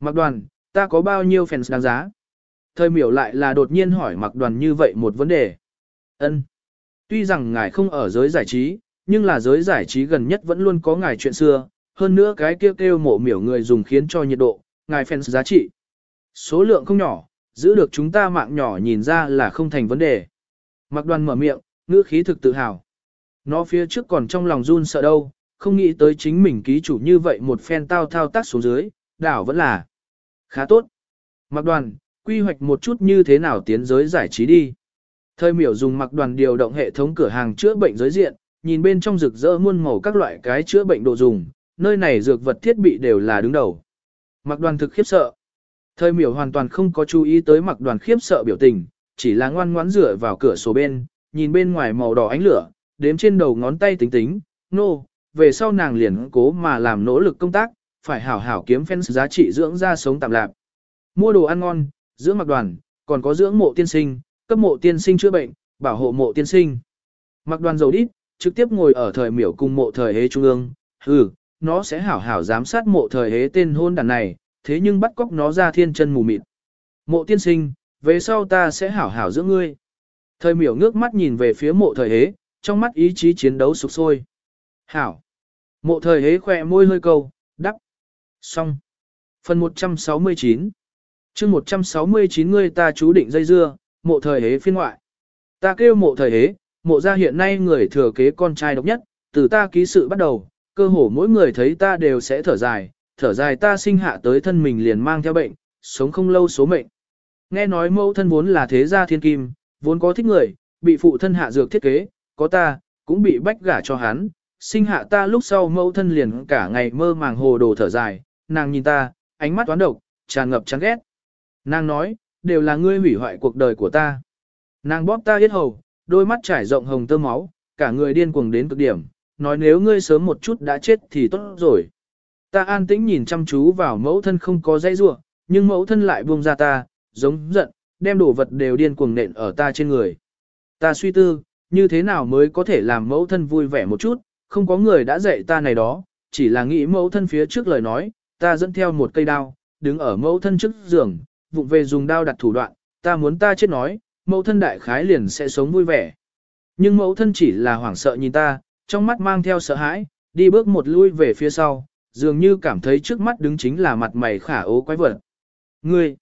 S1: Mặc đoàn, ta có bao nhiêu fans đáng giá? Thời miểu lại là đột nhiên hỏi mặc đoàn như vậy một vấn đề. ân Tuy rằng ngài không ở giới giải trí, nhưng là giới giải trí gần nhất vẫn luôn có ngài chuyện xưa, hơn nữa cái kêu kêu mộ miểu người dùng khiến cho nhiệt độ, ngài fans giá trị. Số lượng không nhỏ, giữ được chúng ta mạng nhỏ nhìn ra là không thành vấn đề. Mặc đoàn mở miệng, ngữ khí thực tự hào. Nó phía trước còn trong lòng run sợ đâu, không nghĩ tới chính mình ký chủ như vậy một phen tao thao tác xuống dưới, đảo vẫn là khá tốt. Mặc đoàn, quy hoạch một chút như thế nào tiến giới giải trí đi. Thời miểu dùng mặc đoàn điều động hệ thống cửa hàng chữa bệnh giới diện, nhìn bên trong rực rỡ muôn màu các loại cái chữa bệnh đồ dùng, nơi này dược vật thiết bị đều là đứng đầu. Mặc đoàn thực khiếp sợ. Thời miểu hoàn toàn không có chú ý tới mặc đoàn khiếp sợ biểu tình, chỉ là ngoan ngoãn rửa vào cửa sổ bên, nhìn bên ngoài màu đỏ ánh lửa, đếm trên đầu ngón tay tính tính, nô, no, về sau nàng liền cố mà làm nỗ lực công tác, phải hảo hảo kiếm fans giá trị dưỡng ra sống tạm lạc. Mua đồ ăn ngon, dưỡng mặc đoàn, còn có dưỡng mộ tiên sinh, cấp mộ tiên sinh chữa bệnh, bảo hộ mộ tiên sinh. Mặc đoàn dầu đít, trực tiếp ngồi ở thời miểu cùng mộ thời hế trung ương, hừ, nó sẽ hảo hảo giám sát mộ thời hế tên hôn đàn này, thế nhưng bắt cóc nó ra thiên chân mù mịt. Mộ tiên sinh, về sau ta sẽ hảo hảo giữa ngươi. Thời miểu ngước mắt nhìn về phía mộ thời hế, trong mắt ý chí chiến đấu sục sôi. Hảo. Mộ thời hế khỏe môi hơi câu, đắp. Xong. Phần 169 chương 169 ngươi ta chú định dây dưa, mộ thời hế phiên ngoại. Ta kêu mộ thời hế, mộ gia hiện nay người thừa kế con trai độc nhất, từ ta ký sự bắt đầu, cơ hồ mỗi người thấy ta đều sẽ thở dài, thở dài ta sinh hạ tới thân mình liền mang theo bệnh, sống không lâu số mệnh. Nghe nói mẫu thân vốn là thế gia thiên kim, vốn có thích người, bị phụ thân hạ dược thiết kế, có ta, cũng bị bách gả cho hắn, sinh hạ ta lúc sau mẫu thân liền cả ngày mơ màng hồ đồ thở dài, nàng nhìn ta, ánh mắt toán độc, tràn ngập chán ghét. Nàng nói, đều là ngươi hủy hoại cuộc đời của ta. Nàng bóp ta hết hầu, đôi mắt trải rộng hồng tơ máu, cả người điên cuồng đến cực điểm, nói nếu ngươi sớm một chút đã chết thì tốt rồi. Ta an tĩnh nhìn chăm chú vào mẫu thân không có dây rua, nhưng mẫu thân lại buông ra ta, giống giận, đem đồ vật đều điên cuồng nện ở ta trên người. Ta suy tư, như thế nào mới có thể làm mẫu thân vui vẻ một chút, không có người đã dạy ta này đó, chỉ là nghĩ mẫu thân phía trước lời nói, ta dẫn theo một cây đao, đứng ở mẫu thân trước giường, vụng về dùng đao đặt thủ đoạn, ta muốn ta chết nói, mẫu thân đại khái liền sẽ sống vui vẻ. Nhưng mẫu thân chỉ là hoảng sợ nhìn ta, trong mắt mang theo sợ hãi, đi bước một lui về phía sau, dường như cảm thấy trước mắt đứng chính là mặt mày khả ố quái vật. Ngươi,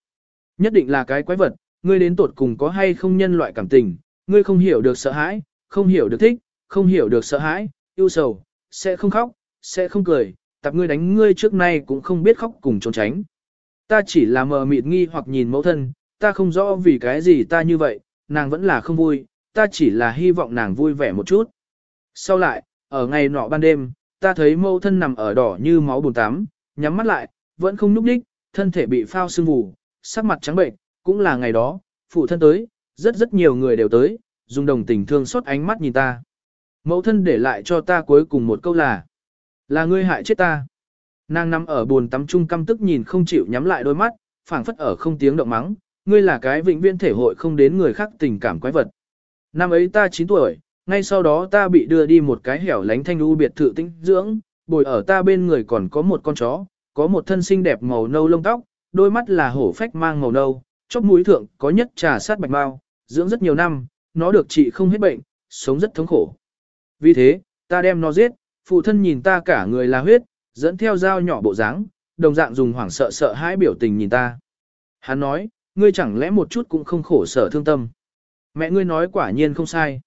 S1: nhất định là cái quái vật, ngươi đến tột cùng có hay không nhân loại cảm tình, ngươi không hiểu được sợ hãi, không hiểu được thích, không hiểu được sợ hãi, yêu sầu, sẽ không khóc, sẽ không cười, tập ngươi đánh ngươi trước nay cũng không biết khóc cùng trốn tránh. Ta chỉ là mờ mịt nghi hoặc nhìn mẫu thân, ta không rõ vì cái gì ta như vậy, nàng vẫn là không vui, ta chỉ là hy vọng nàng vui vẻ một chút. Sau lại, ở ngày nọ ban đêm, ta thấy mẫu thân nằm ở đỏ như máu bùn tắm, nhắm mắt lại, vẫn không núp đích, thân thể bị phao sương vù, sắc mặt trắng bệnh, cũng là ngày đó, phụ thân tới, rất rất nhiều người đều tới, dùng đồng tình thương xót ánh mắt nhìn ta. Mẫu thân để lại cho ta cuối cùng một câu là, là ngươi hại chết ta. Nàng nằm ở buồn tắm trung căm tức nhìn không chịu nhắm lại đôi mắt, phảng phất ở không tiếng động mắng, ngươi là cái vĩnh viễn thể hội không đến người khác tình cảm quái vật. Năm ấy ta 9 tuổi, ngay sau đó ta bị đưa đi một cái hẻo lánh thanh u biệt thự tinh dưỡng, bồi ở ta bên người còn có một con chó, có một thân xinh đẹp màu nâu lông tóc, đôi mắt là hổ phách mang màu nâu, chóp mũi thượng có nhất trà sát bạch bao, dưỡng rất nhiều năm, nó được trị không hết bệnh, sống rất thống khổ. Vì thế, ta đem nó giết, phụ thân nhìn ta cả người là huyết, dẫn theo dao nhỏ bộ dáng, đồng dạng dùng hoảng sợ sợ hãi biểu tình nhìn ta. Hắn nói, ngươi chẳng lẽ một chút cũng không khổ sở thương tâm. Mẹ ngươi nói quả nhiên không sai.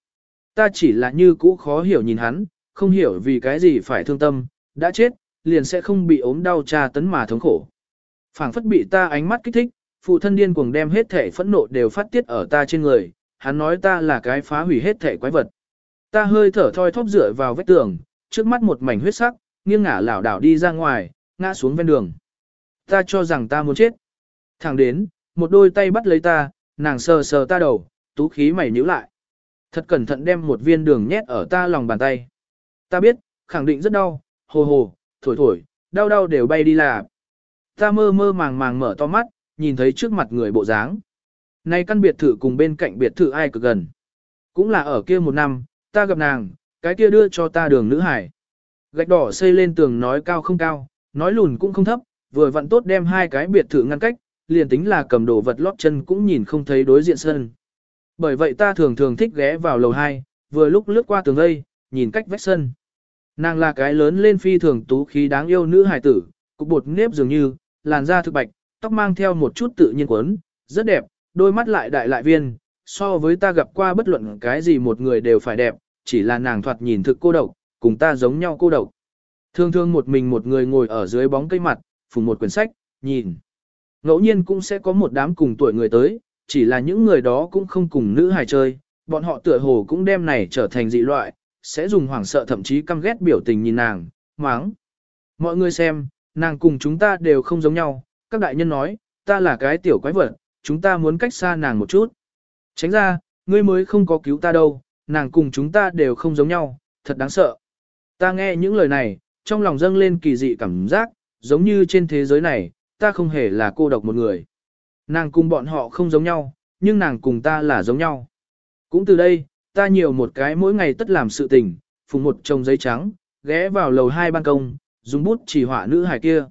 S1: Ta chỉ là như cũ khó hiểu nhìn hắn, không hiểu vì cái gì phải thương tâm, đã chết, liền sẽ không bị ốm đau tra tấn mà thống khổ. phảng phất bị ta ánh mắt kích thích, phụ thân điên cuồng đem hết thể phẫn nộ đều phát tiết ở ta trên người, hắn nói ta là cái phá hủy hết thể quái vật. Ta hơi thở thoi thóp dựa vào vách tường, trước mắt một mảnh huyết sắc, nghiêng ngả lảo đảo đi ra ngoài, ngã xuống ven đường. Ta cho rằng ta muốn chết. Thẳng đến, một đôi tay bắt lấy ta, nàng sờ sờ ta đầu, tú khí mày nhíu lại. Thật cẩn thận đem một viên đường nhét ở ta lòng bàn tay. Ta biết, khẳng định rất đau, hồ hồ, thổi thổi, đau đau đều bay đi là. Ta mơ mơ màng màng mở to mắt, nhìn thấy trước mặt người bộ dáng. Nay căn biệt thự cùng bên cạnh biệt thự ai cực gần. Cũng là ở kia một năm, ta gặp nàng, cái kia đưa cho ta đường nữ hải. Gạch đỏ xây lên tường nói cao không cao, nói lùn cũng không thấp, vừa vặn tốt đem hai cái biệt thự ngăn cách, liền tính là cầm đồ vật lót chân cũng nhìn không thấy đối diện sân. Bởi vậy ta thường thường thích ghé vào lầu 2, vừa lúc lướt qua tường đây, nhìn cách vách sân. Nàng là cái lớn lên phi thường tú khí đáng yêu nữ hài tử, cục bột nếp dường như, làn da thực bạch, tóc mang theo một chút tự nhiên quấn, rất đẹp, đôi mắt lại đại lại viên, so với ta gặp qua bất luận cái gì một người đều phải đẹp, chỉ là nàng thoạt nhìn thực cô độc, cùng ta giống nhau cô độc. Thường thường một mình một người ngồi ở dưới bóng cây mặt, phùng một quyển sách, nhìn. Ngẫu nhiên cũng sẽ có một đám cùng tuổi người tới, chỉ là những người đó cũng không cùng nữ hài chơi, bọn họ tựa hồ cũng đem này trở thành dị loại, sẽ dùng hoảng sợ thậm chí căm ghét biểu tình nhìn nàng, máng. Mọi người xem, nàng cùng chúng ta đều không giống nhau, các đại nhân nói, ta là cái tiểu quái vật, chúng ta muốn cách xa nàng một chút. Tránh ra, ngươi mới không có cứu ta đâu, nàng cùng chúng ta đều không giống nhau, thật đáng sợ. Ta nghe những lời này, trong lòng dâng lên kỳ dị cảm giác, giống như trên thế giới này, ta không hề là cô độc một người. Nàng cùng bọn họ không giống nhau, nhưng nàng cùng ta là giống nhau. Cũng từ đây, ta nhiều một cái mỗi ngày tất làm sự tình, phùng một chồng giấy trắng, ghé vào lầu hai ban công, dùng bút chỉ họa nữ hài kia.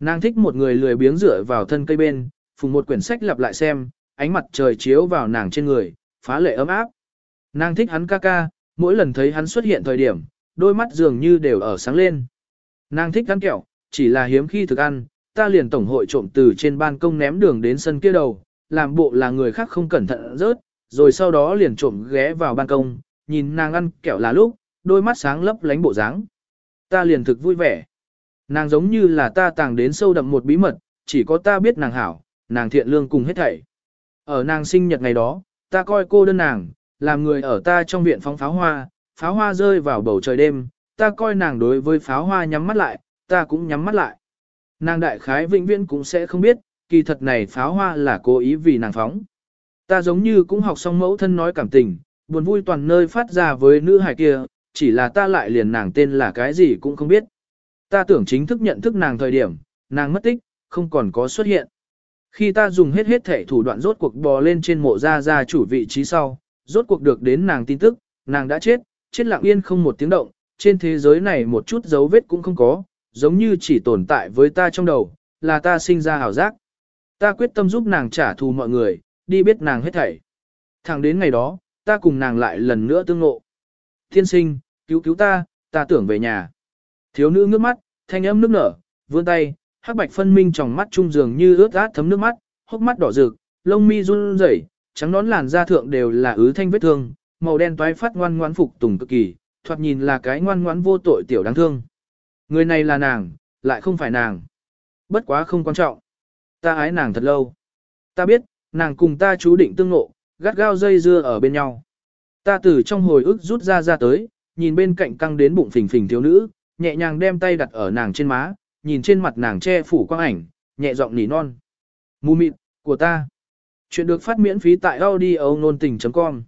S1: Nàng thích một người lười biếng dựa vào thân cây bên, phùng một quyển sách lặp lại xem, ánh mặt trời chiếu vào nàng trên người, phá lệ ấm áp. Nàng thích hắn ca ca, mỗi lần thấy hắn xuất hiện thời điểm, đôi mắt dường như đều ở sáng lên. Nàng thích ăn kẹo, chỉ là hiếm khi thực ăn, ta liền tổng hội trộm từ trên ban công ném đường đến sân kia đầu, làm bộ là người khác không cẩn thận rớt, rồi sau đó liền trộm ghé vào ban công, nhìn nàng ăn kẹo là lúc, đôi mắt sáng lấp lánh bộ dáng. Ta liền thực vui vẻ. Nàng giống như là ta tàng đến sâu đậm một bí mật, chỉ có ta biết nàng hảo, nàng thiện lương cùng hết thảy. Ở nàng sinh nhật ngày đó, ta coi cô đơn nàng, làm người ở ta trong viện phóng pháo hoa, pháo hoa rơi vào bầu trời đêm, ta coi nàng đối với pháo hoa nhắm mắt lại, ta cũng nhắm mắt lại. Nàng đại khái vĩnh viễn cũng sẽ không biết, kỳ thật này pháo hoa là cố ý vì nàng phóng. Ta giống như cũng học xong mẫu thân nói cảm tình, buồn vui toàn nơi phát ra với nữ hài kia, chỉ là ta lại liền nàng tên là cái gì cũng không biết. Ta tưởng chính thức nhận thức nàng thời điểm, nàng mất tích, không còn có xuất hiện. Khi ta dùng hết hết thể thủ đoạn rốt cuộc bò lên trên mộ ra ra chủ vị trí sau, rốt cuộc được đến nàng tin tức, nàng đã chết, chết lặng yên không một tiếng động, trên thế giới này một chút dấu vết cũng không có, giống như chỉ tồn tại với ta trong đầu, là ta sinh ra hào giác. Ta quyết tâm giúp nàng trả thù mọi người, đi biết nàng hết thảy. Thẳng đến ngày đó, ta cùng nàng lại lần nữa tương ngộ. Thiên sinh, cứu cứu ta, ta tưởng về nhà. Thiếu nữ ngước mắt, thanh âm nước nở, vươn tay, hắc bạch phân minh trong mắt trung dường như ướt át thấm nước mắt, hốc mắt đỏ rực, lông mi run rẩy, trắng nón làn da thượng đều là ứ thanh vết thương, màu đen toái phát ngoan ngoãn phục tùng cực kỳ, thoạt nhìn là cái ngoan ngoãn vô tội tiểu đáng thương. Người này là nàng, lại không phải nàng. Bất quá không quan trọng. Ta ái nàng thật lâu. Ta biết, nàng cùng ta chú định tương ngộ, gắt gao dây dưa ở bên nhau. Ta từ trong hồi ức rút ra ra tới, nhìn bên cạnh căng đến bụng phình phình thiếu nữ, nhẹ nhàng đem tay đặt ở nàng trên má, nhìn trên mặt nàng che phủ quang ảnh, nhẹ giọng nỉ non. Mù mịt, của ta. Chuyện được phát miễn phí tại audio nôn tình.com